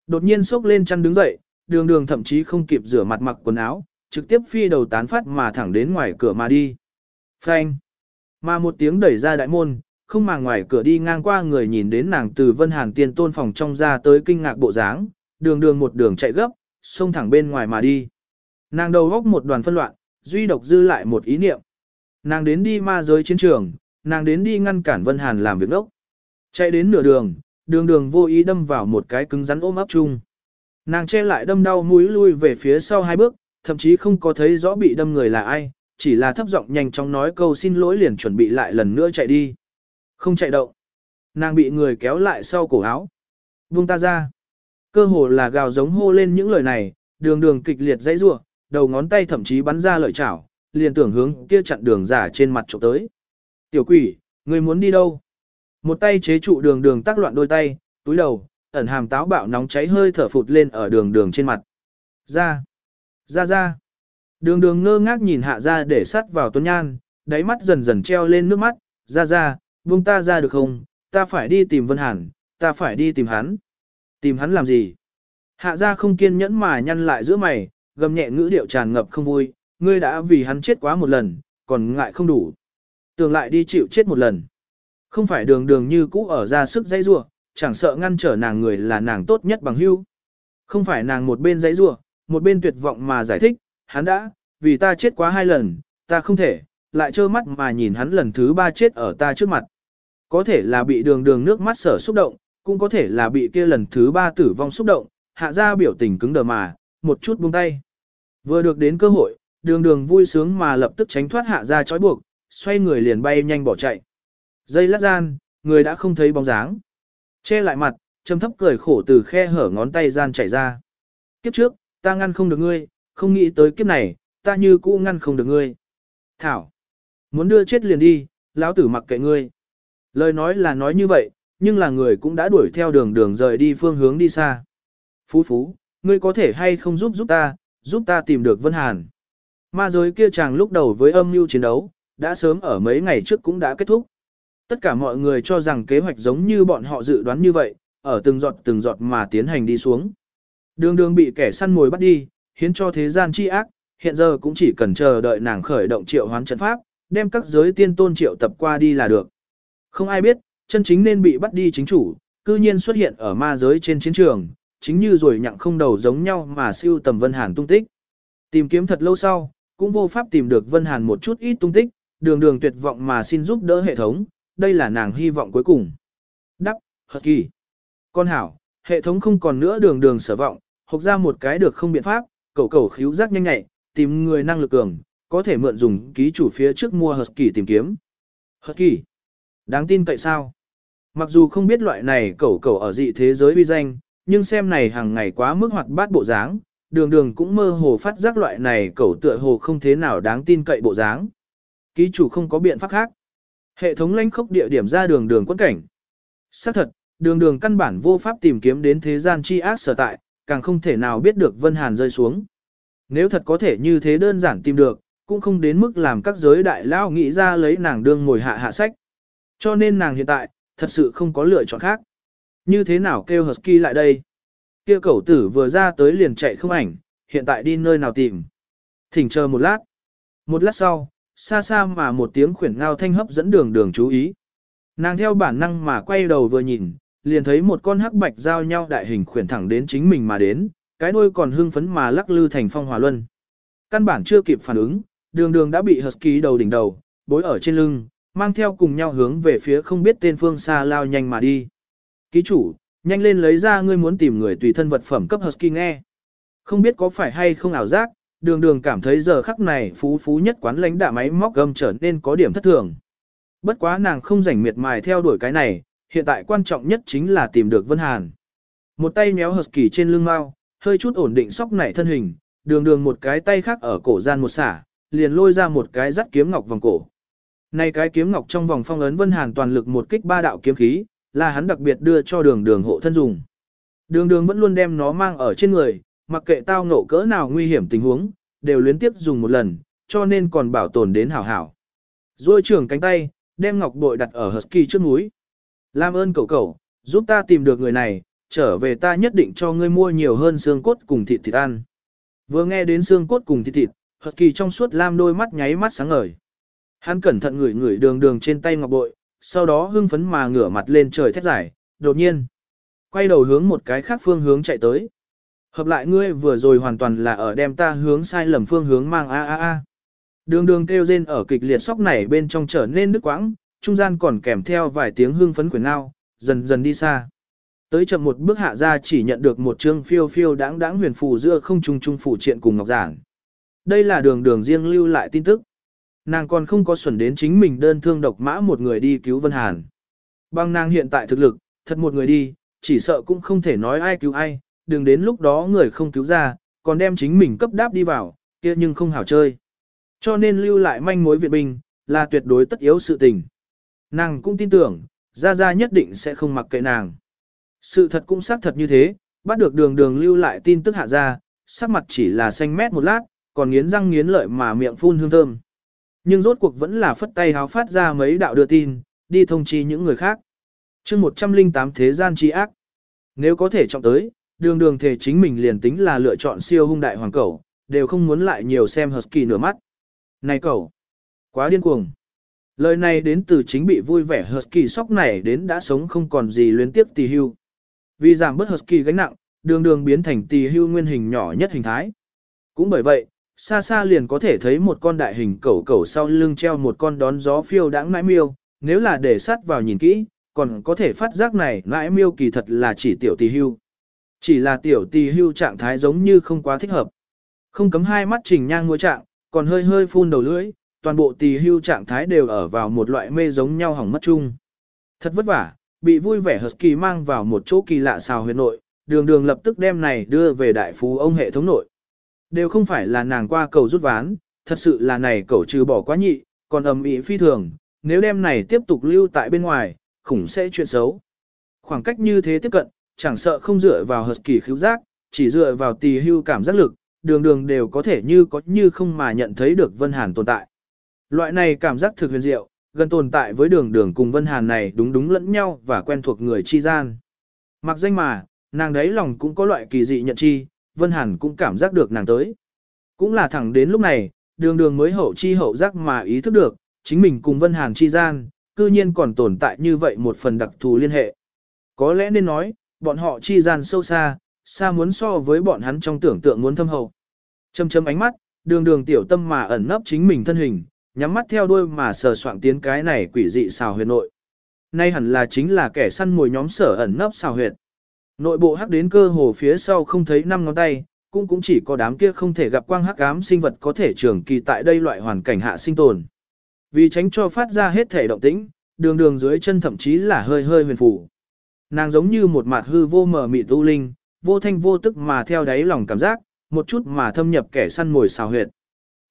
Đột nhiên sốc lên chăn đứng dậy, đường đường thậm chí không kịp rửa mặt mặc quần áo, trực tiếp phi đầu tán phát mà thẳng đến ngoài cửa mà đi. Phanh! Mà một tiếng đẩy ra đại môn, không mà ngoài cửa đi ngang qua người nhìn đến nàng từ Vân Hàn tiên tôn phòng trong ra tới kinh ngạc bộ dáng, đường đường một đường chạy gấp, xông thẳng bên ngoài mà đi. Nàng đầu góc một đoàn phân loạn, duy độc dư lại một ý niệm. Nàng đến đi ma giới chiến trường, nàng đến đi ngăn cản Vân Hàn làm việc đốc. Chạy đến nửa đường, đường đường vô ý đâm vào một cái cứng rắn ôm ấp chung. Nàng che lại đâm đau mũi lui về phía sau hai bước, thậm chí không có thấy rõ bị đâm người là ai, chỉ là thấp giọng nhanh chóng nói câu xin lỗi liền chuẩn bị lại lần nữa chạy đi. Không chạy động. Nàng bị người kéo lại sau cổ áo. Buông ta ra. Cơ hồ là gào giống hô lên những lời này, đường đường kịch liệt dãy rủa, đầu ngón tay thậm chí bắn ra lợi chảo, liền tưởng hướng kia chặn đường giả trên mặt trộm tới. Tiểu quỷ, ngươi muốn đi đâu? Một tay chế trụ đường đường tác loạn đôi tay, túi đầu, ẩn hàm táo bạo nóng cháy hơi thở phụt lên ở đường đường trên mặt. Ra! Ra ra! Đường đường ngơ ngác nhìn hạ ra để sắt vào tuấn nhan, đáy mắt dần dần treo lên nước mắt. Ra ra, buông ta ra được không? Ta phải đi tìm Vân Hàn, ta phải đi tìm hắn. Tìm hắn làm gì? Hạ gia không kiên nhẫn mà nhăn lại giữa mày, gầm nhẹ ngữ điệu tràn ngập không vui, ngươi đã vì hắn chết quá một lần, còn ngại không đủ. Tưởng lại đi chịu chết một lần. Không phải đường đường như cũ ở ra sức dây rua, chẳng sợ ngăn trở nàng người là nàng tốt nhất bằng hưu. Không phải nàng một bên dây rua, một bên tuyệt vọng mà giải thích, hắn đã, vì ta chết quá hai lần, ta không thể, lại trơ mắt mà nhìn hắn lần thứ ba chết ở ta trước mặt. Có thể là bị đường đường nước mắt sở xúc động, cũng có thể là bị kia lần thứ ba tử vong xúc động, hạ ra biểu tình cứng đờ mà, một chút buông tay. Vừa được đến cơ hội, đường đường vui sướng mà lập tức tránh thoát hạ ra trói buộc, xoay người liền bay nhanh bỏ chạy. Dây lát gian, người đã không thấy bóng dáng. Che lại mặt, trầm thấp cười khổ từ khe hở ngón tay gian chảy ra. Kiếp trước, ta ngăn không được ngươi, không nghĩ tới kiếp này, ta như cũ ngăn không được ngươi. Thảo, muốn đưa chết liền đi, lão tử mặc kệ ngươi. Lời nói là nói như vậy, nhưng là người cũng đã đuổi theo đường đường rời đi phương hướng đi xa. Phú phú, ngươi có thể hay không giúp giúp ta, giúp ta tìm được Vân Hàn. Ma giới kia chàng lúc đầu với âm mưu chiến đấu, đã sớm ở mấy ngày trước cũng đã kết thúc. Tất cả mọi người cho rằng kế hoạch giống như bọn họ dự đoán như vậy, ở từng giọt từng giọt mà tiến hành đi xuống. Đường đường bị kẻ săn mồi bắt đi, hiến cho thế gian chi ác, hiện giờ cũng chỉ cần chờ đợi nàng khởi động triệu hoán trận pháp, đem các giới tiên tôn triệu tập qua đi là được. Không ai biết, chân chính nên bị bắt đi chính chủ, cư nhiên xuất hiện ở ma giới trên chiến trường, chính như rồi nhặng không đầu giống nhau mà siêu tầm Vân Hàn tung tích. Tìm kiếm thật lâu sau, cũng vô pháp tìm được Vân Hàn một chút ít tung tích, đường đường tuyệt vọng mà xin giúp đỡ hệ thống, đây là nàng hy vọng cuối cùng. Đắp, hợp kỳ. Con hảo, hệ thống không còn nữa đường đường sở vọng, hoặc ra một cái được không biện pháp, cầu cầu khíu giác nhanh nhạy, tìm người năng lực cường, có thể mượn dùng ký chủ phía trước mua hợp kỳ tìm kiếm. Hợp kỳ. Đáng tin cậy sao? Mặc dù không biết loại này cẩu cẩu ở dị thế giới uy danh, nhưng xem này hàng ngày quá mức hoạt bát bộ dáng, đường đường cũng mơ hồ phát giác loại này cẩu tựa hồ không thế nào đáng tin cậy bộ dáng. Ký chủ không có biện pháp khác. Hệ thống lãnh khốc địa điểm ra đường đường quân cảnh. Xác thật, đường đường căn bản vô pháp tìm kiếm đến thế gian chi ác sở tại, càng không thể nào biết được Vân Hàn rơi xuống. Nếu thật có thể như thế đơn giản tìm được, cũng không đến mức làm các giới đại lao nghĩ ra lấy nàng đương ngồi hạ hạ sách. Cho nên nàng hiện tại, thật sự không có lựa chọn khác. Như thế nào kêu Husky lại đây? Kia cẩu tử vừa ra tới liền chạy không ảnh, hiện tại đi nơi nào tìm? Thỉnh chờ một lát. Một lát sau, xa xa mà một tiếng khuyển ngao thanh hấp dẫn đường đường chú ý. Nàng theo bản năng mà quay đầu vừa nhìn, liền thấy một con hắc bạch giao nhau đại hình khuyển thẳng đến chính mình mà đến, cái đuôi còn hưng phấn mà lắc lư thành phong hòa luân. Căn bản chưa kịp phản ứng, đường đường đã bị Husky đầu đỉnh đầu, bối ở trên lưng, mang theo cùng nhau hướng về phía không biết tên phương xa lao nhanh mà đi. Ký chủ, nhanh lên lấy ra ngươi muốn tìm người tùy thân vật phẩm cấp Husky nghe. Không biết có phải hay không ảo giác, đường đường cảm thấy giờ khắc này phú phú nhất quán lãnh đạ máy móc gầm trở nên có điểm thất thường. Bất quá nàng không rảnh miệt mài theo đuổi cái này, hiện tại quan trọng nhất chính là tìm được Vân Hàn. Một tay méo Husky trên lưng mau, hơi chút ổn định sóc nảy thân hình, đường đường một cái tay khác ở cổ gian một xả, liền lôi ra một cái rắt kiếm ngọc vòng cổ. Này cái kiếm ngọc trong vòng phong ấn Vân Hàn toàn lực một kích ba đạo kiếm khí, là hắn đặc biệt đưa cho đường đường hộ thân dùng. Đường đường vẫn luôn đem nó mang ở trên người, mặc kệ tao ngộ cỡ nào nguy hiểm tình huống, đều liên tiếp dùng một lần, cho nên còn bảo tồn đến hảo hảo. Rồi trưởng cánh tay, đem ngọc bội đặt ở Husky trước núi. Làm ơn cậu cậu, giúp ta tìm được người này, trở về ta nhất định cho ngươi mua nhiều hơn xương cốt cùng thịt thịt ăn. Vừa nghe đến xương cốt cùng thịt thịt, Husky trong suốt lam đôi mắt nháy mắt sáng ngời. Hắn cẩn thận ngửi ngửi đường đường trên tay ngọc bội, sau đó hưng phấn mà ngửa mặt lên trời thét giải, đột nhiên. Quay đầu hướng một cái khác phương hướng chạy tới. Hợp lại ngươi vừa rồi hoàn toàn là ở đem ta hướng sai lầm phương hướng mang a a a. Đường đường kêu rên ở kịch liệt sóc này bên trong trở nên nước quãng, trung gian còn kèm theo vài tiếng hưng phấn quyền nao. dần dần đi xa. Tới chậm một bước hạ ra chỉ nhận được một chương phiêu phiêu đáng đáng huyền phù giữa không trung trung phủ triện cùng ngọc giảng. Đây là đường đường riêng lưu lại tin tức. Nàng còn không có xuẩn đến chính mình đơn thương độc mã một người đi cứu Vân Hàn. Bằng nàng hiện tại thực lực, thật một người đi, chỉ sợ cũng không thể nói ai cứu ai, đừng đến lúc đó người không cứu ra, còn đem chính mình cấp đáp đi vào, kia nhưng không hảo chơi. Cho nên lưu lại manh mối viện binh, là tuyệt đối tất yếu sự tình. Nàng cũng tin tưởng, Gia Gia nhất định sẽ không mặc kệ nàng. Sự thật cũng xác thật như thế, bắt được đường đường lưu lại tin tức hạ ra, sắc mặt chỉ là xanh mét một lát, còn nghiến răng nghiến lợi mà miệng phun hương thơm. Nhưng rốt cuộc vẫn là phất tay háo phát ra mấy đạo đưa tin, đi thông chi những người khác. chương 108 thế gian chi ác. Nếu có thể trọng tới, đường đường thể chính mình liền tính là lựa chọn siêu hung đại hoàng cẩu, đều không muốn lại nhiều xem Husky nửa mắt. Này cẩu, quá điên cuồng. Lời này đến từ chính bị vui vẻ Husky sóc này đến đã sống không còn gì luyến tiếp tì hưu. Vì giảm bớt Husky gánh nặng, đường đường biến thành tì hưu nguyên hình nhỏ nhất hình thái. Cũng bởi vậy, xa xa liền có thể thấy một con đại hình cẩu cẩu sau lưng treo một con đón gió phiêu đãng nãi miêu, nếu là để sát vào nhìn kỹ, còn có thể phát giác này nãi miêu kỳ thật là chỉ tiểu tỳ hưu. Chỉ là tiểu tỳ hưu trạng thái giống như không quá thích hợp. Không cấm hai mắt trình nhang ngôi trạng, còn hơi hơi phun đầu lưỡi, toàn bộ tỳ hưu trạng thái đều ở vào một loại mê giống nhau hỏng mất chung. Thật vất vả, bị vui vẻ Husky mang vào một chỗ kỳ lạ xào huyệt nội, đường đường lập tức đem này đưa về đại phú ông hệ thống nội. Đều không phải là nàng qua cầu rút ván, thật sự là này cầu trừ bỏ quá nhị, còn ầm ĩ phi thường, nếu đem này tiếp tục lưu tại bên ngoài, khủng sẽ chuyện xấu. Khoảng cách như thế tiếp cận, chẳng sợ không dựa vào hợp kỳ khứu giác, chỉ dựa vào tỳ hưu cảm giác lực, đường đường đều có thể như có như không mà nhận thấy được Vân Hàn tồn tại. Loại này cảm giác thực huyền diệu, gần tồn tại với đường đường cùng Vân Hàn này đúng đúng lẫn nhau và quen thuộc người chi gian. Mặc danh mà, nàng đấy lòng cũng có loại kỳ dị nhận chi, Vân Hàn cũng cảm giác được nàng tới. Cũng là thẳng đến lúc này, đường đường mới hậu chi hậu giác mà ý thức được, chính mình cùng Vân Hàn chi gian, cư nhiên còn tồn tại như vậy một phần đặc thù liên hệ. Có lẽ nên nói, bọn họ chi gian sâu xa, xa muốn so với bọn hắn trong tưởng tượng muốn thâm hậu. Châm châm ánh mắt, đường đường tiểu tâm mà ẩn nấp chính mình thân hình, nhắm mắt theo đuôi mà sờ soạn tiến cái này quỷ dị xào huyệt nội. Nay hẳn là chính là kẻ săn mồi nhóm sở ẩn nấp xào huyệt. Nội bộ hắc đến cơ hồ phía sau không thấy năm ngón tay, cũng cũng chỉ có đám kia không thể gặp quang hắc ám sinh vật có thể trường kỳ tại đây loại hoàn cảnh hạ sinh tồn. Vì tránh cho phát ra hết thể động tĩnh, đường đường dưới chân thậm chí là hơi hơi huyền phủ. Nàng giống như một mặt hư vô mờ mịt u linh, vô thanh vô tức mà theo đáy lòng cảm giác, một chút mà thâm nhập kẻ săn mồi xào huyệt.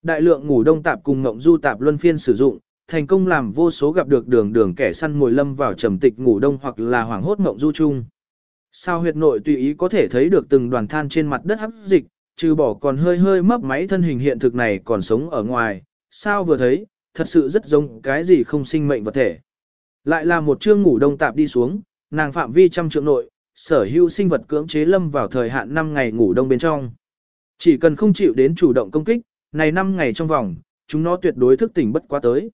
Đại lượng ngủ đông tạp cùng ngộng du tạp luân phiên sử dụng, thành công làm vô số gặp được đường đường kẻ săn mồi lâm vào trầm tịch ngủ đông hoặc là hoảng hốt ngộng du chung. Sao huyệt nội tùy ý có thể thấy được từng đoàn than trên mặt đất hấp dịch, trừ bỏ còn hơi hơi mấp máy thân hình hiện thực này còn sống ở ngoài, sao vừa thấy, thật sự rất giống cái gì không sinh mệnh vật thể. Lại là một chương ngủ đông tạp đi xuống, nàng phạm vi trăm trượng nội, sở hữu sinh vật cưỡng chế lâm vào thời hạn 5 ngày ngủ đông bên trong. Chỉ cần không chịu đến chủ động công kích, này 5 ngày trong vòng, chúng nó tuyệt đối thức tỉnh bất quá tới.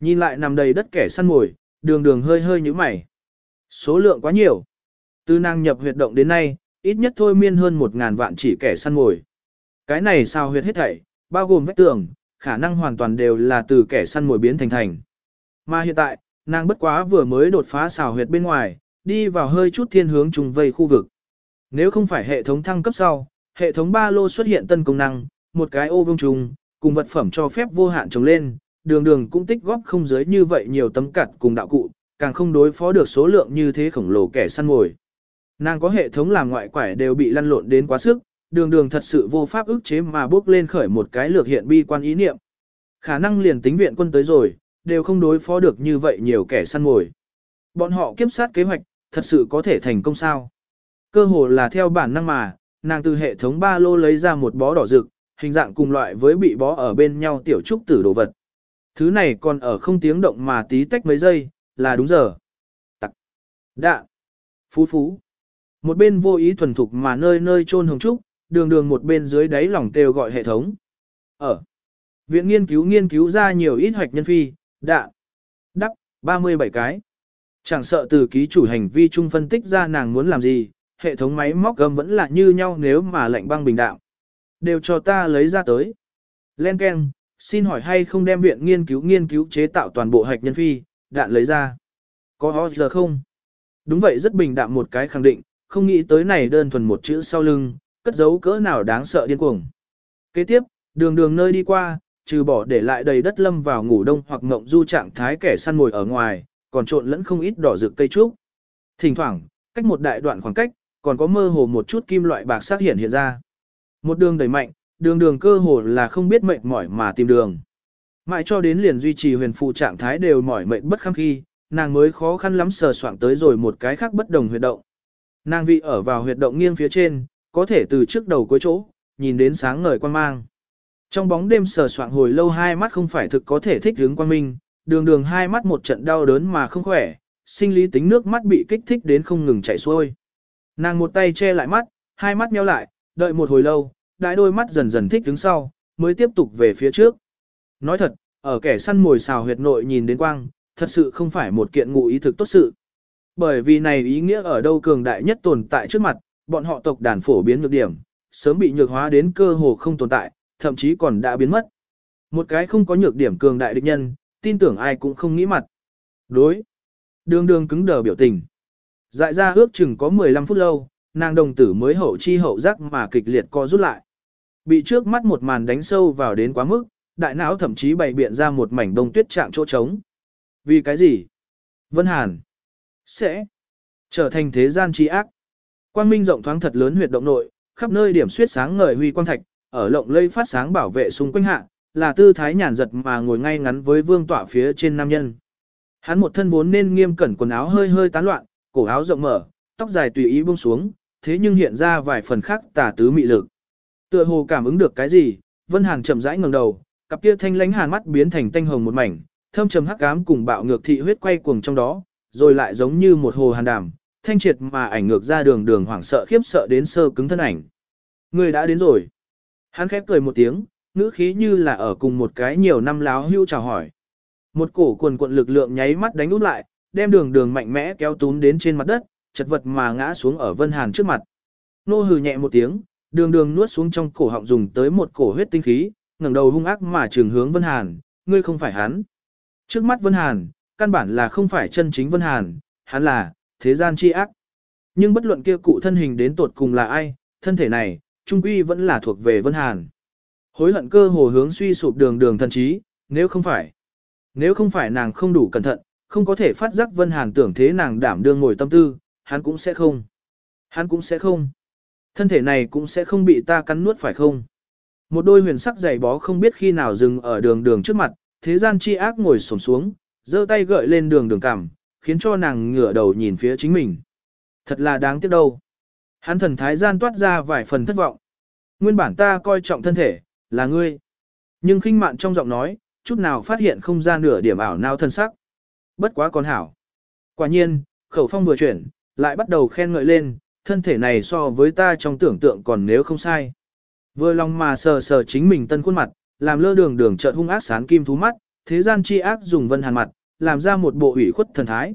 Nhìn lại nằm đầy đất kẻ săn mồi, đường đường hơi hơi như mày. Số lượng quá nhiều. Từ nàng nhập huyệt động đến nay, ít nhất thôi miên hơn một ngàn vạn chỉ kẻ săn mồi. Cái này sao huyệt hết thảy, bao gồm vách tường, khả năng hoàn toàn đều là từ kẻ săn mồi biến thành thành. Mà hiện tại, nàng bất quá vừa mới đột phá xào huyệt bên ngoài, đi vào hơi chút thiên hướng trùng vây khu vực. Nếu không phải hệ thống thăng cấp sau, hệ thống ba lô xuất hiện tân công năng, một cái ô vương trùng, cùng vật phẩm cho phép vô hạn trồng lên, đường đường cũng tích góp không giới như vậy nhiều tấm cặt cùng đạo cụ, càng không đối phó được số lượng như thế khổng lồ kẻ săn mồi. Nàng có hệ thống làm ngoại quải đều bị lăn lộn đến quá sức, đường đường thật sự vô pháp ức chế mà bước lên khởi một cái lược hiện bi quan ý niệm. Khả năng liền tính viện quân tới rồi, đều không đối phó được như vậy nhiều kẻ săn mồi. Bọn họ kiếp sát kế hoạch, thật sự có thể thành công sao? Cơ hồ là theo bản năng mà, nàng từ hệ thống ba lô lấy ra một bó đỏ rực, hình dạng cùng loại với bị bó ở bên nhau tiểu trúc tử đồ vật. Thứ này còn ở không tiếng động mà tí tách mấy giây, là đúng giờ. Tặc. Đạ. Phú phú. Một bên vô ý thuần thục mà nơi nơi chôn hồng trúc, đường đường một bên dưới đáy lòng kêu gọi hệ thống. Ở. Viện nghiên cứu nghiên cứu ra nhiều ít hoạch nhân phi, đạ. Đắp, 37 cái. Chẳng sợ từ ký chủ hành vi chung phân tích ra nàng muốn làm gì, hệ thống máy móc gầm vẫn là như nhau nếu mà lệnh băng bình đạo. Đều cho ta lấy ra tới. Len Ken, xin hỏi hay không đem viện nghiên cứu nghiên cứu chế tạo toàn bộ hạch nhân phi, đạn lấy ra. Có ho giờ không? Đúng vậy rất bình đạm một cái khẳng định, không nghĩ tới này đơn thuần một chữ sau lưng, cất giấu cỡ nào đáng sợ điên cuồng. Kế tiếp, đường đường nơi đi qua, trừ bỏ để lại đầy đất lâm vào ngủ đông hoặc ngộng du trạng thái kẻ săn mồi ở ngoài, còn trộn lẫn không ít đỏ rực cây trúc. Thỉnh thoảng, cách một đại đoạn khoảng cách, còn có mơ hồ một chút kim loại bạc sắc hiện hiện ra. Một đường đầy mạnh, đường đường cơ hồ là không biết mệt mỏi mà tìm đường. Mãi cho đến liền duy trì huyền phụ trạng thái đều mỏi mệt bất kham khi, nàng mới khó khăn lắm sờ soạng tới rồi một cái khác bất đồng huyệt động. Nàng vị ở vào huyệt động nghiêng phía trên, có thể từ trước đầu cuối chỗ, nhìn đến sáng ngời quan mang. Trong bóng đêm sờ soạng hồi lâu hai mắt không phải thực có thể thích hướng quan minh, đường đường hai mắt một trận đau đớn mà không khỏe, sinh lý tính nước mắt bị kích thích đến không ngừng chảy xuôi. Nàng một tay che lại mắt, hai mắt nheo lại, đợi một hồi lâu, đại đôi mắt dần dần thích đứng sau, mới tiếp tục về phía trước. Nói thật, ở kẻ săn mồi xào huyệt nội nhìn đến quang, thật sự không phải một kiện ngụ ý thực tốt sự. Bởi vì này ý nghĩa ở đâu cường đại nhất tồn tại trước mặt, bọn họ tộc đàn phổ biến nhược điểm, sớm bị nhược hóa đến cơ hồ không tồn tại, thậm chí còn đã biến mất. Một cái không có nhược điểm cường đại địch nhân, tin tưởng ai cũng không nghĩ mặt. Đối. Đường đường cứng đờ biểu tình. Dại ra ước chừng có 15 phút lâu, nàng đồng tử mới hậu chi hậu giác mà kịch liệt co rút lại. Bị trước mắt một màn đánh sâu vào đến quá mức, đại não thậm chí bày biện ra một mảnh đông tuyết trạng chỗ trống. Vì cái gì? Vân Hàn sẽ trở thành thế gian trí ác. Quang minh rộng thoáng thật lớn huyệt động nội, khắp nơi điểm suyết sáng ngời huy quang thạch, ở lộng lây phát sáng bảo vệ xung quanh hạ, là tư thái nhàn giật mà ngồi ngay ngắn với vương tọa phía trên nam nhân. Hắn một thân vốn nên nghiêm cẩn quần áo hơi hơi tán loạn, cổ áo rộng mở, tóc dài tùy ý buông xuống, thế nhưng hiện ra vài phần khác tà tứ mị lực. Tựa hồ cảm ứng được cái gì, Vân Hàn chậm rãi ngẩng đầu, cặp kia thanh lãnh hàn mắt biến thành tanh hồng một mảnh, thâm trầm hắc ám cùng bạo ngược thị huyết quay cuồng trong đó, rồi lại giống như một hồ hàn đàm, thanh triệt mà ảnh ngược ra đường đường hoảng sợ khiếp sợ đến sơ cứng thân ảnh. Người đã đến rồi. Hắn khép cười một tiếng, ngữ khí như là ở cùng một cái nhiều năm láo hưu chào hỏi. Một cổ quần cuộn lực lượng nháy mắt đánh út lại, đem đường đường mạnh mẽ kéo tún đến trên mặt đất, chật vật mà ngã xuống ở Vân Hàn trước mặt. Nô hừ nhẹ một tiếng, đường đường nuốt xuống trong cổ họng dùng tới một cổ huyết tinh khí, ngẩng đầu hung ác mà trường hướng Vân Hàn, ngươi không phải hắn. Trước mắt Vân Hàn, căn bản là không phải chân chính Vân Hàn, hắn là, thế gian chi ác. Nhưng bất luận kia cụ thân hình đến tột cùng là ai, thân thể này, trung quy vẫn là thuộc về Vân Hàn. Hối hận cơ hồ hướng suy sụp đường đường thần trí, nếu không phải. Nếu không phải nàng không đủ cẩn thận, không có thể phát giác Vân Hàn tưởng thế nàng đảm đương ngồi tâm tư, hắn cũng sẽ không. Hắn cũng sẽ không. Thân thể này cũng sẽ không bị ta cắn nuốt phải không? Một đôi huyền sắc dày bó không biết khi nào dừng ở đường đường trước mặt, thế gian chi ác ngồi xổm xuống, giơ tay gợi lên đường đường cằm, khiến cho nàng ngửa đầu nhìn phía chính mình. Thật là đáng tiếc đâu. Hắn thần thái gian toát ra vài phần thất vọng. Nguyên bản ta coi trọng thân thể, là ngươi. Nhưng khinh mạn trong giọng nói, chút nào phát hiện không ra nửa điểm ảo nào thân sắc. Bất quá còn hảo. Quả nhiên, khẩu phong vừa chuyển, lại bắt đầu khen ngợi lên, thân thể này so với ta trong tưởng tượng còn nếu không sai. Vừa lòng mà sờ sờ chính mình tân khuôn mặt, làm lơ đường đường chợt hung ác sán kim thú mắt, thế gian chi ác dùng vân hàn mặt, làm ra một bộ ủy khuất thần thái.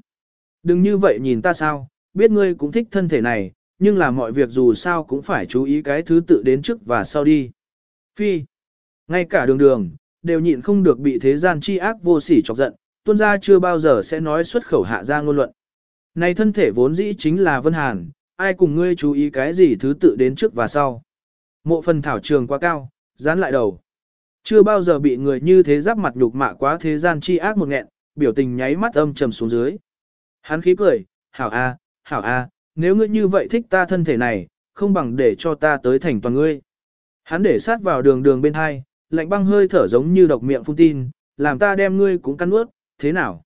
Đừng như vậy nhìn ta sao, biết ngươi cũng thích thân thể này, nhưng là mọi việc dù sao cũng phải chú ý cái thứ tự đến trước và sau đi. Phi, ngay cả đường đường, đều nhịn không được bị thế gian chi ác vô sỉ chọc giận, tuân gia chưa bao giờ sẽ nói xuất khẩu hạ ra ngôn luận. Này thân thể vốn dĩ chính là Vân Hàn, ai cùng ngươi chú ý cái gì thứ tự đến trước và sau. Mộ phần thảo trường quá cao, dán lại đầu. Chưa bao giờ bị người như thế giáp mặt nhục mạ quá thế gian chi ác một nghẹn, biểu tình nháy mắt âm trầm xuống dưới. Hắn khí cười, hảo a, hảo a, nếu ngươi như vậy thích ta thân thể này, không bằng để cho ta tới thành toàn ngươi. Hắn để sát vào đường đường bên hai, lạnh băng hơi thở giống như độc miệng phun tin, làm ta đem ngươi cũng cắn nuốt, thế nào?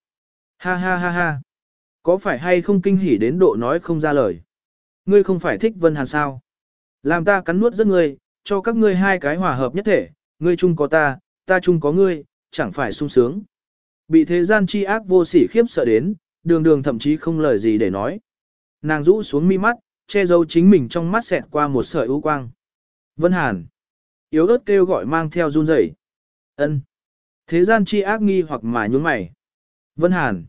Ha ha ha ha. Có phải hay không kinh hỉ đến độ nói không ra lời? Ngươi không phải thích Vân Hàn sao? Làm ta cắn nuốt rất ngươi, cho các ngươi hai cái hòa hợp nhất thể, ngươi chung có ta, ta chung có ngươi, chẳng phải sung sướng. Bị thế gian chi ác vô sỉ khiếp sợ đến, đường đường thậm chí không lời gì để nói. Nàng rũ xuống mi mắt, che giấu chính mình trong mắt xẹt qua một sợi ưu quang. Vân Hàn. Yếu ớt kêu gọi mang theo run rẩy. Ân. Thế gian chi ác nghi hoặc mà nhún mày. Vân Hàn.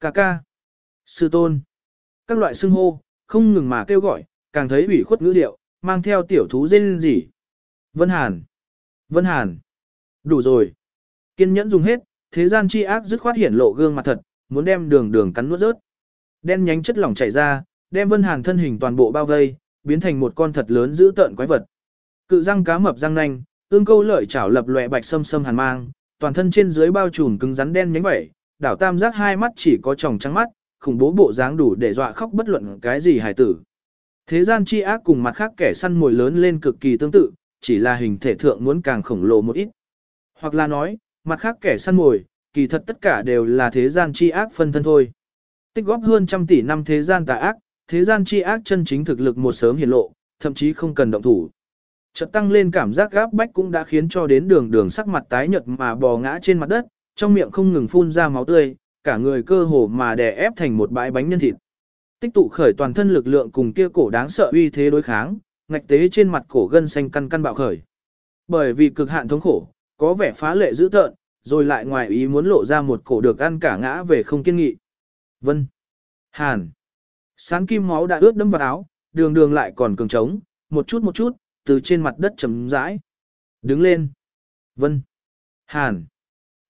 Cà ca. Sư tôn. Các loại xưng hô, không ngừng mà kêu gọi, càng thấy ủy khuất ngữ điệu, mang theo tiểu thú dên gì. Vân Hàn. Vân Hàn. Đủ rồi. Kiên nhẫn dùng hết, thế gian chi ác dứt khoát hiển lộ gương mặt thật, muốn đem đường đường cắn nuốt rớt. Đen nhánh chất lỏng chảy ra, đem Vân Hàn thân hình toàn bộ bao vây, biến thành một con thật lớn dữ tợn quái vật. Cự răng cá mập răng nanh, ương câu lợi chảo lập lòe bạch sâm sâm hàn mang, toàn thân trên dưới bao trùm cứng rắn đen nhánh vậy đảo tam giác hai mắt chỉ có tròng trắng mắt, khủng bố bộ dáng đủ để dọa khóc bất luận cái gì hài tử. Thế gian chi ác cùng mặt khác kẻ săn mồi lớn lên cực kỳ tương tự, chỉ là hình thể thượng muốn càng khổng lồ một ít. Hoặc là nói, mặt khác kẻ săn mồi, kỳ thật tất cả đều là thế gian chi ác phân thân thôi. Tích góp hơn trăm tỷ năm thế gian tà ác, thế gian chi ác chân chính thực lực một sớm hiển lộ, thậm chí không cần động thủ. Chợt tăng lên cảm giác gáp bách cũng đã khiến cho đến đường đường sắc mặt tái nhợt mà bò ngã trên mặt đất, trong miệng không ngừng phun ra máu tươi, cả người cơ hồ mà đè ép thành một bãi bánh nhân thịt. Tích tụ khởi toàn thân lực lượng cùng kia cổ đáng sợ uy thế đối kháng, ngạch tế trên mặt cổ gân xanh căn căn bạo khởi. Bởi vì cực hạn thống khổ, có vẻ phá lệ dữ tợn, rồi lại ngoài ý muốn lộ ra một cổ được ăn cả ngã về không kiên nghị. Vân. Hàn. Sáng kim máu đã ướt đẫm vào áo, đường đường lại còn cường trống, một chút một chút, từ trên mặt đất chấm rãi. Đứng lên. Vân. Hàn.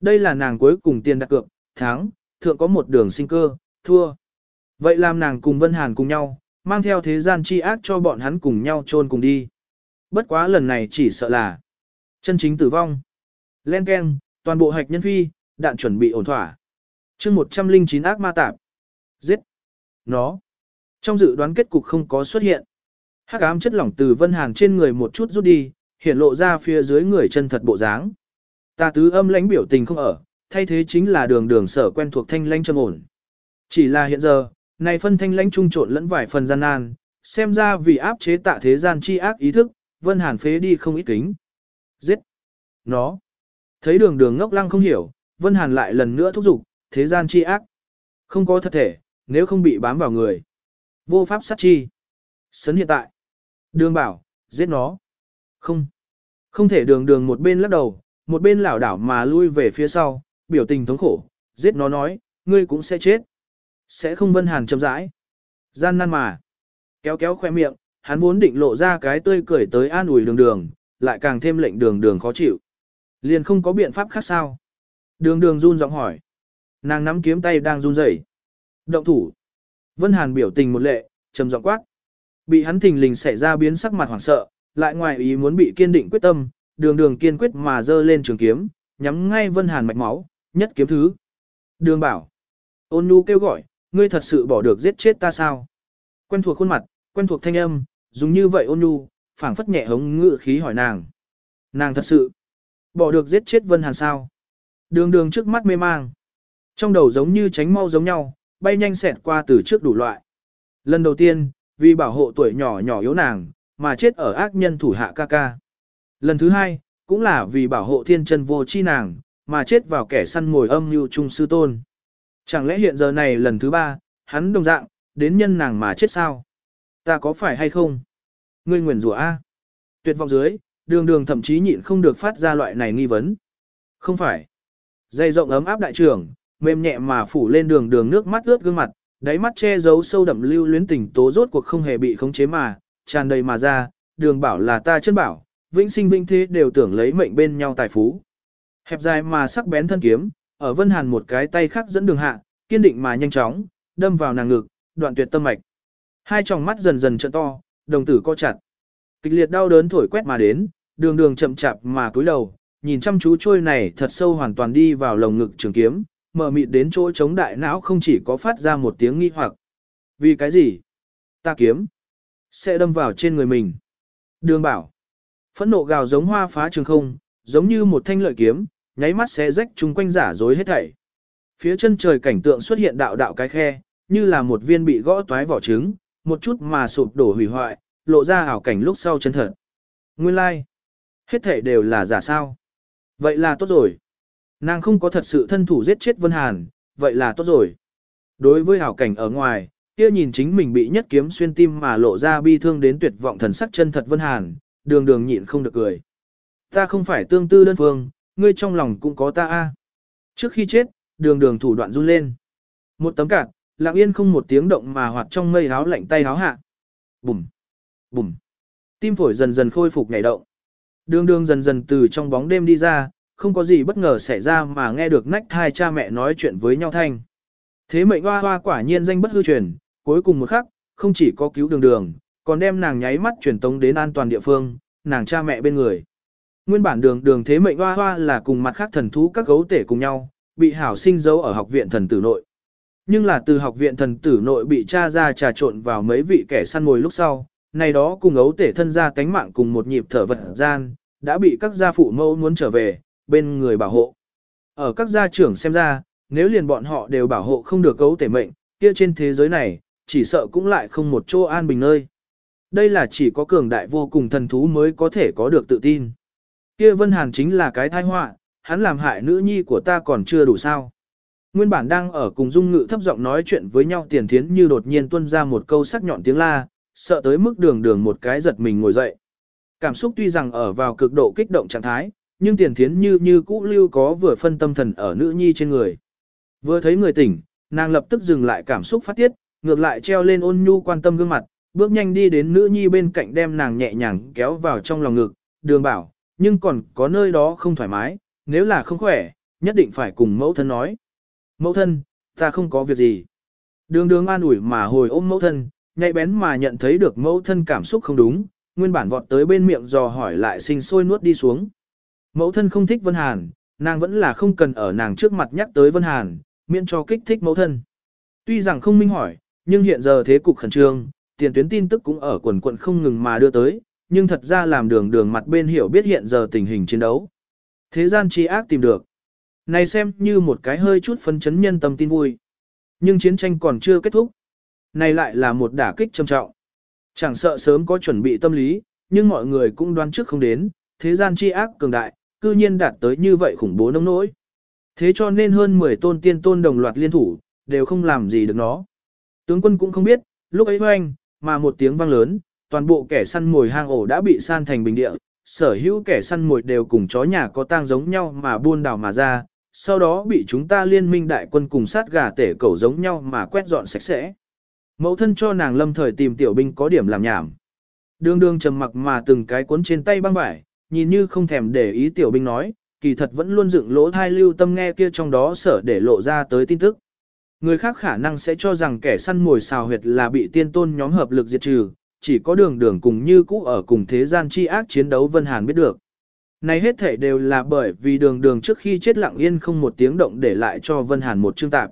Đây là nàng cuối cùng tiền đặt cược, thắng, thượng có một đường sinh cơ, thua. Vậy làm nàng cùng Vân Hàn cùng nhau, mang theo thế gian chi ác cho bọn hắn cùng nhau chôn cùng đi. Bất quá lần này chỉ sợ là chân chính tử vong. Len keng, toàn bộ hạch nhân phi, đạn chuẩn bị ổn thỏa. chương 109 ác ma tạp. Giết. Nó. Trong dự đoán kết cục không có xuất hiện. Hắc ám chất lỏng từ Vân Hàn trên người một chút rút đi, hiện lộ ra phía dưới người chân thật bộ dáng. Ta tứ âm lãnh biểu tình không ở, thay thế chính là đường đường sở quen thuộc thanh lãnh trầm ổn. Chỉ là hiện giờ, này phân thanh lãnh trung trộn lẫn vài phần gian nan, xem ra vì áp chế tạ thế gian chi ác ý thức, Vân Hàn phế đi không ít kính. Giết! Nó! Thấy đường đường ngốc lăng không hiểu, Vân Hàn lại lần nữa thúc giục, thế gian chi ác. Không có thật thể, nếu không bị bám vào người. Vô pháp sát chi. Sấn hiện tại. Đường bảo, giết nó. Không. Không thể đường đường một bên lắc đầu, một bên lảo đảo mà lui về phía sau, biểu tình thống khổ, giết nó nói, ngươi cũng sẽ chết. Sẽ không vân hàn chậm rãi. Gian nan mà. Kéo kéo khoe miệng, hắn vốn định lộ ra cái tươi cười tới an ủi đường đường, lại càng thêm lệnh đường đường khó chịu. Liền không có biện pháp khác sao. Đường đường run giọng hỏi. Nàng nắm kiếm tay đang run rẩy. Động thủ. Vân Hàn biểu tình một lệ, trầm giọng quát. Bị hắn thình lình xảy ra biến sắc mặt hoảng sợ, lại ngoài ý muốn bị kiên định quyết tâm, đường đường kiên quyết mà dơ lên trường kiếm, nhắm ngay Vân Hàn mạch máu, nhất kiếm thứ. Đường bảo. Ôn nhu kêu gọi, ngươi thật sự bỏ được giết chết ta sao? Quen thuộc khuôn mặt, quen thuộc thanh âm, dùng như vậy ôn nhu, phảng phất nhẹ hống ngự khí hỏi nàng. Nàng thật sự bỏ được giết chết Vân Hàn sao? Đường đường trước mắt mê mang. Trong đầu giống như tránh mau giống nhau, bay nhanh xẹt qua từ trước đủ loại. Lần đầu tiên, vì bảo hộ tuổi nhỏ nhỏ yếu nàng, mà chết ở ác nhân thủ hạ ca ca. Lần thứ hai, cũng là vì bảo hộ thiên chân vô chi nàng, mà chết vào kẻ săn ngồi âm như trung sư tôn. Chẳng lẽ hiện giờ này lần thứ ba, hắn đồng dạng, đến nhân nàng mà chết sao? Ta có phải hay không? Ngươi nguyền rủa A. Tuyệt vọng dưới, đường đường thậm chí nhịn không được phát ra loại này nghi vấn. Không phải. Dây rộng ấm áp đại trưởng, mềm nhẹ mà phủ lên đường đường nước mắt ướt gương mặt, đáy mắt che giấu sâu đậm lưu luyến tình tố rốt cuộc không hề bị khống chế mà, tràn đầy mà ra, đường bảo là ta chân bảo, vĩnh sinh vĩnh thế đều tưởng lấy mệnh bên nhau tài phú. Hẹp dài mà sắc bén thân kiếm, ở Vân Hàn một cái tay khác dẫn đường hạ, kiên định mà nhanh chóng, đâm vào nàng ngực, đoạn tuyệt tâm mạch. Hai tròng mắt dần dần trợn to, đồng tử co chặt. Kịch liệt đau đớn thổi quét mà đến, đường đường chậm chạp mà cúi đầu, nhìn chăm chú trôi này thật sâu hoàn toàn đi vào lồng ngực trường kiếm, mở mịt đến chỗ chống đại não không chỉ có phát ra một tiếng nghi hoặc. Vì cái gì? Ta kiếm. Sẽ đâm vào trên người mình. Đường bảo. Phẫn nộ gào giống hoa phá trường không, giống như một thanh lợi kiếm, nháy mắt sẽ rách chung quanh giả dối hết thảy. Phía chân trời cảnh tượng xuất hiện đạo đạo cái khe, như là một viên bị gõ toái vỏ trứng, một chút mà sụp đổ hủy hoại, lộ ra ảo cảnh lúc sau chân thật. Nguyên lai, like. hết thảy đều là giả sao. Vậy là tốt rồi. Nàng không có thật sự thân thủ giết chết Vân Hàn, vậy là tốt rồi. Đối với ảo cảnh ở ngoài, kia nhìn chính mình bị nhất kiếm xuyên tim mà lộ ra bi thương đến tuyệt vọng thần sắc chân thật Vân Hàn, đường đường nhịn không được cười. Ta không phải tương tư đơn phương, ngươi trong lòng cũng có ta a. Trước khi chết, đường đường thủ đoạn run lên. Một tấm cạt, lặng yên không một tiếng động mà hoạt trong mây háo lạnh tay háo hạ. Bùm, bùm. Tim phổi dần dần khôi phục nhảy động. Đường đường dần dần từ trong bóng đêm đi ra, không có gì bất ngờ xảy ra mà nghe được nách thai cha mẹ nói chuyện với nhau thanh. Thế mệnh hoa hoa quả nhiên danh bất hư truyền, cuối cùng một khắc, không chỉ có cứu đường đường, còn đem nàng nháy mắt truyền tống đến an toàn địa phương, nàng cha mẹ bên người. Nguyên bản đường đường thế mệnh hoa hoa là cùng mặt khác thần thú các gấu tể cùng nhau, bị hảo sinh giấu ở học viện thần tử nội. Nhưng là từ học viện thần tử nội bị cha ra trà trộn vào mấy vị kẻ săn mồi lúc sau, này đó cùng ấu tể thân ra cánh mạng cùng một nhịp thở vật gian, đã bị các gia phụ mẫu muốn trở về, bên người bảo hộ. Ở các gia trưởng xem ra, nếu liền bọn họ đều bảo hộ không được ấu tể mệnh, kia trên thế giới này, chỉ sợ cũng lại không một chỗ an bình nơi. Đây là chỉ có cường đại vô cùng thần thú mới có thể có được tự tin. Kia Vân Hàn chính là cái tai họa, hắn làm hại nữ nhi của ta còn chưa đủ sao. Nguyên bản đang ở cùng Dung Ngự thấp giọng nói chuyện với nhau tiền thiến như đột nhiên tuôn ra một câu sắc nhọn tiếng la, sợ tới mức đường đường một cái giật mình ngồi dậy. Cảm xúc tuy rằng ở vào cực độ kích động trạng thái, nhưng tiền thiến như như cũ lưu có vừa phân tâm thần ở nữ nhi trên người. Vừa thấy người tỉnh, nàng lập tức dừng lại cảm xúc phát tiết, ngược lại treo lên ôn nhu quan tâm gương mặt, bước nhanh đi đến nữ nhi bên cạnh đem nàng nhẹ nhàng kéo vào trong lòng ngực, đường bảo, nhưng còn có nơi đó không thoải mái, nếu là không khỏe, nhất định phải cùng mẫu thân nói. Mẫu thân, ta không có việc gì. Đường đường an ủi mà hồi ôm mẫu thân, nhạy bén mà nhận thấy được mẫu thân cảm xúc không đúng, nguyên bản vọt tới bên miệng dò hỏi lại sinh sôi nuốt đi xuống. Mẫu thân không thích Vân Hàn, nàng vẫn là không cần ở nàng trước mặt nhắc tới Vân Hàn, miễn cho kích thích mẫu thân. Tuy rằng không minh hỏi, nhưng hiện giờ thế cục khẩn trương, tiền tuyến tin tức cũng ở quần quận không ngừng mà đưa tới, nhưng thật ra làm đường đường mặt bên hiểu biết hiện giờ tình hình chiến đấu. Thế gian chi ác tìm được. Này xem như một cái hơi chút phấn chấn nhân tâm tin vui. Nhưng chiến tranh còn chưa kết thúc. Này lại là một đả kích trầm trọng. Chẳng sợ sớm có chuẩn bị tâm lý, nhưng mọi người cũng đoán trước không đến, thế gian chi ác cường đại, cư nhiên đạt tới như vậy khủng bố nông nỗi. Thế cho nên hơn 10 tôn tiên tôn đồng loạt liên thủ, đều không làm gì được nó. Tướng quân cũng không biết, lúc ấy hoanh, mà một tiếng vang lớn, toàn bộ kẻ săn mồi hang ổ đã bị san thành bình địa, sở hữu kẻ săn mồi đều cùng chó nhà có tang giống nhau mà buôn đảo mà ra, sau đó bị chúng ta liên minh đại quân cùng sát gà tể cẩu giống nhau mà quét dọn sạch sẽ. Mẫu thân cho nàng lâm thời tìm tiểu binh có điểm làm nhảm. Đường đường trầm mặc mà từng cái cuốn trên tay băng vải, nhìn như không thèm để ý tiểu binh nói, kỳ thật vẫn luôn dựng lỗ thai lưu tâm nghe kia trong đó sở để lộ ra tới tin tức. Người khác khả năng sẽ cho rằng kẻ săn mồi xào huyệt là bị tiên tôn nhóm hợp lực diệt trừ, chỉ có đường đường cùng như cũ ở cùng thế gian chi ác chiến đấu Vân Hàn biết được. Này hết thể đều là bởi vì đường đường trước khi chết lặng yên không một tiếng động để lại cho Vân Hàn một chương tạp.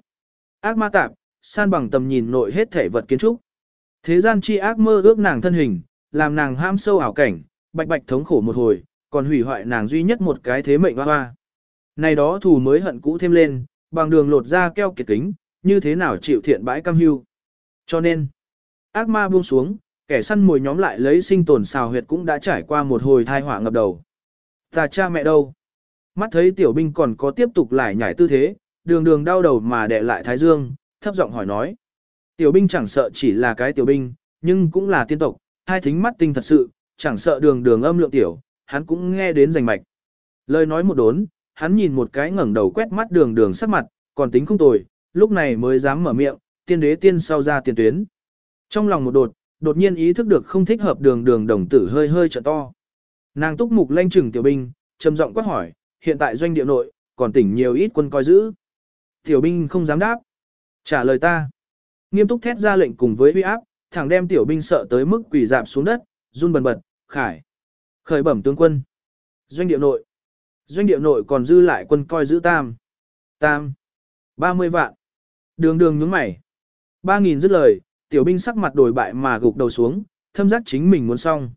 Ác ma tạp, san bằng tầm nhìn nội hết thể vật kiến trúc. Thế gian chi ác mơ ước nàng thân hình, làm nàng ham sâu ảo cảnh, bạch bạch thống khổ một hồi, còn hủy hoại nàng duy nhất một cái thế mệnh hoa hoa. Này đó thù mới hận cũ thêm lên, bằng đường lột ra keo kiệt kính, như thế nào chịu thiện bãi cam hưu. Cho nên, ác ma buông xuống, kẻ săn mồi nhóm lại lấy sinh tồn xào huyệt cũng đã trải qua một hồi thai họa ngập đầu. Ta cha mẹ đâu? Mắt thấy tiểu binh còn có tiếp tục lại nhảy tư thế, đường đường đau đầu mà đè lại thái dương, thấp giọng hỏi nói. Tiểu binh chẳng sợ chỉ là cái tiểu binh, nhưng cũng là tiên tộc, hai thính mắt tinh thật sự, chẳng sợ đường đường âm lượng tiểu, hắn cũng nghe đến rành mạch. Lời nói một đốn, hắn nhìn một cái ngẩng đầu quét mắt đường đường sắc mặt, còn tính không tồi, lúc này mới dám mở miệng, tiên đế tiên sau ra tiền tuyến. Trong lòng một đột, đột nhiên ý thức được không thích hợp đường đường đồng tử hơi hơi trợ to. Nàng túc mục lanh trừng tiểu binh, trầm giọng quát hỏi, hiện tại doanh địa nội, còn tỉnh nhiều ít quân coi giữ. Tiểu binh không dám đáp. Trả lời ta. Nghiêm túc thét ra lệnh cùng với huy áp, thẳng đem tiểu binh sợ tới mức quỳ dạp xuống đất, run bần bật, khải. Khởi bẩm tướng quân. Doanh địa nội. Doanh địa nội còn dư lại quân coi giữ tam. Tam. 30 vạn. Đường đường nhướng mày. 3.000 dứt lời, tiểu binh sắc mặt đổi bại mà gục đầu xuống, thâm giác chính mình muốn xong.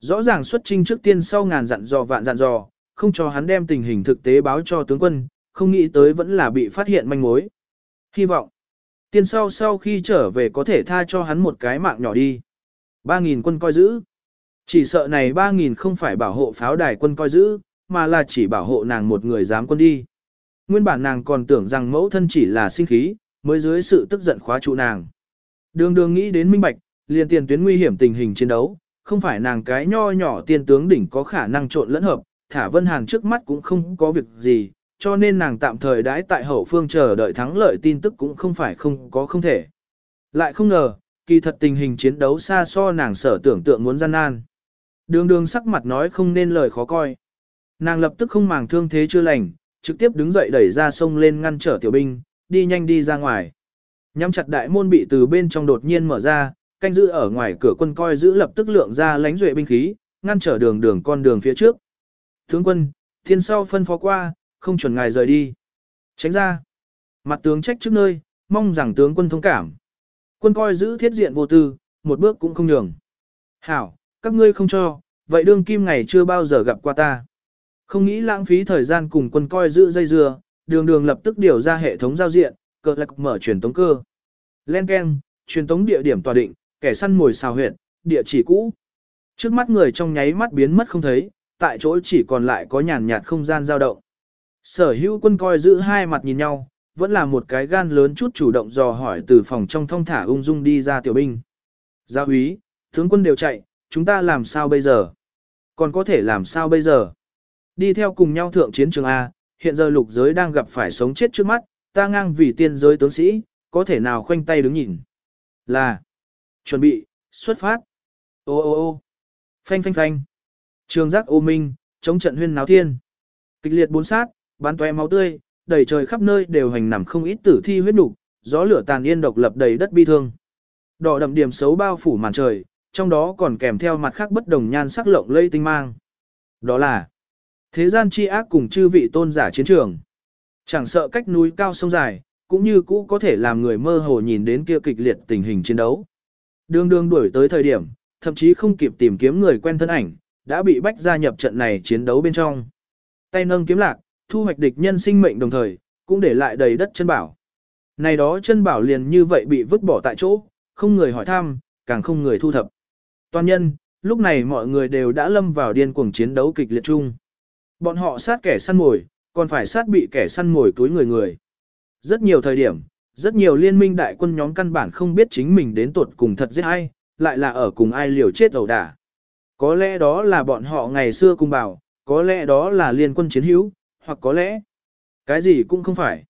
Rõ ràng xuất trinh trước tiên sau ngàn dặn dò vạn dặn dò, không cho hắn đem tình hình thực tế báo cho tướng quân, không nghĩ tới vẫn là bị phát hiện manh mối. Hy vọng, tiên sau sau khi trở về có thể tha cho hắn một cái mạng nhỏ đi. 3.000 quân coi giữ. Chỉ sợ này 3.000 không phải bảo hộ pháo đài quân coi giữ, mà là chỉ bảo hộ nàng một người dám quân đi. Nguyên bản nàng còn tưởng rằng mẫu thân chỉ là sinh khí, mới dưới sự tức giận khóa trụ nàng. Đường đường nghĩ đến minh bạch, liền tiền tuyến nguy hiểm tình hình chiến đấu, không phải nàng cái nho nhỏ tiên tướng đỉnh có khả năng trộn lẫn hợp, thả Vân Hàn trước mắt cũng không có việc gì, cho nên nàng tạm thời đãi tại hậu phương chờ đợi thắng lợi tin tức cũng không phải không có không thể. Lại không ngờ, kỳ thật tình hình chiến đấu xa so nàng sở tưởng tượng muốn gian nan. Đường đường sắc mặt nói không nên lời khó coi. Nàng lập tức không màng thương thế chưa lành, trực tiếp đứng dậy đẩy ra sông lên ngăn trở tiểu binh, đi nhanh đi ra ngoài. Nhắm chặt đại môn bị từ bên trong đột nhiên mở ra, canh giữ ở ngoài cửa quân coi giữ lập tức lượng ra lánh duệ binh khí, ngăn trở đường đường con đường phía trước. Tướng quân, thiên sau phân phó qua, không chuẩn ngài rời đi. Tránh ra. Mặt tướng trách trước nơi, mong rằng tướng quân thông cảm. Quân coi giữ thiết diện vô tư, một bước cũng không nhường. Hảo, các ngươi không cho, vậy đương kim ngày chưa bao giờ gặp qua ta. Không nghĩ lãng phí thời gian cùng quân coi giữ dây dưa, đường đường lập tức điều ra hệ thống giao diện, cờ lạc mở truyền tống cơ. Len keng, truyền tống địa điểm tòa định, kẻ săn mồi xào huyệt, địa chỉ cũ. Trước mắt người trong nháy mắt biến mất không thấy, tại chỗ chỉ còn lại có nhàn nhạt không gian dao động. Sở hữu quân coi giữ hai mặt nhìn nhau, vẫn là một cái gan lớn chút chủ động dò hỏi từ phòng trong thông thả ung dung đi ra tiểu binh. Gia úy, tướng quân đều chạy, chúng ta làm sao bây giờ? Còn có thể làm sao bây giờ? Đi theo cùng nhau thượng chiến trường A, hiện giờ lục giới đang gặp phải sống chết trước mắt, ta ngang vì tiên giới tướng sĩ, có thể nào khoanh tay đứng nhìn. Là, chuẩn bị, xuất phát. Ô ô ô phanh phanh phanh. Trường giác ô minh, chống trận huyên náo thiên. Kịch liệt bốn sát, bắn toe máu tươi, đầy trời khắp nơi đều hành nằm không ít tử thi huyết nục, gió lửa tàn yên độc lập đầy đất bi thương. Đỏ đậm điểm xấu bao phủ màn trời, trong đó còn kèm theo mặt khác bất đồng nhan sắc lộng lây tinh mang. Đó là thế gian chi ác cùng chư vị tôn giả chiến trường. Chẳng sợ cách núi cao sông dài, cũng như cũ có thể làm người mơ hồ nhìn đến kia kịch liệt tình hình chiến đấu. Đường đường đuổi tới thời điểm, thậm chí không kịp tìm kiếm người quen thân ảnh, đã bị bách gia nhập trận này chiến đấu bên trong. Tay nâng kiếm lạc, thu hoạch địch nhân sinh mệnh đồng thời, cũng để lại đầy đất chân bảo. Này đó chân bảo liền như vậy bị vứt bỏ tại chỗ, không người hỏi thăm, càng không người thu thập. Toàn nhân, lúc này mọi người đều đã lâm vào điên cuồng chiến đấu kịch liệt chung. Bọn họ sát kẻ săn mồi, còn phải sát bị kẻ săn mồi túi người người. Rất nhiều thời điểm, Rất nhiều liên minh đại quân nhóm căn bản không biết chính mình đến tuột cùng thật giết ai, lại là ở cùng ai liều chết ẩu đả. Có lẽ đó là bọn họ ngày xưa cùng bảo, có lẽ đó là liên quân chiến hữu, hoặc có lẽ cái gì cũng không phải.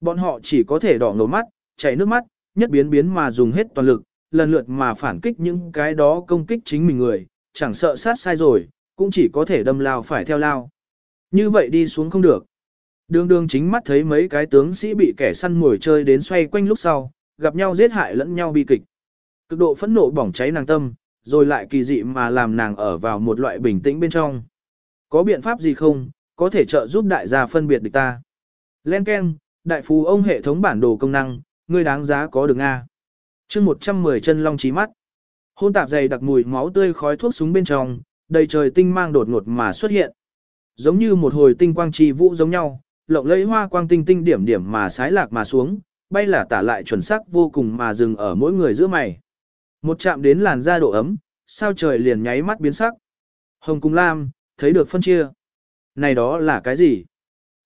Bọn họ chỉ có thể đỏ ngầu mắt, chảy nước mắt, nhất biến biến mà dùng hết toàn lực, lần lượt mà phản kích những cái đó công kích chính mình người, chẳng sợ sát sai rồi, cũng chỉ có thể đâm lao phải theo lao. Như vậy đi xuống không được. Đường đường chính mắt thấy mấy cái tướng sĩ bị kẻ săn mồi chơi đến xoay quanh lúc sau, gặp nhau giết hại lẫn nhau bi kịch. Cực độ phẫn nộ bỏng cháy nàng tâm, rồi lại kỳ dị mà làm nàng ở vào một loại bình tĩnh bên trong. Có biện pháp gì không, có thể trợ giúp đại gia phân biệt địch ta. Len Ken, đại phú ông hệ thống bản đồ công năng, ngươi đáng giá có được A. chương 110 chân long trí mắt. Hôn tạp dày đặc mùi máu tươi khói thuốc súng bên trong, đầy trời tinh mang đột ngột mà xuất hiện. Giống như một hồi tinh quang trì vũ giống nhau, lộng lẫy hoa quang tinh tinh điểm điểm mà sái lạc mà xuống, bay là tả lại chuẩn xác vô cùng mà dừng ở mỗi người giữa mày. Một chạm đến làn da độ ấm, sao trời liền nháy mắt biến sắc. Hồng cùng lam, thấy được phân chia. Này đó là cái gì?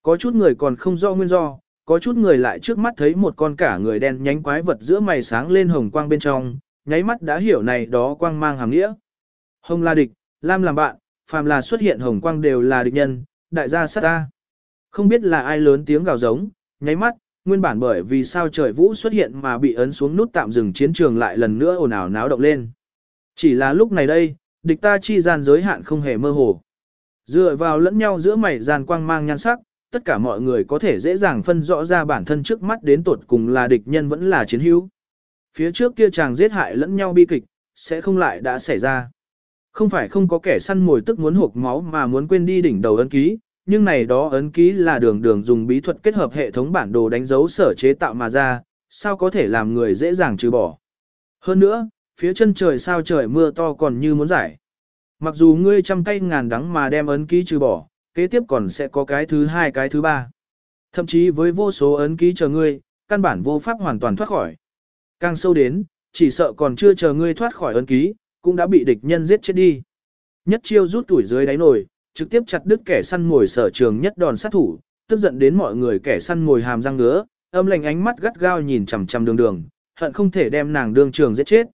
Có chút người còn không rõ nguyên do, có chút người lại trước mắt thấy một con cả người đen nhánh quái vật giữa mày sáng lên hồng quang bên trong, nháy mắt đã hiểu này đó quang mang hàm nghĩa. Hồng là địch, lam làm bạn, phàm là xuất hiện hồng quang đều là địch nhân, đại gia sát ta. Không biết là ai lớn tiếng gào giống, nháy mắt, nguyên bản bởi vì sao trời vũ xuất hiện mà bị ấn xuống nút tạm dừng chiến trường lại lần nữa ồn ào náo động lên. Chỉ là lúc này đây, địch ta chi gian giới hạn không hề mơ hồ. Dựa vào lẫn nhau giữa mảy gian quang mang nhan sắc, tất cả mọi người có thể dễ dàng phân rõ ra bản thân trước mắt đến tột cùng là địch nhân vẫn là chiến hữu. Phía trước kia chàng giết hại lẫn nhau bi kịch, sẽ không lại đã xảy ra. Không phải không có kẻ săn mồi tức muốn hộp máu mà muốn quên đi đỉnh đầu ấn ký, nhưng này đó ấn ký là đường đường dùng bí thuật kết hợp hệ thống bản đồ đánh dấu sở chế tạo mà ra, sao có thể làm người dễ dàng trừ bỏ. Hơn nữa, phía chân trời sao trời mưa to còn như muốn giải. Mặc dù ngươi trăm cây ngàn đắng mà đem ấn ký trừ bỏ, kế tiếp còn sẽ có cái thứ hai cái thứ ba. Thậm chí với vô số ấn ký chờ ngươi, căn bản vô pháp hoàn toàn thoát khỏi. Càng sâu đến, chỉ sợ còn chưa chờ ngươi thoát khỏi ấn ký, cũng đã bị địch nhân giết chết đi. Nhất chiêu rút tuổi dưới đáy nồi, trực tiếp chặt đứt kẻ săn ngồi sở trường nhất đòn sát thủ, tức giận đến mọi người kẻ săn ngồi hàm răng ngứa, âm lạnh ánh mắt gắt gao nhìn chằm chằm đường đường, hận không thể đem nàng đường trường giết chết.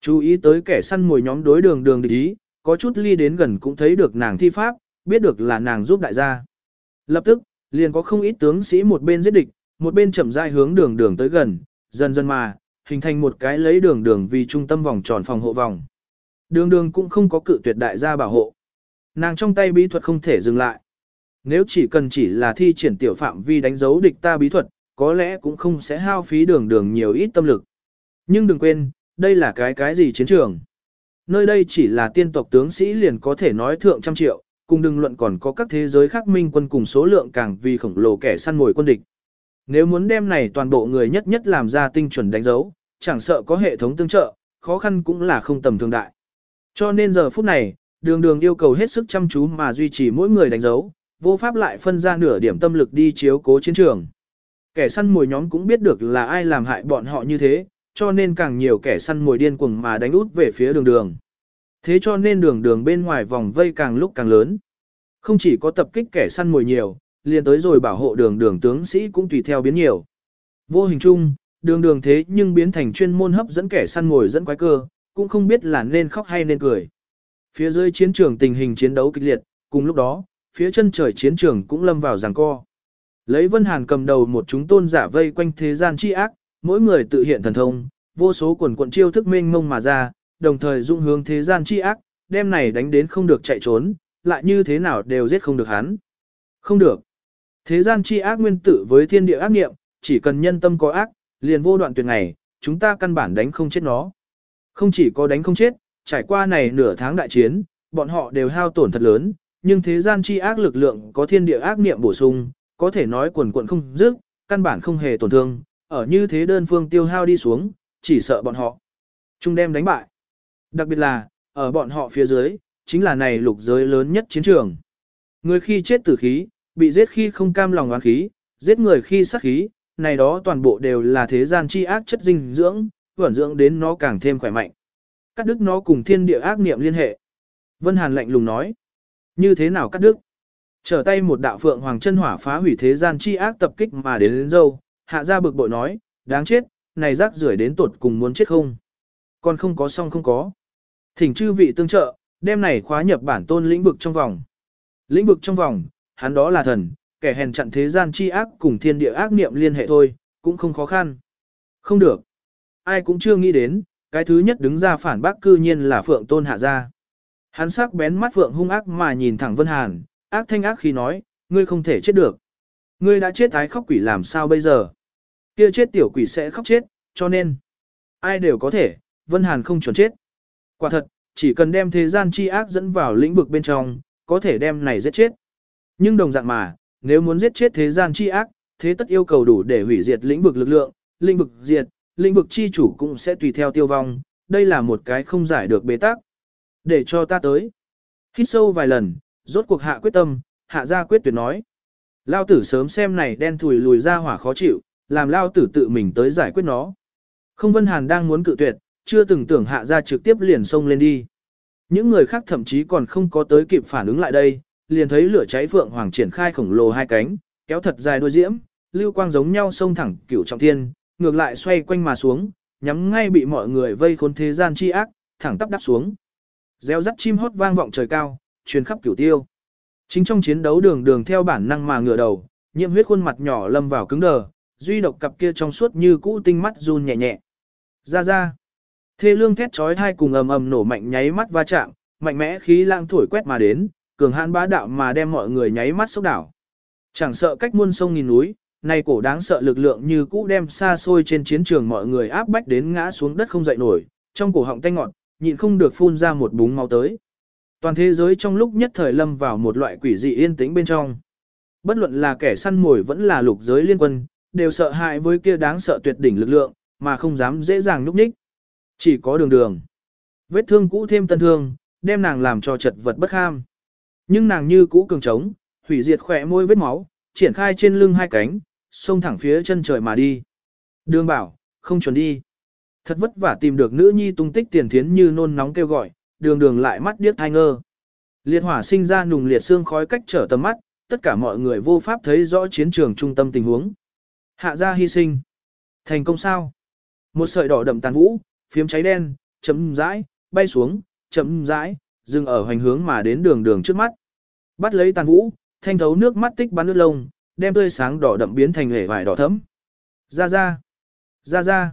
Chú ý tới kẻ săn ngồi nhóm đối đường đường địch ý, có chút ly đến gần cũng thấy được nàng thi pháp, biết được là nàng giúp đại gia. Lập tức, liền có không ít tướng sĩ một bên giết địch, một bên chậm rãi hướng đường đường tới gần, dần dần mà, hình thành một cái lấy đường đường vì trung tâm vòng tròn phòng hộ vòng. Đường đường cũng không có cự tuyệt đại gia bảo hộ. Nàng trong tay bí thuật không thể dừng lại. Nếu chỉ cần chỉ là thi triển tiểu phạm vi đánh dấu địch ta bí thuật, có lẽ cũng không sẽ hao phí đường đường nhiều ít tâm lực. Nhưng đừng quên, đây là cái cái gì chiến trường. Nơi đây chỉ là tiên tộc tướng sĩ liền có thể nói thượng trăm triệu, cùng đừng luận còn có các thế giới khác minh quân cùng số lượng càng vì khổng lồ kẻ săn mồi quân địch. Nếu muốn đem này toàn bộ người nhất nhất làm ra tinh chuẩn đánh dấu, chẳng sợ có hệ thống tương trợ, khó khăn cũng là không tầm thường đại. Cho nên giờ phút này, đường đường yêu cầu hết sức chăm chú mà duy trì mỗi người đánh dấu, vô pháp lại phân ra nửa điểm tâm lực đi chiếu cố chiến trường. Kẻ săn mồi nhóm cũng biết được là ai làm hại bọn họ như thế, cho nên càng nhiều kẻ săn mồi điên cuồng mà đánh út về phía đường đường. Thế cho nên đường đường bên ngoài vòng vây càng lúc càng lớn. Không chỉ có tập kích kẻ săn mồi nhiều, liền tới rồi bảo hộ đường đường tướng sĩ cũng tùy theo biến nhiều. Vô hình chung, đường đường thế nhưng biến thành chuyên môn hấp dẫn kẻ săn mồi dẫn quái cơ, cũng không biết là nên khóc hay nên cười. Phía dưới chiến trường tình hình chiến đấu kịch liệt, cùng lúc đó, phía chân trời chiến trường cũng lâm vào giằng co. Lấy Vân Hàn cầm đầu một chúng tôn giả vây quanh thế gian chi ác, mỗi người tự hiện thần thông, vô số quần quận chiêu thức mênh mông mà ra, đồng thời dung hướng thế gian chi ác, đem này đánh đến không được chạy trốn, lại như thế nào đều giết không được hắn. Không được. Thế gian chi ác nguyên tử với thiên địa ác niệm, chỉ cần nhân tâm có ác, liền vô đoạn tuyệt ngày, chúng ta căn bản đánh không chết nó. Không chỉ có đánh không chết, trải qua này nửa tháng đại chiến, bọn họ đều hao tổn thật lớn, nhưng thế gian chi ác lực lượng có thiên địa ác niệm bổ sung, có thể nói quần quận không dứt, căn bản không hề tổn thương, ở như thế đơn phương tiêu hao đi xuống, chỉ sợ bọn họ trung đem đánh bại. Đặc biệt là, ở bọn họ phía dưới, chính là này lục giới lớn nhất chiến trường. Người khi chết tử khí, bị giết khi không cam lòng oán khí, giết người khi sát khí, này đó toàn bộ đều là thế gian chi ác chất dinh dưỡng, vẩn dưỡng đến nó càng thêm khỏe mạnh. Cắt đứt nó cùng thiên địa ác niệm liên hệ. Vân Hàn lạnh lùng nói. Như thế nào cắt đứt? Trở tay một đạo phượng hoàng chân hỏa phá hủy thế gian chi ác tập kích mà đến đến dâu, hạ ra bực bội nói, đáng chết, này rác rưởi đến tột cùng muốn chết không. Còn không có xong không có. Thỉnh chư vị tương trợ, đem này khóa nhập bản tôn lĩnh vực trong vòng. Lĩnh vực trong vòng, hắn đó là thần, kẻ hèn chặn thế gian chi ác cùng thiên địa ác niệm liên hệ thôi, cũng không khó khăn. Không được. Ai cũng chưa nghĩ đến, cái thứ nhất đứng ra phản bác cư nhiên là Phượng Tôn Hạ Gia. Hắn sắc bén mắt Phượng hung ác mà nhìn thẳng Vân Hàn, ác thanh ác khi nói, ngươi không thể chết được. Ngươi đã chết ái khóc quỷ làm sao bây giờ? Kia chết tiểu quỷ sẽ khóc chết, cho nên, ai đều có thể, Vân Hàn không chuẩn chết. Quả thật, chỉ cần đem thế gian chi ác dẫn vào lĩnh vực bên trong, có thể đem này giết chết. Nhưng đồng dạng mà, nếu muốn giết chết thế gian chi ác, thế tất yêu cầu đủ để hủy diệt lĩnh vực lực lượng, lĩnh vực diệt, lĩnh vực chi chủ cũng sẽ tùy theo tiêu vong, đây là một cái không giải được bế tắc. Để cho ta tới. Hít sâu vài lần, rốt cuộc hạ quyết tâm, hạ ra quyết tuyệt nói. Lao tử sớm xem này đen thùi lùi ra hỏa khó chịu, làm lao tử tự mình tới giải quyết nó. Không Vân Hàn đang muốn cự tuyệt, chưa từng tưởng hạ ra trực tiếp liền xông lên đi. Những người khác thậm chí còn không có tới kịp phản ứng lại đây, liền thấy lửa cháy phượng hoàng triển khai khổng lồ hai cánh, kéo thật dài đuôi diễm, lưu quang giống nhau xông thẳng cửu trọng thiên, ngược lại xoay quanh mà xuống, nhắm ngay bị mọi người vây khốn thế gian chi ác, thẳng tắp đắp xuống. Gieo rắt chim hót vang vọng trời cao, truyền khắp cửu tiêu. Chính trong chiến đấu đường đường theo bản năng mà ngửa đầu, nhiễm huyết khuôn mặt nhỏ lâm vào cứng đờ, duy độc cặp kia trong suốt như cũ tinh mắt run nhẹ nhẹ. Ra ra. Thê lương thét chói hai cùng ầm ầm nổ mạnh nháy mắt va chạm, mạnh mẽ khí lang thổi quét mà đến, cường hãn bá đạo mà đem mọi người nháy mắt sốc đảo. Chẳng sợ cách muôn sông nghìn núi, nay cổ đáng sợ lực lượng như cũ đem xa xôi trên chiến trường mọi người áp bách đến ngã xuống đất không dậy nổi, trong cổ họng tanh ngọt, nhịn không được phun ra một búng máu tới. Toàn thế giới trong lúc nhất thời lâm vào một loại quỷ dị yên tĩnh bên trong. Bất luận là kẻ săn mồi vẫn là lục giới liên quân, đều sợ hãi với kia đáng sợ tuyệt đỉnh lực lượng, mà không dám dễ dàng núp nhích. Chỉ có đường đường. Vết thương cũ thêm tân thương, đem nàng làm cho chật vật bất kham. Nhưng nàng như cũ cường trống, hủy diệt khỏe môi vết máu, triển khai trên lưng hai cánh, xông thẳng phía chân trời mà đi. Đường bảo, không chuẩn đi. Thật vất vả tìm được nữ nhi tung tích tiền thiến như nôn nóng kêu gọi, đường đường lại mắt điếc thai ngơ. Liệt hỏa sinh ra nùng liệt xương khói cách trở tầm mắt, tất cả mọi người vô pháp thấy rõ chiến trường trung tâm tình huống. Hạ ra hy sinh. Thành công sao? Một sợi đỏ đậm tàn vũ, phiếm cháy đen, chấm rãi, bay xuống, chấm rãi, dừng ở hoành hướng mà đến đường đường trước mắt. Bắt lấy tàn vũ, thanh thấu nước mắt tích bắn nước lông, đem tươi sáng đỏ đậm biến thành hể vải đỏ thấm. Ra ra, ra ra.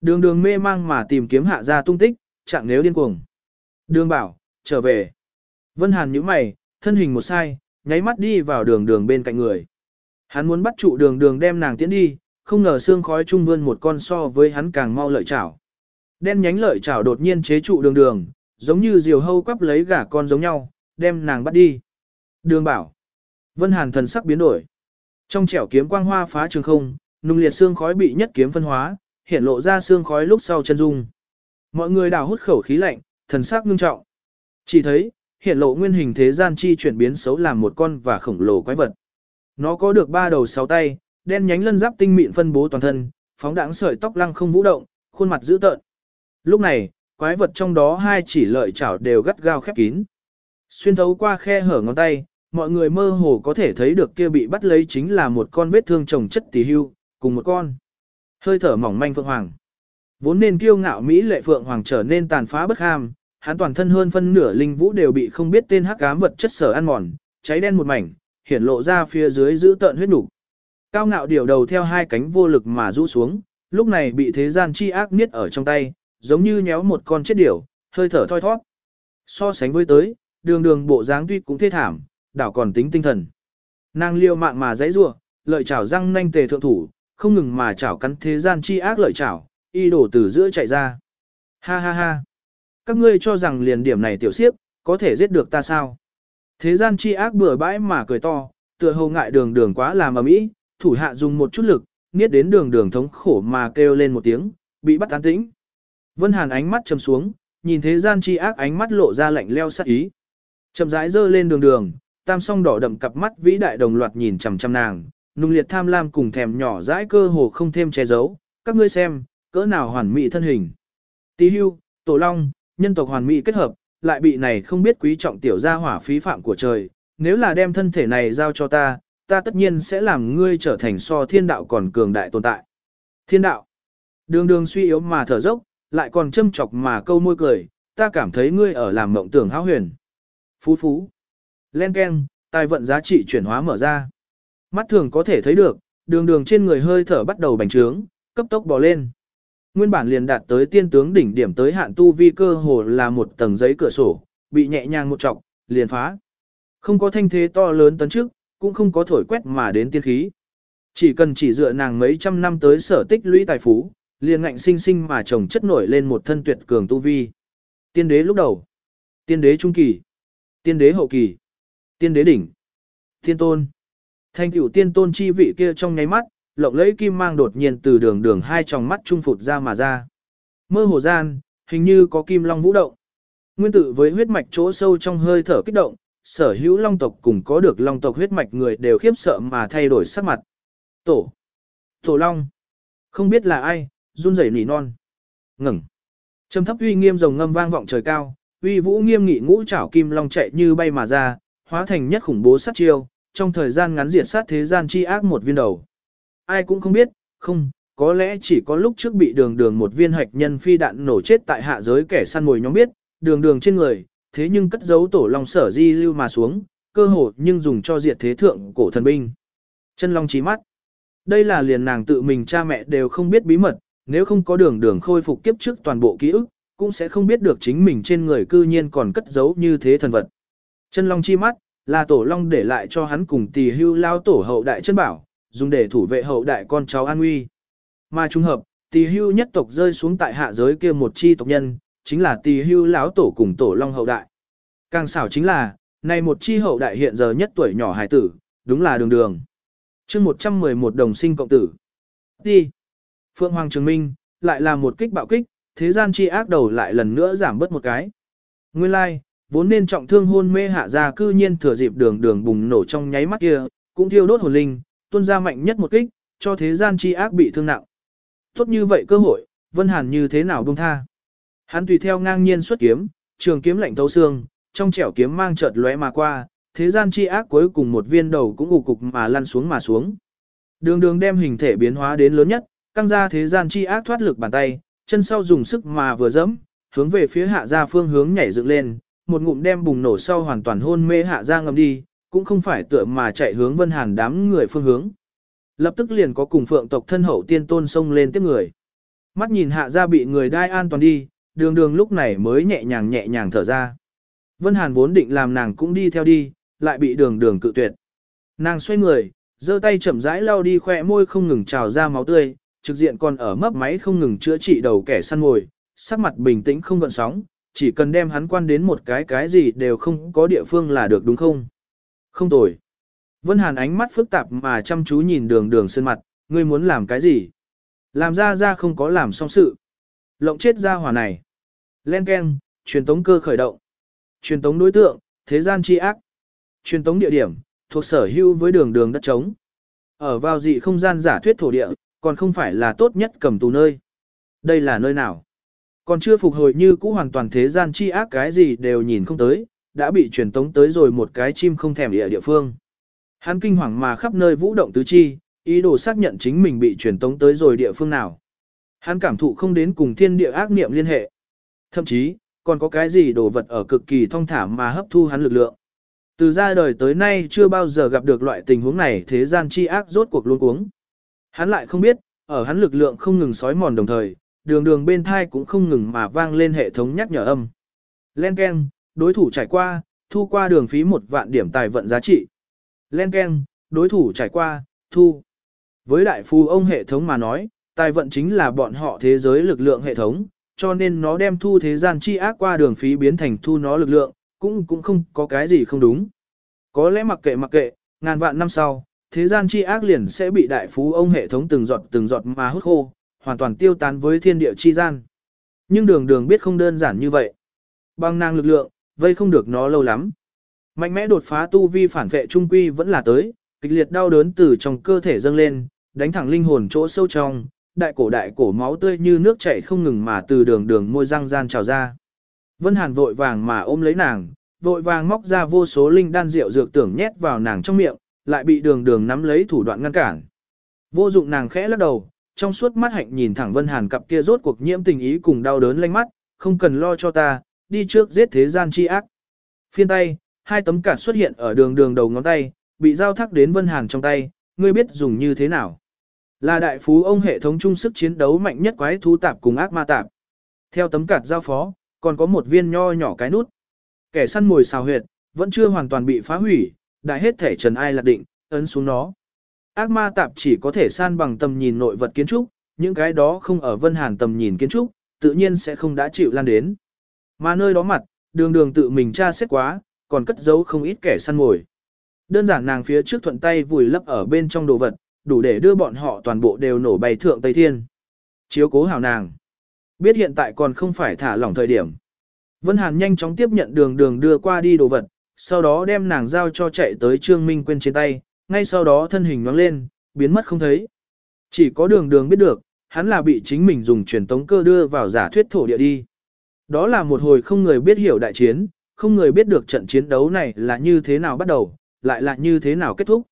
Đường đường mê mang mà tìm kiếm hạ ra tung tích, chẳng nếu điên cuồng. Đường bảo, trở về. Vân Hàn nhíu mày, thân hình một sai, nháy mắt đi vào đường đường bên cạnh người. Hắn muốn bắt trụ đường đường đem nàng tiến đi, không ngờ xương khói trung vươn một con so với hắn càng mau lợi chảo. Đen nhánh lợi chảo đột nhiên chế trụ đường đường, giống như diều hâu quắp lấy gà con giống nhau, đem nàng bắt đi. Đường bảo. Vân Hàn thần sắc biến đổi. Trong chẻo kiếm quang hoa phá trường không, nung liệt xương khói bị nhất kiếm phân hóa, hiện lộ ra xương khói lúc sau chân dung. Mọi người đào hút khẩu khí lạnh, thần sắc ngưng trọng. Chỉ thấy, hiện lộ nguyên hình thế gian chi chuyển biến xấu làm một con và khổng lồ quái vật. Nó có được ba đầu sáu tay, đen nhánh lân giáp tinh mịn phân bố toàn thân, phóng đãng sợi tóc lăng không vũ động, khuôn mặt dữ tợn. Lúc này, quái vật trong đó hai chỉ lợi chảo đều gắt gao khép kín. Xuyên thấu qua khe hở ngón tay, mọi người mơ hồ có thể thấy được kia bị bắt lấy chính là một con vết thương trồng chất tỉ hưu, cùng một con. Hơi thở mỏng manh phượng hoàng. Vốn nên kiêu ngạo Mỹ lệ phượng hoàng trở nên tàn phá bất ham, hắn toàn thân hơn phân nửa linh vũ đều bị không biết tên hắc ám vật chất sở ăn mòn, cháy đen một mảnh, hiển lộ ra phía dưới giữ tợn huyết nục. Cao ngạo điều đầu theo hai cánh vô lực mà rũ xuống, lúc này bị thế gian chi ác niết ở trong tay, giống như nhéo một con chết điểu, hơi thở thoi thoát. So sánh với tới, đường đường bộ dáng tuy cũng thê thảm, đảo còn tính tinh thần. Nàng liêu mạng mà dãy rua, lợi chảo răng nanh tề thượng thủ, không ngừng mà chảo cắn thế gian chi ác lợi chảo, y đổ từ giữa chạy ra. Ha ha ha. Các ngươi cho rằng liền điểm này tiểu siếp, có thể giết được ta sao? Thế gian chi ác bừa bãi mà cười to, tựa hồ ngại đường đường quá làm ầm ĩ, thủ hạ dùng một chút lực, niết đến đường đường thống khổ mà kêu lên một tiếng, bị bắt an tĩnh. Vân Hàn ánh mắt trầm xuống, nhìn thế gian chi ác ánh mắt lộ ra lạnh leo sắc ý. Chậm rãi dơ lên đường đường, tam song đỏ đậm cặp mắt vĩ đại đồng loạt nhìn chằm chằm nàng, nung liệt tham lam cùng thèm nhỏ dãi cơ hồ không thêm che giấu, các ngươi xem, cỡ nào hoàn mỹ thân hình. Tí hưu, tổ long, nhân tộc hoàn mỹ kết hợp, lại bị này không biết quý trọng tiểu gia hỏa phí phạm của trời, nếu là đem thân thể này giao cho ta, ta tất nhiên sẽ làm ngươi trở thành so thiên đạo còn cường đại tồn tại. Thiên đạo. Đường đường suy yếu mà thở dốc, lại còn châm chọc mà câu môi cười, ta cảm thấy ngươi ở làm mộng tưởng hão huyền. Phú phú. Len keng, tài vận giá trị chuyển hóa mở ra. Mắt thường có thể thấy được, đường đường trên người hơi thở bắt đầu bành trướng, cấp tốc bò lên. Nguyên bản liền đạt tới tiên tướng đỉnh điểm tới hạn tu vi cơ hồ là một tầng giấy cửa sổ, bị nhẹ nhàng một trọng, liền phá. Không có thanh thế to lớn tấn trước, cũng không có thổi quét mà đến tiên khí. Chỉ cần chỉ dựa nàng mấy trăm năm tới sở tích lũy tài phú, liền ngạnh sinh sinh mà chồng chất nổi lên một thân tuyệt cường tu vi. Tiên đế lúc đầu, tiên đế trung kỳ, tiên đế hậu kỳ, tiên đế đỉnh, tiên tôn. Thanh cửu tiên tôn chi vị kia trong nháy mắt, lộng lẫy kim mang đột nhiên từ đường đường hai tròng mắt trung phụt ra mà ra. Mơ hồ gian, hình như có kim long vũ động. Nguyên tử với huyết mạch chỗ sâu trong hơi thở kích động, sở hữu long tộc cùng có được long tộc huyết mạch người đều khiếp sợ mà thay đổi sắc mặt. Tổ. Tổ long. Không biết là ai, run rẩy nỉ non. Ngừng. Trầm thấp uy nghiêm rồng ngâm vang vọng trời cao, uy vũ nghiêm nghị ngũ trảo kim long chạy như bay mà ra, hóa thành nhất khủng bố sát chiêu, trong thời gian ngắn diệt sát thế gian chi ác một viên đầu. Ai cũng không biết, không, có lẽ chỉ có lúc trước bị đường đường một viên hạch nhân phi đạn nổ chết tại hạ giới kẻ săn mồi nhóm biết, đường đường trên người, thế nhưng cất giấu tổ long sở di lưu mà xuống, cơ hồ nhưng dùng cho diệt thế thượng cổ thần binh. Chân long chí mắt. Đây là liền nàng tự mình cha mẹ đều không biết bí mật, nếu không có đường đường khôi phục kiếp trước toàn bộ ký ức, cũng sẽ không biết được chính mình trên người cư nhiên còn cất giấu như thế thần vật. Chân long chi mắt, là tổ long để lại cho hắn cùng tỳ hưu lao tổ hậu đại chân bảo, dùng để thủ vệ hậu đại con cháu an nguy. Mà trung hợp, tỳ hưu nhất tộc rơi xuống tại hạ giới kia một chi tộc nhân, chính là tỳ hưu lão tổ cùng tổ long hậu đại. Càng xảo chính là, này một chi hậu đại hiện giờ nhất tuổi nhỏ hải tử, đúng là đường đường. chương 111 đồng sinh cộng tử. Đi. Phượng Hoàng Trường Minh, lại là một kích bạo kích, thế gian chi ác đầu lại lần nữa giảm bớt một cái. Nguyên lai, like, vốn nên trọng thương hôn mê hạ gia cư nhiên thừa dịp đường đường bùng nổ trong nháy mắt kia, cũng thiêu đốt hồn linh, tuôn ra mạnh nhất một kích, cho thế gian chi ác bị thương nặng. Tốt như vậy cơ hội, Vân Hàn như thế nào buông tha. Hắn tùy theo ngang nhiên xuất kiếm, trường kiếm lạnh thấu xương, trong chẻo kiếm mang chợt lóe mà qua, thế gian chi ác cuối cùng một viên đầu cũng ù cục mà lăn xuống mà xuống. Đường đường đem hình thể biến hóa đến lớn nhất, căng ra thế gian chi ác thoát lực bàn tay, chân sau dùng sức mà vừa dẫm, hướng về phía hạ gia phương hướng nhảy dựng lên, một ngụm đem bùng nổ sau hoàn toàn hôn mê hạ ra ngầm đi, cũng không phải tựa mà chạy hướng vân hàn đám người phương hướng. Lập tức liền có cùng phượng tộc thân hậu tiên tôn xông lên tiếp người. Mắt nhìn hạ ra bị người đai an toàn đi, đường đường lúc này mới nhẹ nhàng nhẹ nhàng thở ra. Vân hàn vốn định làm nàng cũng đi theo đi, lại bị đường đường cự tuyệt. Nàng xoay người, giơ tay chậm rãi lau đi khỏe môi không ngừng trào ra máu tươi, trực diện còn ở mấp máy không ngừng chữa trị đầu kẻ săn ngồi, sắc mặt bình tĩnh không gợn sóng, chỉ cần đem hắn quan đến một cái cái gì đều không có địa phương là được đúng không? Không tồi. Vân Hàn ánh mắt phức tạp mà chăm chú nhìn đường đường sơn mặt, ngươi muốn làm cái gì? Làm ra ra không có làm xong sự. Lộng chết ra hỏa này. Len keng, truyền tống cơ khởi động. Truyền tống đối tượng, thế gian chi ác. Truyền tống địa điểm, thuộc sở hữu với đường đường đất trống. Ở vào dị không gian giả thuyết thổ địa, còn không phải là tốt nhất cầm tù nơi. Đây là nơi nào? Còn chưa phục hồi như cũ hoàn toàn thế gian chi ác cái gì đều nhìn không tới, đã bị truyền tống tới rồi một cái chim không thèm địa địa phương. Hắn kinh hoàng mà khắp nơi vũ động tứ chi, ý đồ xác nhận chính mình bị truyền tống tới rồi địa phương nào. Hắn cảm thụ không đến cùng thiên địa ác niệm liên hệ. Thậm chí, còn có cái gì đồ vật ở cực kỳ thông thả mà hấp thu hắn lực lượng. Từ ra đời tới nay chưa bao giờ gặp được loại tình huống này thế gian chi ác rốt cuộc luôn cuống. Hắn lại không biết, ở hắn lực lượng không ngừng sói mòn đồng thời, đường đường bên thai cũng không ngừng mà vang lên hệ thống nhắc nhở âm. Len Ken, đối thủ trải qua, thu qua đường phí một vạn điểm tài vận giá trị. Len Ken, đối thủ trải qua, thu. Với đại phu ông hệ thống mà nói, tài vận chính là bọn họ thế giới lực lượng hệ thống, cho nên nó đem thu thế gian chi ác qua đường phí biến thành thu nó lực lượng, cũng cũng không có cái gì không đúng. Có lẽ mặc kệ mặc kệ, ngàn vạn năm sau, thế gian chi ác liền sẽ bị đại phú ông hệ thống từng giọt từng giọt mà hút khô, hoàn toàn tiêu tán với thiên địa chi gian. Nhưng đường đường biết không đơn giản như vậy. Bằng năng lực lượng, vây không được nó lâu lắm. Mạnh mẽ đột phá tu vi phản vệ trung quy vẫn là tới, kịch liệt đau đớn từ trong cơ thể dâng lên, đánh thẳng linh hồn chỗ sâu trong, đại cổ đại cổ máu tươi như nước chảy không ngừng mà từ đường đường môi răng gian trào ra. Vân Hàn vội vàng mà ôm lấy nàng, vội vàng móc ra vô số linh đan rượu dược tưởng nhét vào nàng trong miệng, lại bị đường đường nắm lấy thủ đoạn ngăn cản. Vô dụng nàng khẽ lắc đầu, trong suốt mắt hạnh nhìn thẳng Vân Hàn cặp kia rốt cuộc nhiễm tình ý cùng đau đớn lanh mắt, không cần lo cho ta, đi trước giết thế gian chi ác. Phiên tay, hai tấm card xuất hiện ở đường đường đầu ngón tay, bị giao thác đến Vân Hàn trong tay, ngươi biết dùng như thế nào. Là đại phú ông hệ thống trung sức chiến đấu mạnh nhất quái thú tạp cùng ác ma tạp. Theo tấm cạt giao phó, còn có một viên nho nhỏ cái nút. Kẻ săn mồi xào huyệt, vẫn chưa hoàn toàn bị phá hủy, đại hết thể trần ai lạc định, ấn xuống nó. Ác ma tạp chỉ có thể san bằng tầm nhìn nội vật kiến trúc, những cái đó không ở vân hàn tầm nhìn kiến trúc, tự nhiên sẽ không đã chịu lan đến. Mà nơi đó mặt, đường đường tự mình tra xét quá, còn cất giấu không ít kẻ săn mồi. Đơn giản nàng phía trước thuận tay vùi lấp ở bên trong đồ vật, đủ để đưa bọn họ toàn bộ đều nổ bay thượng Tây Thiên. Chiếu cố hảo nàng. Biết hiện tại còn không phải thả lỏng thời điểm. Vân Hàn nhanh chóng tiếp nhận đường đường đưa qua đi đồ vật, sau đó đem nàng giao cho chạy tới Trương Minh Quyên trên tay, ngay sau đó thân hình nhoáng lên, biến mất không thấy. Chỉ có đường đường biết được, hắn là bị chính mình dùng truyền tống cơ đưa vào giả thuyết thổ địa đi. Đó là một hồi không người biết hiểu đại chiến, không người biết được trận chiến đấu này là như thế nào bắt đầu, lại là như thế nào kết thúc.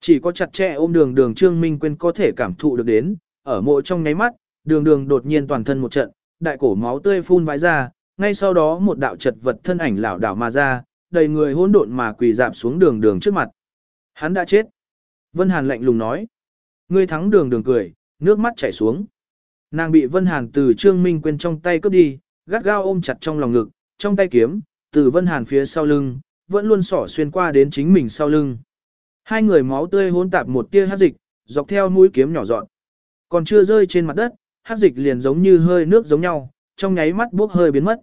Chỉ có chặt chẽ ôm đường đường Trương Minh Quyên có thể cảm thụ được đến, ở mộ trong nháy mắt, đường đường đột nhiên toàn thân một trận, đại cổ máu tươi phun vãi ra, ngay sau đó một đạo chật vật thân ảnh lảo đảo mà ra, đầy người hỗn độn mà quỳ dạp xuống đường đường trước mặt. Hắn đã chết. Vân Hàn lạnh lùng nói. Ngươi thắng đường đường cười, nước mắt chảy xuống. Nàng bị Vân Hàn từ Trương Minh Quyên trong tay cướp đi, gắt gao ôm chặt trong lòng ngực, trong tay kiếm, từ Vân Hàn phía sau lưng, vẫn luôn sỏ xuyên qua đến chính mình sau lưng. Hai người máu tươi hỗn tạp một tia hắc dịch, dọc theo mũi kiếm nhỏ dọn. Còn chưa rơi trên mặt đất, hắc dịch liền giống như hơi nước giống nhau, trong nháy mắt bốc hơi biến mất.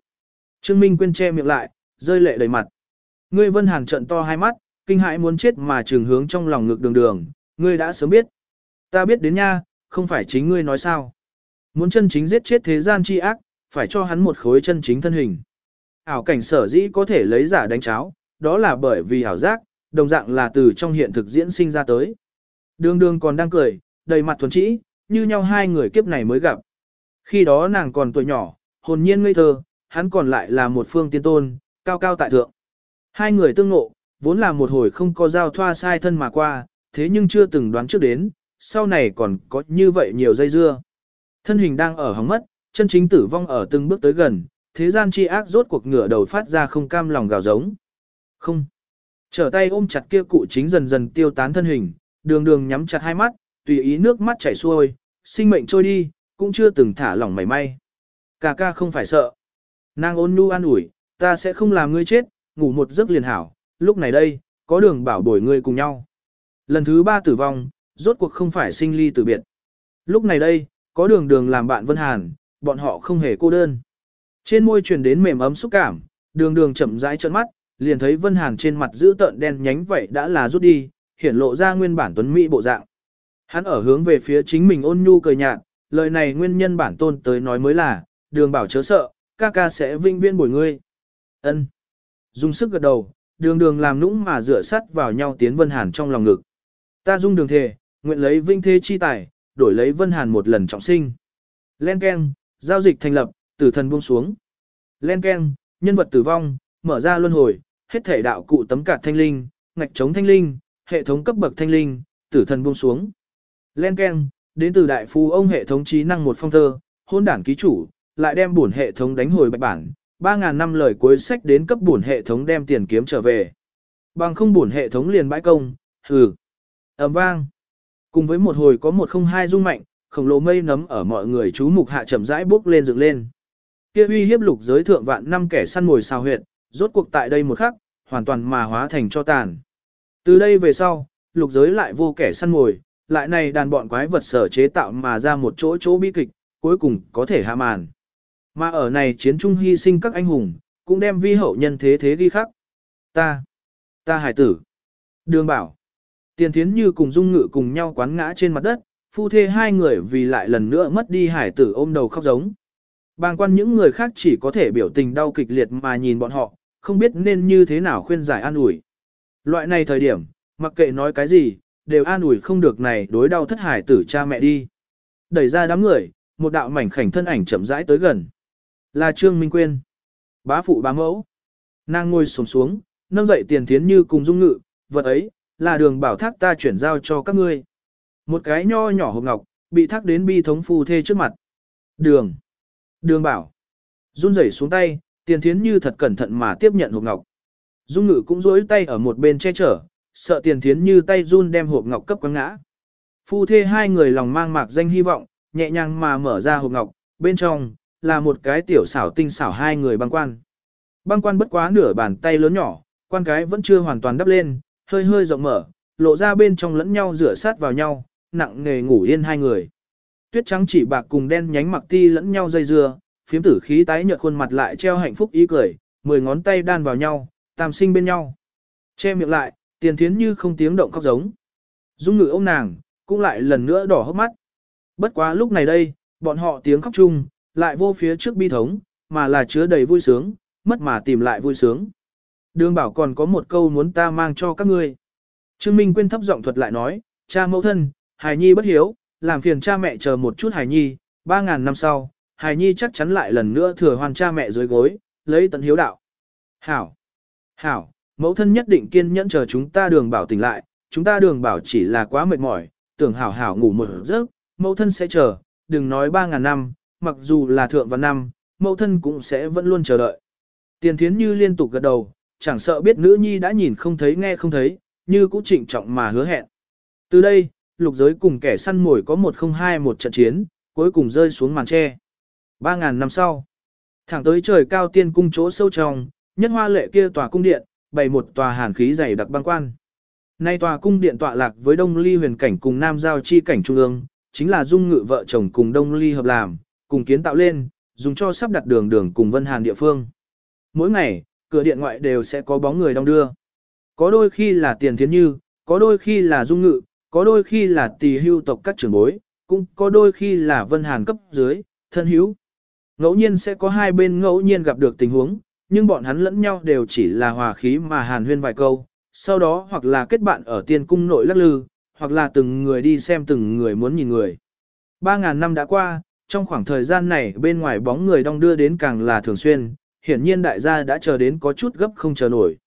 Trương Minh Quyên che miệng lại, rơi lệ đầy mặt. Ngươi Vân Hàn trận to hai mắt, kinh hãi muốn chết mà trường hướng trong lòng ngực đường đường, ngươi đã sớm biết. Ta biết đến nha, không phải chính ngươi nói sao. Muốn chân chính giết chết thế gian chi ác, phải cho hắn một khối chân chính thân hình. Ảo cảnh sở dĩ có thể lấy giả đánh cháo, đó là bởi vì ảo giác, đồng dạng là từ trong hiện thực diễn sinh ra tới. Đường đường còn đang cười, đầy mặt thuần trĩ, như nhau hai người kiếp này mới gặp. Khi đó nàng còn tuổi nhỏ, hồn nhiên ngây thơ, hắn còn lại là một phương tiên tôn, cao cao tại thượng. Hai người tương ngộ, vốn là một hồi không có giao thoa sai thân mà qua, thế nhưng chưa từng đoán trước đến, sau này còn có như vậy nhiều dây dưa. Thân hình đang ở hóng mất, chân chính tử vong ở từng bước tới gần, thế gian chi ác rốt cuộc ngửa đầu phát ra không cam lòng gào giống. Không. Trở tay ôm chặt kia cụ chính dần dần tiêu tán thân hình, đường đường nhắm chặt hai mắt, tùy ý nước mắt chảy xuôi, sinh mệnh trôi đi, cũng chưa từng thả lỏng mảy may. Cà ca không phải sợ. Nàng ôn nhu an ủi, ta sẽ không làm ngươi chết, ngủ một giấc liền hảo, lúc này đây, có đường bảo bồi ngươi cùng nhau. Lần thứ ba tử vong, rốt cuộc không phải sinh ly tử biệt. Lúc này đây, có đường đường làm bạn Vân Hàn, bọn họ không hề cô đơn. Trên môi truyền đến mềm ấm xúc cảm, đường đường chậm rãi trợn mắt, liền thấy Vân Hàn trên mặt giữ tợn đen nhánh vậy đã là rút đi, hiển lộ ra nguyên bản tuấn mỹ bộ dạng. Hắn ở hướng về phía chính mình ôn nhu cười nhạt, lời này nguyên nhân bản tôn tới nói mới là, đường bảo chớ sợ, ca ca sẽ vinh viên bồi ngươi. ân Dùng sức gật đầu, đường đường làm nũng mà dựa sắt vào nhau tiến Vân Hàn trong lòng ngực. Ta dung đường thề, nguyện lấy vinh thế chi tài, đổi lấy Vân Hàn một lần trọng sinh. Len Ken, giao dịch thành lập, tử thần buông xuống. Len Ken, nhân vật tử vong, mở ra luân hồi, hết thể đạo cụ tấm cạt thanh linh, ngạch chống thanh linh, hệ thống cấp bậc thanh linh, tử thần buông xuống. Len Ken, đến từ đại phu ông hệ thống trí năng một phong thơ, hôn đảng ký chủ, lại đem bổn hệ thống đánh hồi bạch bản, 3.000 năm lời cuối sách đến cấp bổn hệ thống đem tiền kiếm trở về. Bằng không bổn hệ thống liền bãi công, hừ. ầm vang. Cùng với một hồi có một không hai rung mạnh, khổng lồ mây nấm ở mọi người chú mục hạ chậm rãi bước lên dựng lên. Kia uy hiếp lục giới thượng vạn năm kẻ săn mồi sao huyệt, rốt cuộc tại đây một khắc, hoàn toàn mà hóa thành cho tàn. Từ đây về sau, lục giới lại vô kẻ săn mồi, lại này đàn bọn quái vật sở chế tạo mà ra một chỗ chỗ bi kịch, cuối cùng có thể hạ màn. Mà ở này chiến trung hy sinh các anh hùng, cũng đem vi hậu nhân thế thế ghi khắc. Ta, ta hải tử. Đường bảo, tiền thiến như cùng dung ngự cùng nhau quán ngã trên mặt đất, phu thê hai người vì lại lần nữa mất đi hải tử ôm đầu khóc giống. Bàng quan những người khác chỉ có thể biểu tình đau kịch liệt mà nhìn bọn họ, không biết nên như thế nào khuyên giải an ủi. Loại này thời điểm, mặc kệ nói cái gì, đều an ủi không được này đối đau thất hải tử cha mẹ đi. Đẩy ra đám người, một đạo mảnh khảnh thân ảnh chậm rãi tới gần. Là Trương Minh Quyên. Bá phụ bá mẫu. Nàng ngồi sổng xuống, nâng dậy tiền thiến như cùng dung ngự, vật ấy, là đường bảo thác ta chuyển giao cho các ngươi. Một cái nho nhỏ hộp ngọc, bị thác đến bi thống phù thê trước mặt. Đường. Đường bảo. Run rẩy xuống tay, tiền thiến như thật cẩn thận mà tiếp nhận hộp ngọc. Dung ngự cũng rối tay ở một bên che chở, sợ tiền thiến như tay run đem hộp ngọc cấp quăng ngã. Phu thê hai người lòng mang mạc danh hy vọng, nhẹ nhàng mà mở ra hộp ngọc, bên trong, là một cái tiểu xảo tinh xảo hai người băng quan. Băng quan bất quá nửa bàn tay lớn nhỏ, quan cái vẫn chưa hoàn toàn đắp lên, hơi hơi rộng mở, lộ ra bên trong lẫn nhau rửa sát vào nhau, nặng nghề ngủ yên hai người. Tuyết trắng chỉ bạc cùng đen nhánh mặc ti lẫn nhau dây dưa, phiếm tử khí tái nhợt khuôn mặt lại treo hạnh phúc ý cười, mười ngón tay đan vào nhau, tam sinh bên nhau. Che miệng lại, tiền thiến như không tiếng động khóc giống. Dung ngự ôm nàng, cũng lại lần nữa đỏ hốc mắt. Bất quá lúc này đây, bọn họ tiếng khóc chung, lại vô phía trước bi thống, mà là chứa đầy vui sướng, mất mà tìm lại vui sướng. Đường bảo còn có một câu muốn ta mang cho các ngươi. Trương Minh quên thấp giọng thuật lại nói, cha mẫu thân, Hải nhi bất hiếu, làm phiền cha mẹ chờ một chút Hải nhi, ba ngàn năm sau, Hải nhi chắc chắn lại lần nữa thừa hoàn cha mẹ dưới gối, lấy tận hiếu đạo. Hảo! Hảo! Mẫu thân nhất định kiên nhẫn chờ chúng ta đường bảo tỉnh lại, chúng ta đường bảo chỉ là quá mệt mỏi, tưởng hảo hảo ngủ một giấc, mẫu thân sẽ chờ, đừng nói ba ngàn năm, mặc dù là thượng văn năm, mẫu thân cũng sẽ vẫn luôn chờ đợi. Tiền thiến như liên tục gật đầu, chẳng sợ biết nữ nhi đã nhìn không thấy nghe không thấy, như cũng trịnh trọng mà hứa hẹn. Từ đây, lục giới cùng kẻ săn mồi có một không hai một trận chiến, cuối cùng rơi xuống màn tre. Ba ngàn năm sau, thẳng tới trời cao tiên cung chỗ sâu trong, nhất hoa lệ kia tòa cung điện, bày một tòa hàn khí dày đặc băng quan. Nay tòa cung điện tọa lạc với Đông Ly huyền cảnh cùng Nam Giao chi cảnh trung ương, chính là dung ngự vợ chồng cùng Đông Ly hợp làm, cùng kiến tạo lên, dùng cho sắp đặt đường đường cùng Vân Hàn địa phương. Mỗi ngày, cửa điện ngoại đều sẽ có bóng người đông đưa. Có đôi khi là tiền thiến như, có đôi khi là dung ngự, có đôi khi là tỳ hưu tộc các trưởng bối, cũng có đôi khi là Vân Hàn cấp dưới, thân hữu. Ngẫu nhiên sẽ có hai bên ngẫu nhiên gặp được tình huống, nhưng bọn hắn lẫn nhau đều chỉ là hòa khí mà hàn huyên vài câu, sau đó hoặc là kết bạn ở tiên cung nội lắc lư, hoặc là từng người đi xem từng người muốn nhìn người. Ba ngàn năm đã qua, trong khoảng thời gian này bên ngoài bóng người đong đưa đến càng là thường xuyên, hiển nhiên đại gia đã chờ đến có chút gấp không chờ nổi.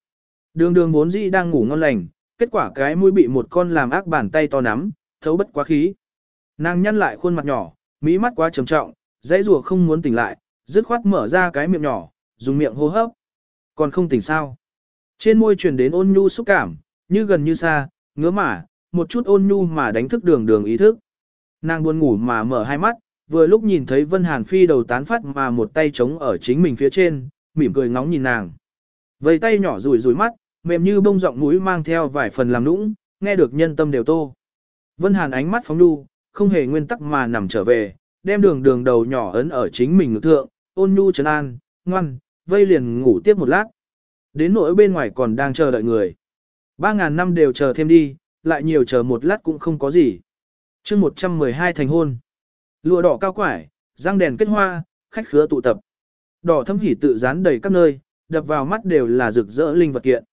Đường đường vốn dĩ đang ngủ ngon lành, kết quả cái mũi bị một con làm ác bàn tay to nắm, thấu bất quá khí. Nàng nhăn lại khuôn mặt nhỏ, mỹ mắt quá trầm trọng, dãy rùa không muốn tỉnh lại, dứt khoát mở ra cái miệng nhỏ, dùng miệng hô hấp. Còn không tỉnh sao? Trên môi truyền đến ôn nhu xúc cảm, như gần như xa, ngứa mà, một chút ôn nhu mà đánh thức đường đường ý thức. Nàng buồn ngủ mà mở hai mắt, vừa lúc nhìn thấy Vân Hàn Phi đầu tán phát mà một tay chống ở chính mình phía trên, mỉm cười ngóng nhìn nàng. Vây tay nhỏ rủi rủi mắt, mềm như bông giọng mũi mang theo vài phần làm nũng, nghe được nhân tâm đều tô. Vân Hàn ánh mắt phóng đu, không hề nguyên tắc mà nằm trở về, đem đường đường đầu nhỏ ấn ở chính mình ngực thượng, ôn nhu trấn an, ngoan, vây liền ngủ tiếp một lát. Đến nỗi bên ngoài còn đang chờ đợi người. Ba ngàn năm đều chờ thêm đi, lại nhiều chờ một lát cũng không có gì. chương 112 thành hôn. Lụa đỏ cao quải, răng đèn kết hoa, khách khứa tụ tập. Đỏ thâm hỉ tự dán đầy các nơi, đập vào mắt đều là rực rỡ linh vật kiện.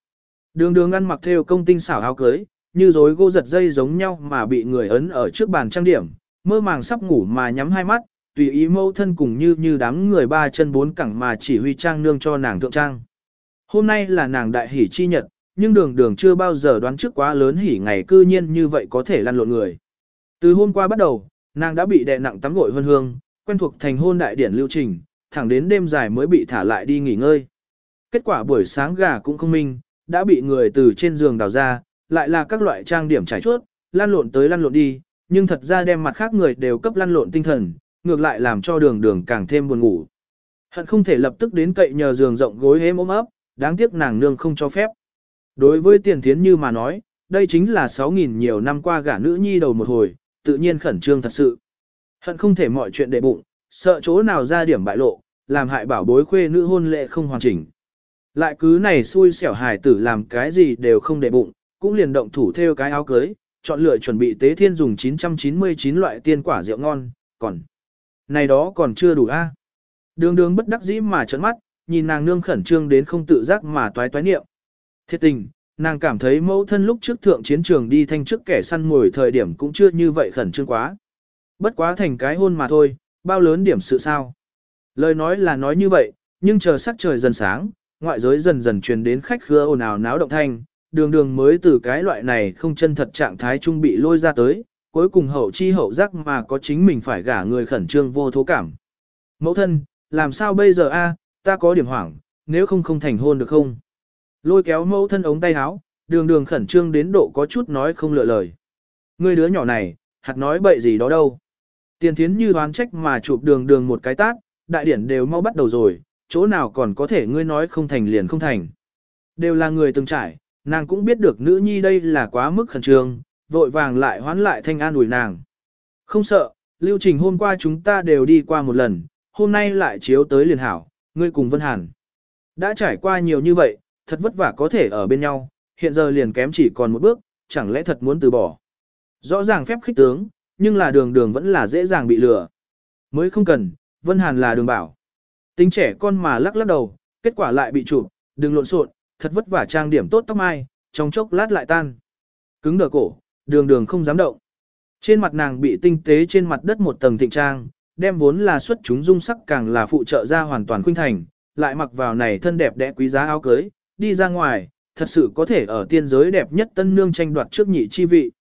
Đường đường ăn mặc theo công tinh xảo áo cưới, như rối gỗ giật dây giống nhau mà bị người ấn ở trước bàn trang điểm, mơ màng sắp ngủ mà nhắm hai mắt, tùy ý mâu thân cùng như như đám người ba chân bốn cẳng mà chỉ huy trang nương cho nàng thượng trang. Hôm nay là nàng đại hỷ chi nhật, nhưng đường đường chưa bao giờ đoán trước quá lớn hỉ ngày cư nhiên như vậy có thể lăn lộn người. Từ hôm qua bắt đầu, nàng đã bị đè nặng tắm gội vân hương, quen thuộc thành hôn đại điển lưu trình, thẳng đến đêm dài mới bị thả lại đi nghỉ ngơi. Kết quả buổi sáng gà cũng không minh, đã bị người từ trên giường đào ra, lại là các loại trang điểm trải chuốt, lăn lộn tới lăn lộn đi, nhưng thật ra đem mặt khác người đều cấp lăn lộn tinh thần, ngược lại làm cho đường đường càng thêm buồn ngủ. Hận không thể lập tức đến cậy nhờ giường rộng gối hếm ôm ấp, đáng tiếc nàng nương không cho phép. Đối với tiền thiến như mà nói, đây chính là 6.000 nhiều năm qua gả nữ nhi đầu một hồi, tự nhiên khẩn trương thật sự. Hận không thể mọi chuyện đệ bụng, sợ chỗ nào ra điểm bại lộ, làm hại bảo bối khuê nữ hôn lệ không hoàn chỉnh. Lại cứ này xui xẻo hài tử làm cái gì đều không đệ bụng, cũng liền động thủ theo cái áo cưới, chọn lựa chuẩn bị tế thiên dùng 999 loại tiên quả rượu ngon, còn này đó còn chưa đủ a. À? Đường đường bất đắc dĩ mà trợn mắt, nhìn nàng nương khẩn trương đến không tự giác mà toái toái niệm. Thiệt tình, nàng cảm thấy mẫu thân lúc trước thượng chiến trường đi thanh trước kẻ săn mồi thời điểm cũng chưa như vậy khẩn trương quá. Bất quá thành cái hôn mà thôi, bao lớn điểm sự sao. Lời nói là nói như vậy, nhưng chờ sắc trời dần sáng, ngoại giới dần dần truyền đến khách khứa ồn ào náo động thanh, đường đường mới từ cái loại này không chân thật trạng thái trung bị lôi ra tới, cuối cùng hậu chi hậu giác mà có chính mình phải gả người khẩn trương vô thố cảm. Mẫu thân, làm sao bây giờ a? ta có điểm hoảng, nếu không không thành hôn được không? Lôi kéo mẫu thân ống tay áo, đường đường khẩn trương đến độ có chút nói không lựa lời. người đứa nhỏ này, hạt nói bậy gì đó đâu. Tiền thiến như đoán trách mà chụp đường đường một cái tát, đại điển đều mau bắt đầu rồi, chỗ nào còn có thể ngươi nói không thành liền không thành. Đều là người từng trải, nàng cũng biết được nữ nhi đây là quá mức khẩn trương, vội vàng lại hoán lại thanh an ủi nàng. Không sợ, lưu trình hôm qua chúng ta đều đi qua một lần, hôm nay lại chiếu tới liền hảo, ngươi cùng Vân Hàn. Đã trải qua nhiều như vậy, thật vất vả có thể ở bên nhau, hiện giờ liền kém chỉ còn một bước, chẳng lẽ thật muốn từ bỏ. Rõ ràng phép khích tướng, nhưng là đường đường vẫn là dễ dàng bị lừa. Mới không cần, Vân Hàn là đường bảo. Tính trẻ con mà lắc lắc đầu, kết quả lại bị chụp, đừng lộn xộn, thật vất vả trang điểm tốt tóc mai, trong chốc lát lại tan. Cứng đờ cổ, đường đường không dám động. Trên mặt nàng bị tinh tế trên mặt đất một tầng thịnh trang, đem vốn là xuất chúng dung sắc càng là phụ trợ ra hoàn toàn khuynh thành, lại mặc vào này thân đẹp đẽ quý giá áo cưới, đi ra ngoài, thật sự có thể ở tiên giới đẹp nhất tân nương tranh đoạt trước nhị chi vị.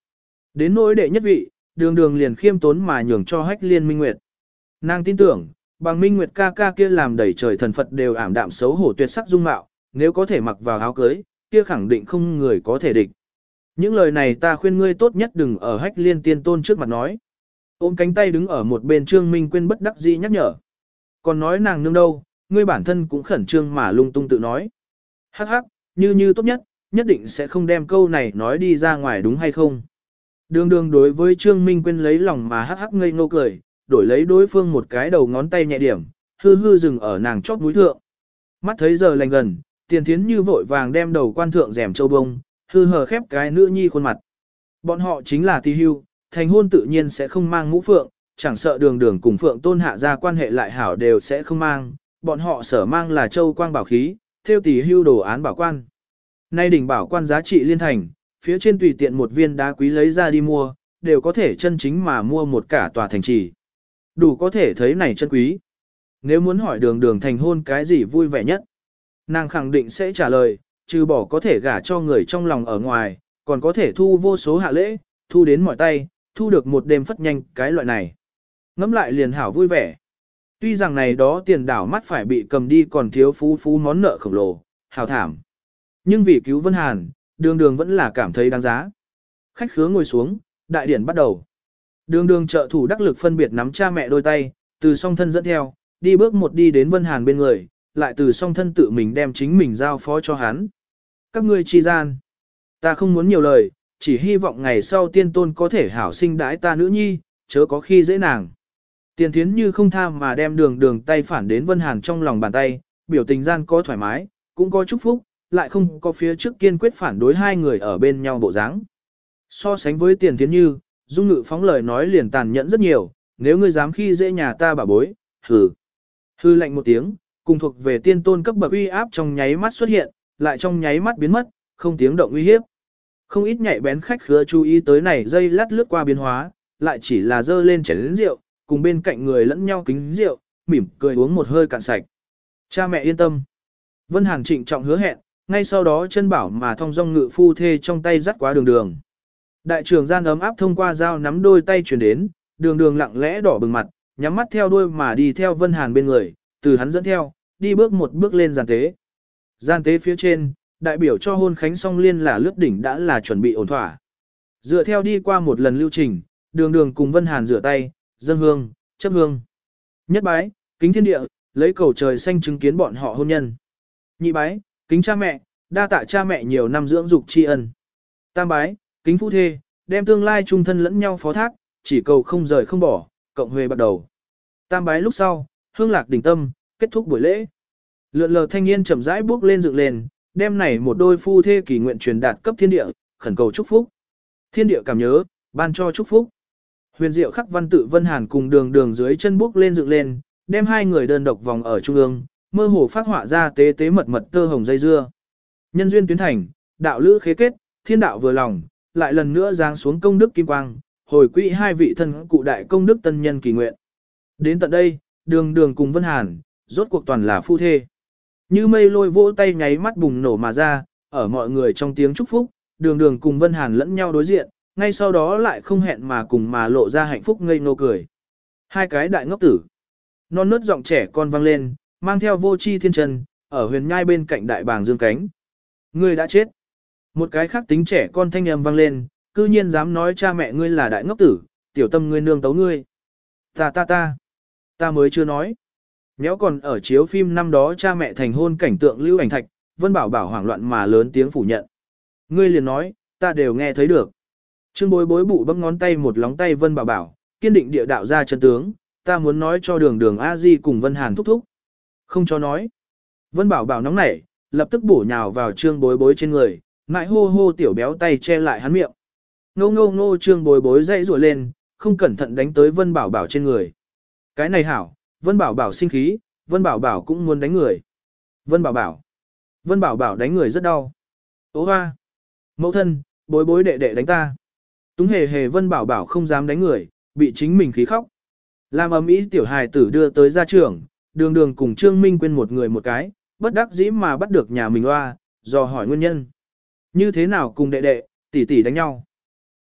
Đến nỗi đệ nhất vị, đường đường liền khiêm tốn mà nhường cho hách liên minh nguyệt. Nàng tin tưởng, bằng minh nguyệt ca ca kia làm đầy trời thần Phật đều ảm đạm xấu hổ tuyệt sắc dung mạo, nếu có thể mặc vào áo cưới, kia khẳng định không người có thể địch. Những lời này ta khuyên ngươi tốt nhất đừng ở hách liên tiên tôn trước mặt nói. Ôm cánh tay đứng ở một bên trương minh quên bất đắc dĩ nhắc nhở. Còn nói nàng nương đâu, ngươi bản thân cũng khẩn trương mà lung tung tự nói. Hắc hắc, như như tốt nhất, nhất định sẽ không đem câu này nói đi ra ngoài đúng hay không. Đường đường đối với Trương Minh quên lấy lòng mà hắc hắc ngây ngô cười, đổi lấy đối phương một cái đầu ngón tay nhẹ điểm, hư hư dừng ở nàng chóp mũi thượng. Mắt thấy giờ lành gần, tiền thiến như vội vàng đem đầu quan thượng rèm châu bông, hư hờ khép cái nữ nhi khuôn mặt. Bọn họ chính là ti hưu, thành hôn tự nhiên sẽ không mang mũ phượng, chẳng sợ đường đường cùng phượng tôn hạ ra quan hệ lại hảo đều sẽ không mang, bọn họ sở mang là châu quang bảo khí, theo tỷ hưu đồ án bảo quan. Nay đỉnh bảo quan giá trị liên thành, phía trên tùy tiện một viên đá quý lấy ra đi mua, đều có thể chân chính mà mua một cả tòa thành trì. Đủ có thể thấy này chân quý. Nếu muốn hỏi đường đường thành hôn cái gì vui vẻ nhất, nàng khẳng định sẽ trả lời, trừ bỏ có thể gả cho người trong lòng ở ngoài, còn có thể thu vô số hạ lễ, thu đến mọi tay, thu được một đêm phất nhanh cái loại này. Ngắm lại liền hảo vui vẻ. Tuy rằng này đó tiền đảo mắt phải bị cầm đi còn thiếu phú phú món nợ khổng lồ, hào thảm. Nhưng vì cứu Vân Hàn, đường đường vẫn là cảm thấy đáng giá. Khách khứa ngồi xuống, đại điển bắt đầu. Đường đường trợ thủ đắc lực phân biệt nắm cha mẹ đôi tay, từ song thân dẫn theo, đi bước một đi đến Vân Hàn bên người, lại từ song thân tự mình đem chính mình giao phó cho hắn. Các ngươi chi gian. Ta không muốn nhiều lời, chỉ hy vọng ngày sau tiên tôn có thể hảo sinh đãi ta nữ nhi, chớ có khi dễ nàng. Tiền thiến như không tham mà đem đường đường tay phản đến Vân Hàn trong lòng bàn tay, biểu tình gian có thoải mái, cũng có chúc phúc, lại không có phía trước kiên quyết phản đối hai người ở bên nhau bộ dáng. So sánh với tiền thiến như, dung ngự phóng lời nói liền tàn nhẫn rất nhiều, nếu ngươi dám khi dễ nhà ta bà bối, hừ. Hư lạnh một tiếng, cùng thuộc về tiên tôn cấp bậc uy áp trong nháy mắt xuất hiện, lại trong nháy mắt biến mất, không tiếng động uy hiếp. Không ít nhạy bén khách khứa chú ý tới này dây lát lướt qua biến hóa, lại chỉ là dơ lên chén rượu, cùng bên cạnh người lẫn nhau kính rượu, mỉm cười uống một hơi cạn sạch. Cha mẹ yên tâm. Vân Hàn trịnh trọng hứa hẹn, ngay sau đó chân bảo mà thông dong ngự phu thê trong tay dắt qua đường đường. Đại trưởng gian ấm áp thông qua dao nắm đôi tay chuyển đến, đường đường lặng lẽ đỏ bừng mặt, nhắm mắt theo đuôi mà đi theo Vân Hàn bên người, từ hắn dẫn theo, đi bước một bước lên giàn tế. Gian tế phía trên, đại biểu cho hôn khánh song liên là lướt đỉnh đã là chuẩn bị ổn thỏa. Dựa theo đi qua một lần lưu trình, đường đường cùng Vân Hàn rửa tay, dân hương, chấp hương. Nhất bái, kính thiên địa, lấy cầu trời xanh chứng kiến bọn họ hôn nhân. Nhị bái, kính cha mẹ, đa tạ cha mẹ nhiều năm dưỡng dục tri ân. Tam bái, kính phu thê, đem tương lai trung thân lẫn nhau phó thác, chỉ cầu không rời không bỏ, cộng huề bắt đầu. Tam bái lúc sau, hương lạc đỉnh tâm, kết thúc buổi lễ. Lượn lờ thanh niên chậm rãi bước lên dựng lên, đem này một đôi phu thê kỳ nguyện truyền đạt cấp thiên địa, khẩn cầu chúc phúc. Thiên địa cảm nhớ, ban cho chúc phúc. Huyền diệu khắc văn tự Vân Hàn cùng đường đường dưới chân bước lên dựng lên, đem hai người đơn độc vòng ở trung ương, mơ hồ phát họa ra tế tế mật mật tơ hồng dây dưa. Nhân duyên tuyến thành, đạo lữ khế kết, thiên đạo vừa lòng, lại lần nữa giáng xuống công đức kim quang, hồi quỹ hai vị thân cụ đại công đức tân nhân kỳ nguyện. Đến tận đây, đường đường cùng Vân Hàn, rốt cuộc toàn là phu thê. Như mây lôi vỗ tay nháy mắt bùng nổ mà ra, ở mọi người trong tiếng chúc phúc, đường đường cùng Vân Hàn lẫn nhau đối diện, ngay sau đó lại không hẹn mà cùng mà lộ ra hạnh phúc ngây ngô cười. Hai cái đại ngốc tử. Non nớt giọng trẻ con vang lên, mang theo vô chi thiên trần, ở huyền nhai bên cạnh đại bàng dương cánh. Ngươi đã chết. Một cái khác tính trẻ con thanh âm vang lên, cư nhiên dám nói cha mẹ ngươi là đại ngốc tử, tiểu tâm ngươi nương tấu ngươi. Ta ta ta, ta mới chưa nói. Nhéo còn ở chiếu phim năm đó cha mẹ thành hôn cảnh tượng lưu ảnh thạch, Vân Bảo Bảo hoảng loạn mà lớn tiếng phủ nhận. Ngươi liền nói, ta đều nghe thấy được. Trương bối bối bụ bấm ngón tay một lóng tay Vân Bảo Bảo, kiên định địa đạo ra chân tướng, ta muốn nói cho đường đường a di cùng Vân Hàn thúc thúc. Không cho nói. Vân Bảo Bảo nóng nảy, lập tức bổ nhào vào trương bối bối trên người, mãi hô hô tiểu béo tay che lại hắn miệng. Ngô ngô ngô trương bối bối dậy rùa lên, không cẩn thận đánh tới Vân Bảo Bảo trên người. Cái này hảo, Vân Bảo Bảo sinh khí, Vân Bảo Bảo cũng muốn đánh người. Vân Bảo Bảo. Vân Bảo Bảo đánh người rất đau. Ô hoa. Mẫu thân, bối bối đệ đệ đánh ta. Túng hề hề Vân Bảo Bảo không dám đánh người, bị chính mình khí khóc. Làm ấm ý tiểu hài tử đưa tới gia trưởng, đường đường cùng Trương Minh quên một người một cái, bất đắc dĩ mà bắt được nhà mình loa, do hỏi nguyên nhân. Như thế nào cùng đệ đệ, tỷ tỷ đánh nhau.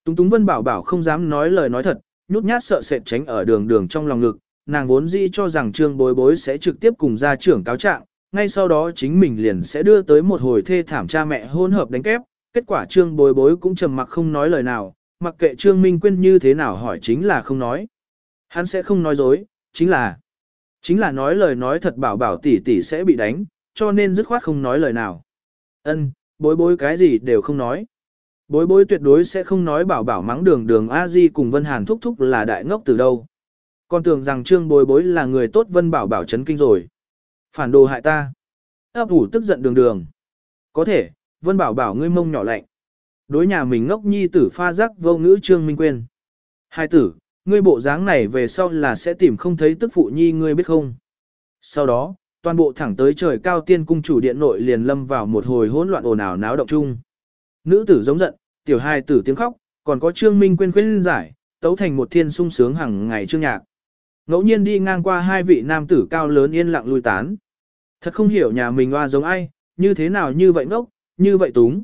Túng túng Vân Bảo Bảo không dám nói lời nói thật, nhút nhát sợ sệt tránh ở đường đường trong lòng ngực, nàng vốn dĩ cho rằng trương bối bối sẽ trực tiếp cùng gia trưởng cáo trạng, ngay sau đó chính mình liền sẽ đưa tới một hồi thê thảm cha mẹ hôn hợp đánh kép, kết quả trương bối bối cũng trầm mặc không nói lời nào, mặc kệ trương minh quyên như thế nào hỏi chính là không nói. Hắn sẽ không nói dối, chính là, chính là nói lời nói thật bảo bảo tỷ tỷ sẽ bị đánh, cho nên dứt khoát không nói lời nào. Ân, bối bối cái gì đều không nói. Bối bối tuyệt đối sẽ không nói bảo bảo mắng đường đường a di cùng Vân Hàn thúc thúc là đại ngốc từ đâu. Còn tưởng rằng trương bối bối là người tốt Vân bảo bảo chấn kinh rồi. Phản đồ hại ta. ấp ủ tức giận đường đường. Có thể, Vân bảo bảo ngươi mông nhỏ lạnh. Đối nhà mình ngốc nhi tử pha giác vô ngữ trương minh quyên Hai tử, ngươi bộ dáng này về sau là sẽ tìm không thấy tức phụ nhi ngươi biết không. Sau đó, toàn bộ thẳng tới trời cao tiên cung chủ điện nội liền lâm vào một hồi hỗn loạn ồn ào náo động chung. Nữ tử giống giận, tiểu hai tử tiếng khóc, còn có trương minh quyên khuyên giải, tấu thành một thiên sung sướng hàng ngày trương nhạc. Ngẫu nhiên đi ngang qua hai vị nam tử cao lớn yên lặng lui tán. Thật không hiểu nhà mình hoa giống ai, như thế nào như vậy ngốc, như vậy túng.